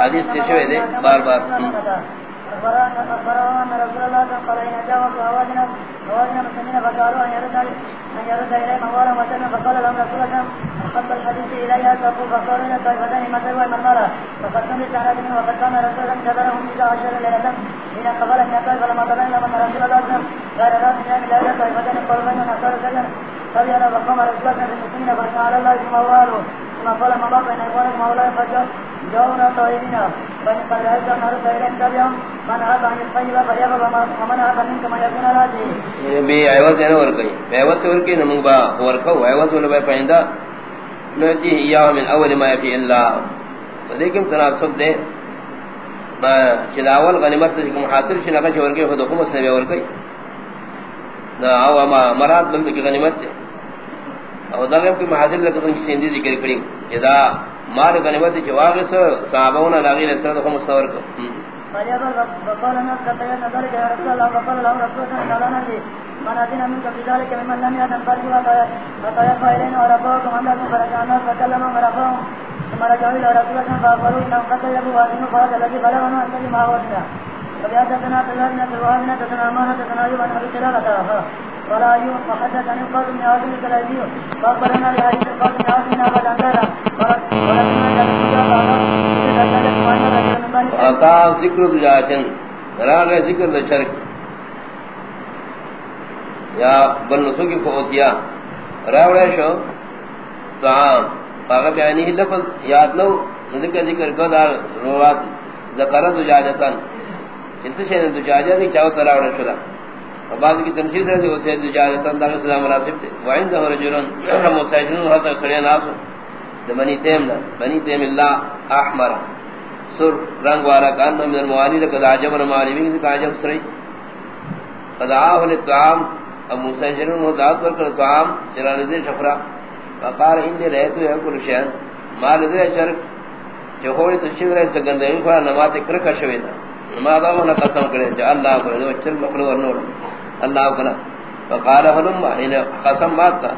حدیث تشوئے دے بار بار. أخبرنا أن رسول الله صلى الله عليه وسلم جاء وأوادنا وأوادنا مسلمين فقالوا أن يرد أن يرد إليهم أموالا وسلم فقال لهم رسول الله أخذ الحديث إليها فقال فقالوا إلى الطائفتين مثل والمرمرة فقد سمعت سنة منه وقد كان رسول الله جبرهم إذا عشر ليلة حين قبل من الطائفة لما تبين لهم أن رسول الله صلى الله عليه وسلم قال راس من إلى الطائفتين قالوا بين نصار سجن فبينا وقام رسول الله بالمسلمين فسأل الله ثم أواله ثم قال ما بقى إن إخوانكم أولا فجأة جاؤنا طائبين فإن قد رأيت أن هذا طائرين من هذا عن الطيبة فليغب ومن هذا منك ما يكون راجه جی۔ بی عوض دینا ورکی بی عوض سے ورکی نمونگ با ورکو عوض والا بی پہندہ۔ نوٹی جی ایاہ من اول ما یفی اللہ۔ لیکن تناسب دے۔ چلا اول غنیمت تجھکم حاصل شنکا چھ ورکی خود خمس نے بی ورکی او مراد بلد کی غنیمت دے او دغم کی محاصل لکتن کی سندی ذکر کریم جدا مار غنیمت چھ واغس صحابونا لاغیر اسرد خمس نور کو فقال الناس قد تجدنا ذلك يا رسول الله فقال له رسول الله تعالى نجي من أتينا منك في ذلك ممن لم يأتن فرجوا فطيفا إلينا ورفاكم أنكم فرجع الناس فكلموا ورفاهم ثم رجعوا إلى رسول الله فأخبروا إنهم قد تجبوا وأتنوا فهذا الذي بلغنا أن تجي ما وجنا فبيأتنا تلازنا تلوازنا تتنا أمانة تتنا أيوب أن من عاصم الكلابي من عاصم اتا ذکر دجاجن ذکر یا بنسو کی فوتیا راوڑے شو۔ طعام فاغا بیانی ہی لفظ یاد لو ذکر ذکر کدار روات ذکر دجاجتن اس سے دجاجہ دی چاو تراوڑے شلا بعض کی تنشید ہے ہوتے ہیں دجاجتن دا سلام مناسب تھے۔ وعندہ رجلن مساجدن حضر کھڑے ناسو بنی تیم دا بنی تیم اللہ احمر۔ سر، رنگ والا کان من الموانی لقد عجب المعالمین ذکا عجب سری قد آہو لطعام اب موسیٰ جنون ہو دعوت ورکر طعام جلال دیر شفرا۔ فقار اندی رہتو ہے کل شہد مال دیر شرک۔ جو خوڑی تو شکر ہے سگندہ ان خواہ نمات کرکا شوی دا نمات قسم کرے جو اللہ کرے جو چل مخلو ورنور اللہ کرے فقار حلم قسم مات تا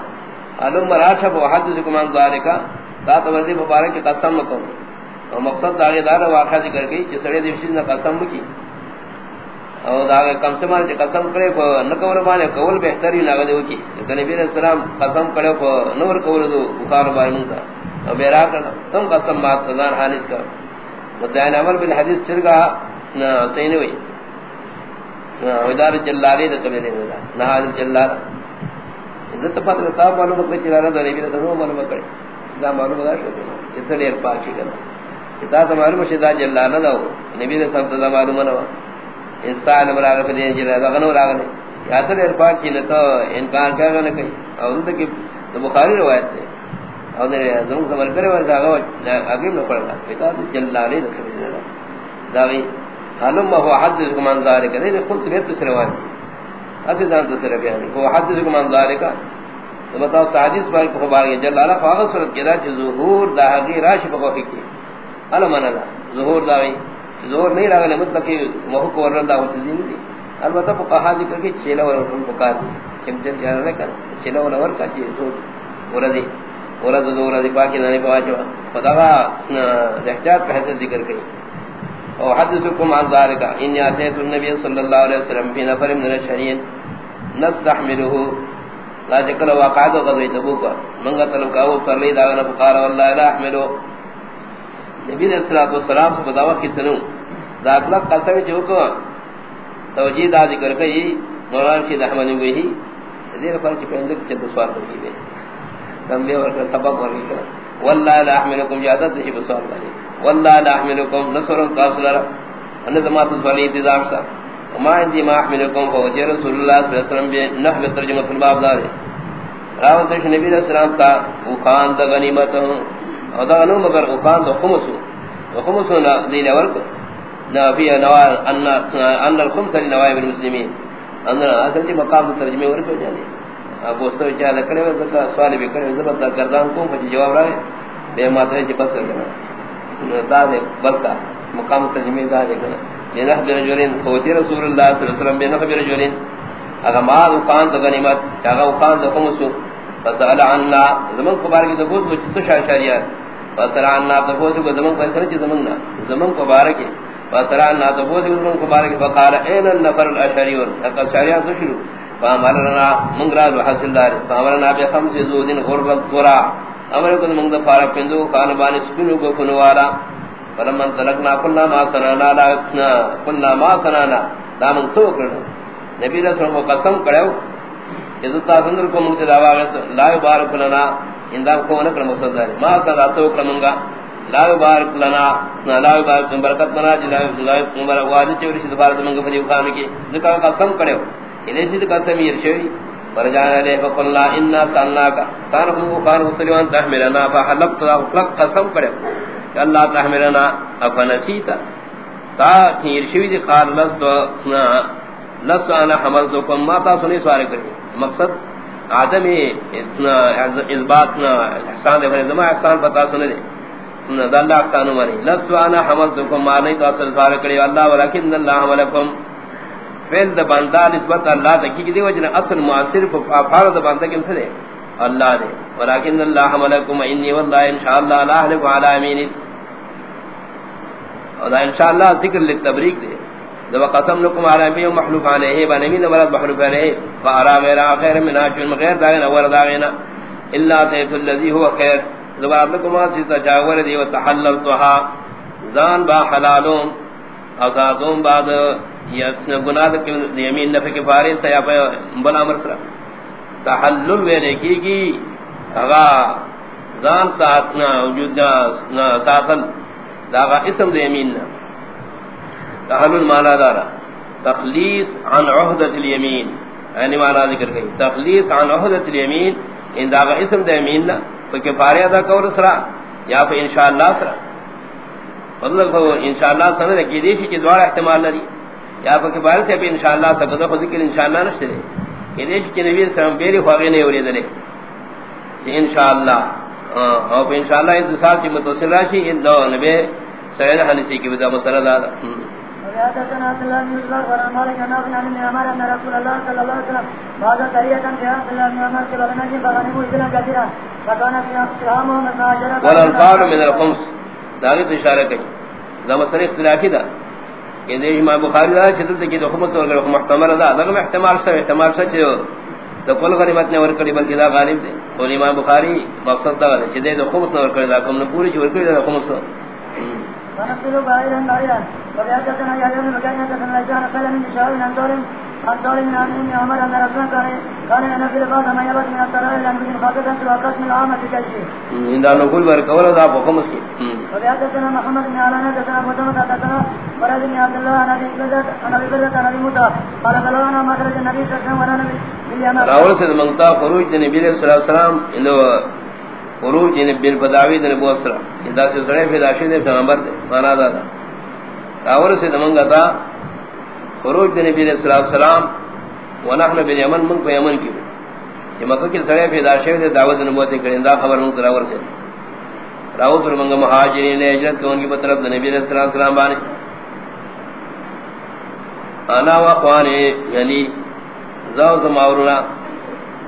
حلم راشب وحدثکم عن ذالکا دا تمردی مبارک کی قسم مکو اور مقصد داغی دار واقعہ ذکر گئی کہ سڑے دیوشی نے قسم کی اور داغی کم سے مانے قسم کرے کو نکور مانے قول بہتری ناغ دیو کی کہ نبی علیہ السلام قسم کرے کو نور قول دو بخار بار منتا اور بیرا کرنا تم قسم بات قضان حالس کر مدعین عمل بالحدیث چرگا سینی ودار جلالی جلال عزت کرے دا معلوم دا شو پاکی چتا ہو۔ نبی نے سب معلوم نہ پہ دین غنو راغ نے یا نہ تو انکار نہ کہیں۔ اور بخاری روایت ہے۔ اور نے زم سمر کرے ور جاگا اگے نہ پڑا پتا جلالی دا کبھی دا داوی حالم هو حدثكم عن ذلك. لذلك قلت بيت سروان. أتدان تسر بيان هو حدثكم عن ذلك. تو بتاؤ حدیث بار کو خبر ہے جل اللہ فاغ صورت کے راج ظہور دا حقی راش بخو کی. الا من دا ظہور دا وی ظہور نہیں لگا مطلق موہ کو ورن دا ہوتی دی. البتہ فقہا ذکر کے چیلا اور ان کو کار چم چم جان رہا کر. چیلا اور اور کا چیز تو ورزی ورد دورا دی پاکی نانی پواجو. خدا احتیاط پہتے ذکر کئی او حدثکم عن ذارکا انی آتیت النبی صلی اللہ علیہ وسلم فی نفر من الشرین نستحملہ لا جکل واقعات غضوی تبوکا منگا طلب کاو فرلی داغنا فقارا واللہ لا احملو نبی علیہ السلام سے بداوہ کی سنو. ذات لا دا اطلاق قسم چوکو توجید آ ذکر کئی مولانا شید احمد ہوئی دیر پر فرق پہندک چند سوار کر کی تنبیہ ورکر سبب ورکر واللہ لا احملکم جادت نشی بسوال بانی واللہ لا احملکم نصرم قاسلر انت ما تزولی انتظام سا. وما اندی ما احملکم فوجی رسول اللہ صلی اللہ علیہ وسلم بے نحو ترجمت الباب دارے راوت سش نبی علیہ السلام تا اخان دا غنیمت او دا غنو مگر اخان دا خمسو. دا خمسو نا دیل ورکو نا فی نوائر ان الخمس لنوائب المسلمین. اندر اصل جی مقام ترجمے ورکو جانے. گوستو چاہ کرے وہ زکا سوال بھی کرے زبر دا گردان کو پھر جواب رہے بے ماترے چ بس کرنا دا دے بس کا مقام ترجمے دا دے کنا یہ نہ رجولین فوتی رسول اللہ صلی اللہ علیہ وسلم بے نہ رجولین اگر ما وقان تو غنیمت چاہا وقان تو خمسو فسأل عنا زمن کو بارک تو بہت کچھ تو شاشاریات فسأل عنا تو بہت کو زمن کو سرچ زمن نہ زمن کو بارک فسأل عنا تو بہت زمن کو بارک فقال اين النفر الاشعريون الاشعريون شروع۔ فامرنا منگرا جو حاصل دار. فامرنا بے خمس زودن غرب الصرا امر کو منگ دفار پندو کان بان سپنو کو کنوالا فلمن تلقنا كنا ما سنانا، لا كنا ما سنانا. دامن سو کرو نبی رسول کو قسم کرو عزت سندر کو منگ دعوا لا بارک لنا. اندا کو نہ کرم صدر ما سنا تو کرمنگا لا بارک لنا. لا بارک برکت منا جی جلا عمر واجب چوری سے دوبارہ منگ فری خان کی ذکر قسم کرو یعنی انہیں کا سمیر شوی فرجان علیہ فقل لا انا سالناکا کان خلقو کان مسلمان تحملنا فحلقت لا اخلق قسم کرے کہ اللہ تحملنا، افنسیتا۔ تا کھیر شوی دی قال لستو لستو انا حملتکم، ما تا سنی سوارے کرے۔ مقصد آدم اثباتنا احسان دے زما احسان پتا سنے دے۔ دا اللہ احسانو مانی لستو انا حملتکم، ما نہیں تو اصل سوارے کرے۔ اللہ ولکن اللہ حملکم۔ فعل د بندا نسبت اللہ تکی کی دی وجہ اصل معاصر افعال د بندا کیم سے اللہ دے۔ ولکن اللہ حملکم انی والله ان شاء اللہ لا اهلك على امین۔ اور ان شاء اللہ ذکر للتبریک دے۔ ذو قسم لكم على امین محلوف علیہ بن امین ولد محلوف علیہ۔ فارا غیر خیر من اجل غیر داغنا اول داغنا الا تیت الذی هو خیر۔ ذو ربکم سی تجاور دی وتحللتها زان با حلالون ازادون بعد یا گناہ کے یمین نفع کے بارے سے یا بلا مرسرا تحلل وینے کی گی اغا زان ساتنا وجود ساتل، داغا اسم دے یمین تحلل مانا دارا۔ تخلیص عن عہدت الیمین۔ یعنی مانا ذکر گئی تخلیص عن عہدت الیمین، ان داغا اسم دے یمین تو کفارے ادا کور سرا، یا پھر انشاءاللہ سرا۔ مطلب انشاءاللہ سنہ کی دیشی کی دوار احتمال نہ دی۔ یا پاک بار سے بھی انشاءاللہ سبب خود ذکر انشاءاللہ نشتے دے کہ دیش کی نبی صلی اللہ پیری خواہی نہیں ہوری دلے کہ انشاءاللہ اور پہ انشاءاللہ انتصال کی متوسل راشی ان دو نبی سرین حلیسی کی بدا مسئلہ دادا حدثنا عبد الله بن زبير قال مالك عن ابن عن عمر ان رسول الله صلى الله عليه وسلم بعد ترية في عبد الله بن عمر قبل نجم فغنموا ابلا كثيرا فكان في اقترامهم مساجرة والانفار من الخمس داغت اشارہ کئی دا مسئلہ اختلافی دا کہ دے جی امام بخاری دا چتل تے کہ حکومت اور محتمل دا دا احتمال سے احتمال سے سچ تو کل غنیمت نے ور کری بلکہ دا غالب دے۔ اور امام بخاری مقصد دا ہے کہ دے حکومت اور کڑی دا، کم نے پوری چور کڑی دا حکومت ونقتلوا بعيدا بعيدا وبيعتنا يا يوم مكان يتسنى لجان قال من شاء من من عن عمر أن رسول كان كان ينفذ بعض ما يبت من الطرائق لأن بجن خاطئا سوى قسم العامة في كيشه ان دا نقول ورکولا دا حکم اس کی۔ وبيعتنا محمد بن علانا تسنى مدمة تسنى مرد بن عبد الله عن ابي بردت عن ابي بردت عن ابي موسى قال بلغنا مخرج النبي صلى الله عليه وسلم وانا نبي راول سے منگتا خروج نبی علیہ الصلوۃ والسلام انو خروج نبی البداوی نے بو اسرا اذا سے سڑے پھر راشد نے پیغمبر دے مانا دا راول سے منگتا خروج دے نبی علیہ الصلوۃ والسلام ونحن باليمن من کو یمن کی کہ مکہ کے سڑے پھر راشد نے دعوت نبوت کریں دا خبر من راول سے راول سے منگا مہاجرین نے ہجرت کو ان کی طرف نبی علیہ الصلوۃ والسلام بانے انا واخوانے یعنی زاو زماورنا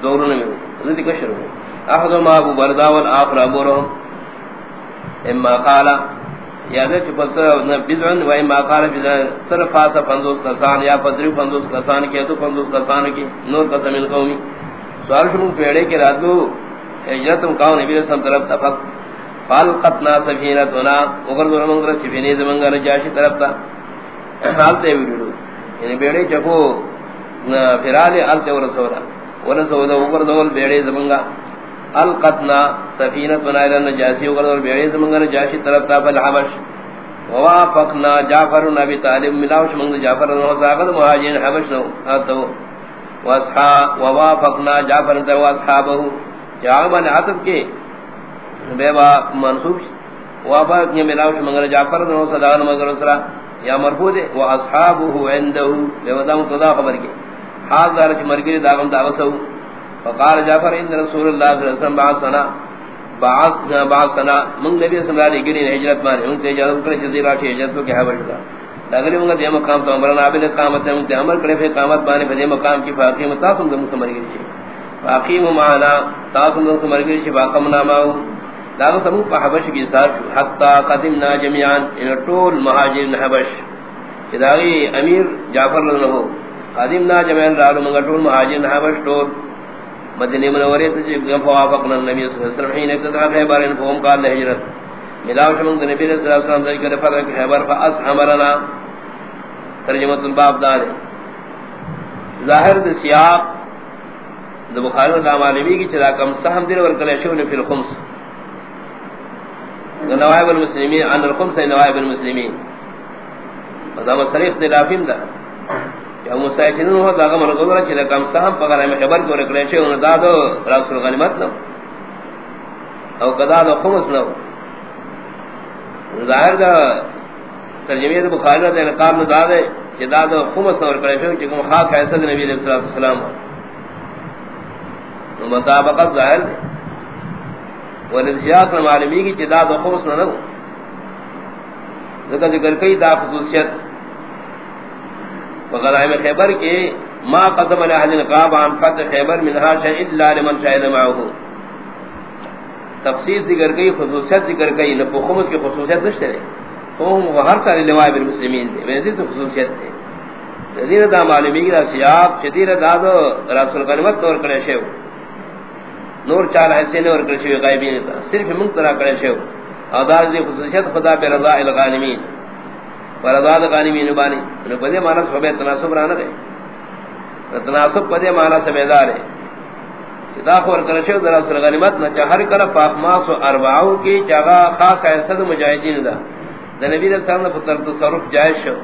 دورن میں زدی کشر احد ما ابو بردا والاخر ابو رهم. اما قال یا دے چ پس بدعن و اما قال بدعن صرف فاس پندوس کسان یا پدری پندوس کسان کے تو پندوس کسان کی نور قسم القومی سوال شروع پیڑے کے راتو ہجرت کاو نبی صلی اللہ علیہ وسلم طرف تفق فالقتنا سفینتنا اگر دور منگر سفینی زمنگر جاشی طرف تا حالتے ویڈیو یعنی بیڑے چکو فرال حالتے ورسولا ورسولا اگر دور بیڑے زمنگر القتنا سفینتنا الى النجاسی اگر دور بیڑے زمنگر جاشی طرف تا فالحبش ووافقنا جعفر نبی طالب ملاوش منگ جعفر نو ساقت مہاجین حبش نو آتو. ووافقنا جعفر نو اصحابه جعبان عطب کے بے منصوب. وابا نے ملاوش منگر جعفر نو صدان مگر اسرا یا مرفوع دے و اصحابہ عنده. بے ودام تدا خبر کی حال دار چ مرگی داغم داوسو. فقال جعفر ان رسول اللہ صلی اللہ علیہ وسلم بعثنا بعثنا بعثنا من نبی صلی اللہ علیہ وسلم ہجرت مار ان تے اجازت کرے جزیرہ کی ہجرت کو کہا بڑھتا اگر ان کا مقام تو امرنا ابن قامت ہے ان تے عمل کرے پھر قامت بانے پھر مقام کی فاقی متافم دم سمر گئی فاقی معنا تاسم دم سمر گئی چھ باقم ناماؤ داغ سمو پا حبش کی ساتھ حتی قدمنا جميعان یعنی ان طول مہاجر حبش۔ داغی امیر جعفر رضی لنہو قدمنا جميعان رالو منگا طول مہاجر حبش طول مدنی منوری تجھے فوافقنا النبی صلی اللہ علیہ وسلم حین اکتدار خیبار ان فهم قال لحجرت ملاوش منگ نبی صلی اللہ علیہ وسلم ذکر فرق خیبار فاس حمرنا ترجمت الباب دارے ظاہر دا سیاق دا بخاری و دام عالمی کی چلا کم سہم دل ورکلے شون فی الخمس۔ نوائب المسلمین، عن الخمس نوائب المسلمین۔ دا مصریف دلافین دا۔ یا مسائچنون ہو دا غمر قدرہ چلا کم سہم پگر ہمیں خبر کو رکلے شون دا دو راس الغنمت نو او قدا دا خمس نو ظاہر دا ترجمہ دا بخاری دا انقاب نو دا دے کہ دا دا خمس نو رکلے شون چکم خاک حیثد نبی علیہ السلام مطابقت ظاہر دے ولذیات معلومی کی جدا دو خوص نہ نو ذکر کئی دا خصوصیت وغلائم خیبر کے ما قسم لحد نقاب عن فتح خیبر منہا شاہ الا لمن شاہد معاہو تفسیر ذکر کئی خصوصیت ذکر کئی نفو خمس کی خصوصیت نشتے رہے. وہ ہر سارے لوائب المسلمین دے میں دیتا خصوصیت دے تذیر دا معلومی کی دا سیاب شدیر دا دو رسول قنمت طور کرے شیو نور چال ایسے نے اور کرشی غائبین تھا صرف من طرح کرے شو ادا دی خصوصیت خدا پہ رضا الغانمین. پر رضا الغانمین بانی. نے بدے معنی سب تناسب رانا دے. تناسب بدے معنی سے بیدار ہے خدا خور کرے شو ذرا سر غنیمت نہ چہر کر پاک ماس و اربعو کی جگہ خاص ایسد مجاہدین دا. نبی علیہ السلام نے پتر تصرف جائز شو.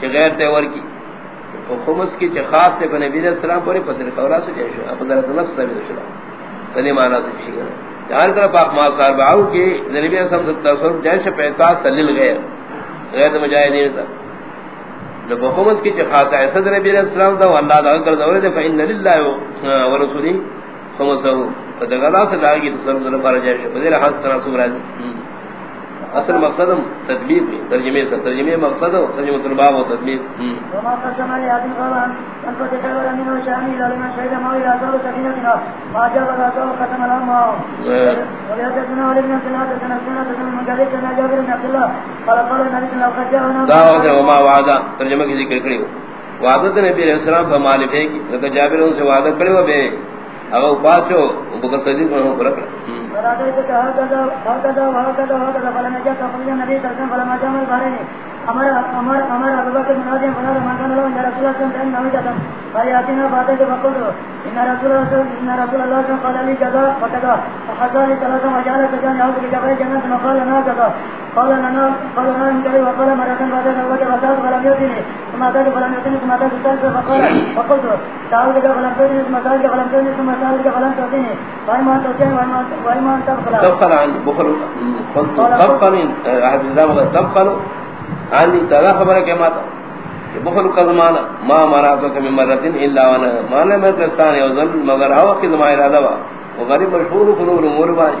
کہ غیر تیور کی. خمس کی چ خاص تے نبی علیہ السلام پر پتر قورا سے جائے اپ در نفس سے بھی شلا سنی معنی سے چھ گیا جان کر پاک ما صاحب او کی نبی علیہ السلام سے تصور جائے سے پیتا سلیل غیر. غیر مجاہدین تھا۔ لو خمس کی چ خاص ہے صدر نبی علیہ السلام دا اللہ دا کر دور دے فین للہ و رسولی خمسو فدغلا سے لاگی تصور پر جائے سے بدل حس تناسب راضی اصل مقصد تدبیر بھی ترجمے سے ترجمے مقصد ہو ترجمہ الباب و تدبیر۔ وما قسم علی آدم قرآن ان کو تشاور امین و شامی موی لازور سبینتنا ما بن جابر بن عبداللہ۔ قال قال نبی صلی اللہ دا وقت وما ترجمہ کی ذکر کری وعدت نبی علیہ السلام کا مالک ہے کہ جابر ان سے وعدہ کرے بے۔ اگر پاچو بکر صدیق میں ہوں پرکڑا امر امر امر ابو بکر بن منادی فلا ما كان له ان رسول الله صلى الله عليه وسلم فياتنا فاتك فقلت ان رسول الله ان رسول الله قال لي كذا وكذا فحصل لي ثلاثه مجال فكان يعود بجبل جنة وقال لنا كذا قال لنا قال لنا من كذا وقال مرة بعد ذلك فساد فلم يأتني ثم أتاك فلم يأتني ثم أتاك الثالث فقال فقلت تعال لك فلم تأتني ثم تعال لك فلم تأتني ثم تعال لك فلم تأتني وإما أن تأتني وإما أن تبخل تبخل عن بخل تبخل أحد الزام تبخل عنی تدا خبر ہے کہ ماتا، کہ بخل قدمانا ما مانا تو کمی مرتن الا وانا. مانا میں کرستان یوزن، مگر ہوا کی دمائی رہا دوا غریب مشہور قلوب الامور بانی.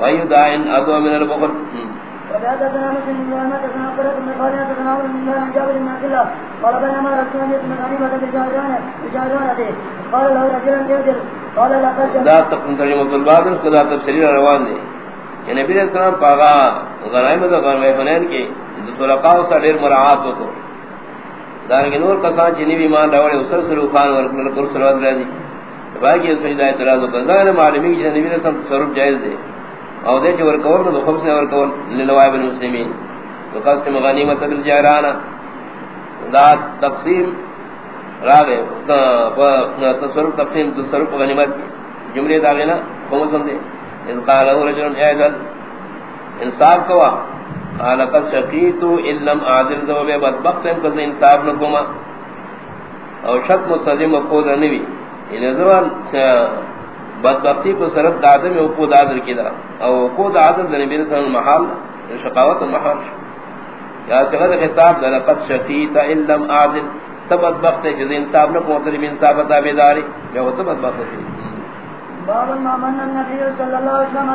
و اي دائن ادو من البخل الله قال بينما رسول الله قال له يدر قال لقد دا تقن ترجمہ الباب خدا تفسیر روان کہ نبی علیہ السلام پاغا غنائم دا غنائم حنین کی طلقاء سے دیر مراعات ہو تو دارنگی نور کسان چنی بھی مان راوڑے اسر سلو خان ورکن لکر صلوات رضی باقی سجدہ اعتراض ہوتا ہے معلومی کی نبی علیہ السلام تصرف جائز دے او دے جو ورکول نو خمس نے ورکول لنوائب المسلمین تو قسم غنیمت بالجعرانا دا تقسیم راگے تصرف تقسیم تصرف غنیمت جملے داغینا خمس ہم دے اذ قالہو رجل ایدل انصاف کوا قال، قد شقیتو اللم عادل زوبے بدبخت ہم کسی انصاف نکوما او شک مستظم مقود نوی یعنی انہیں زمان بدبختی کو صرف دادم میں وقود عادل کی دا. او وقود عادل دا نبی رسول محال شقاوت المحال یا سغد خطاب دا، لقد شقیت ان لم عادل. تب بدبخت ہے جز انصاب نکو پہنچ رہی، انصاف تابیداری یا وہ تب بدبخت ہے۔ باب المامن النبی صلی اللہ علیہ وسلم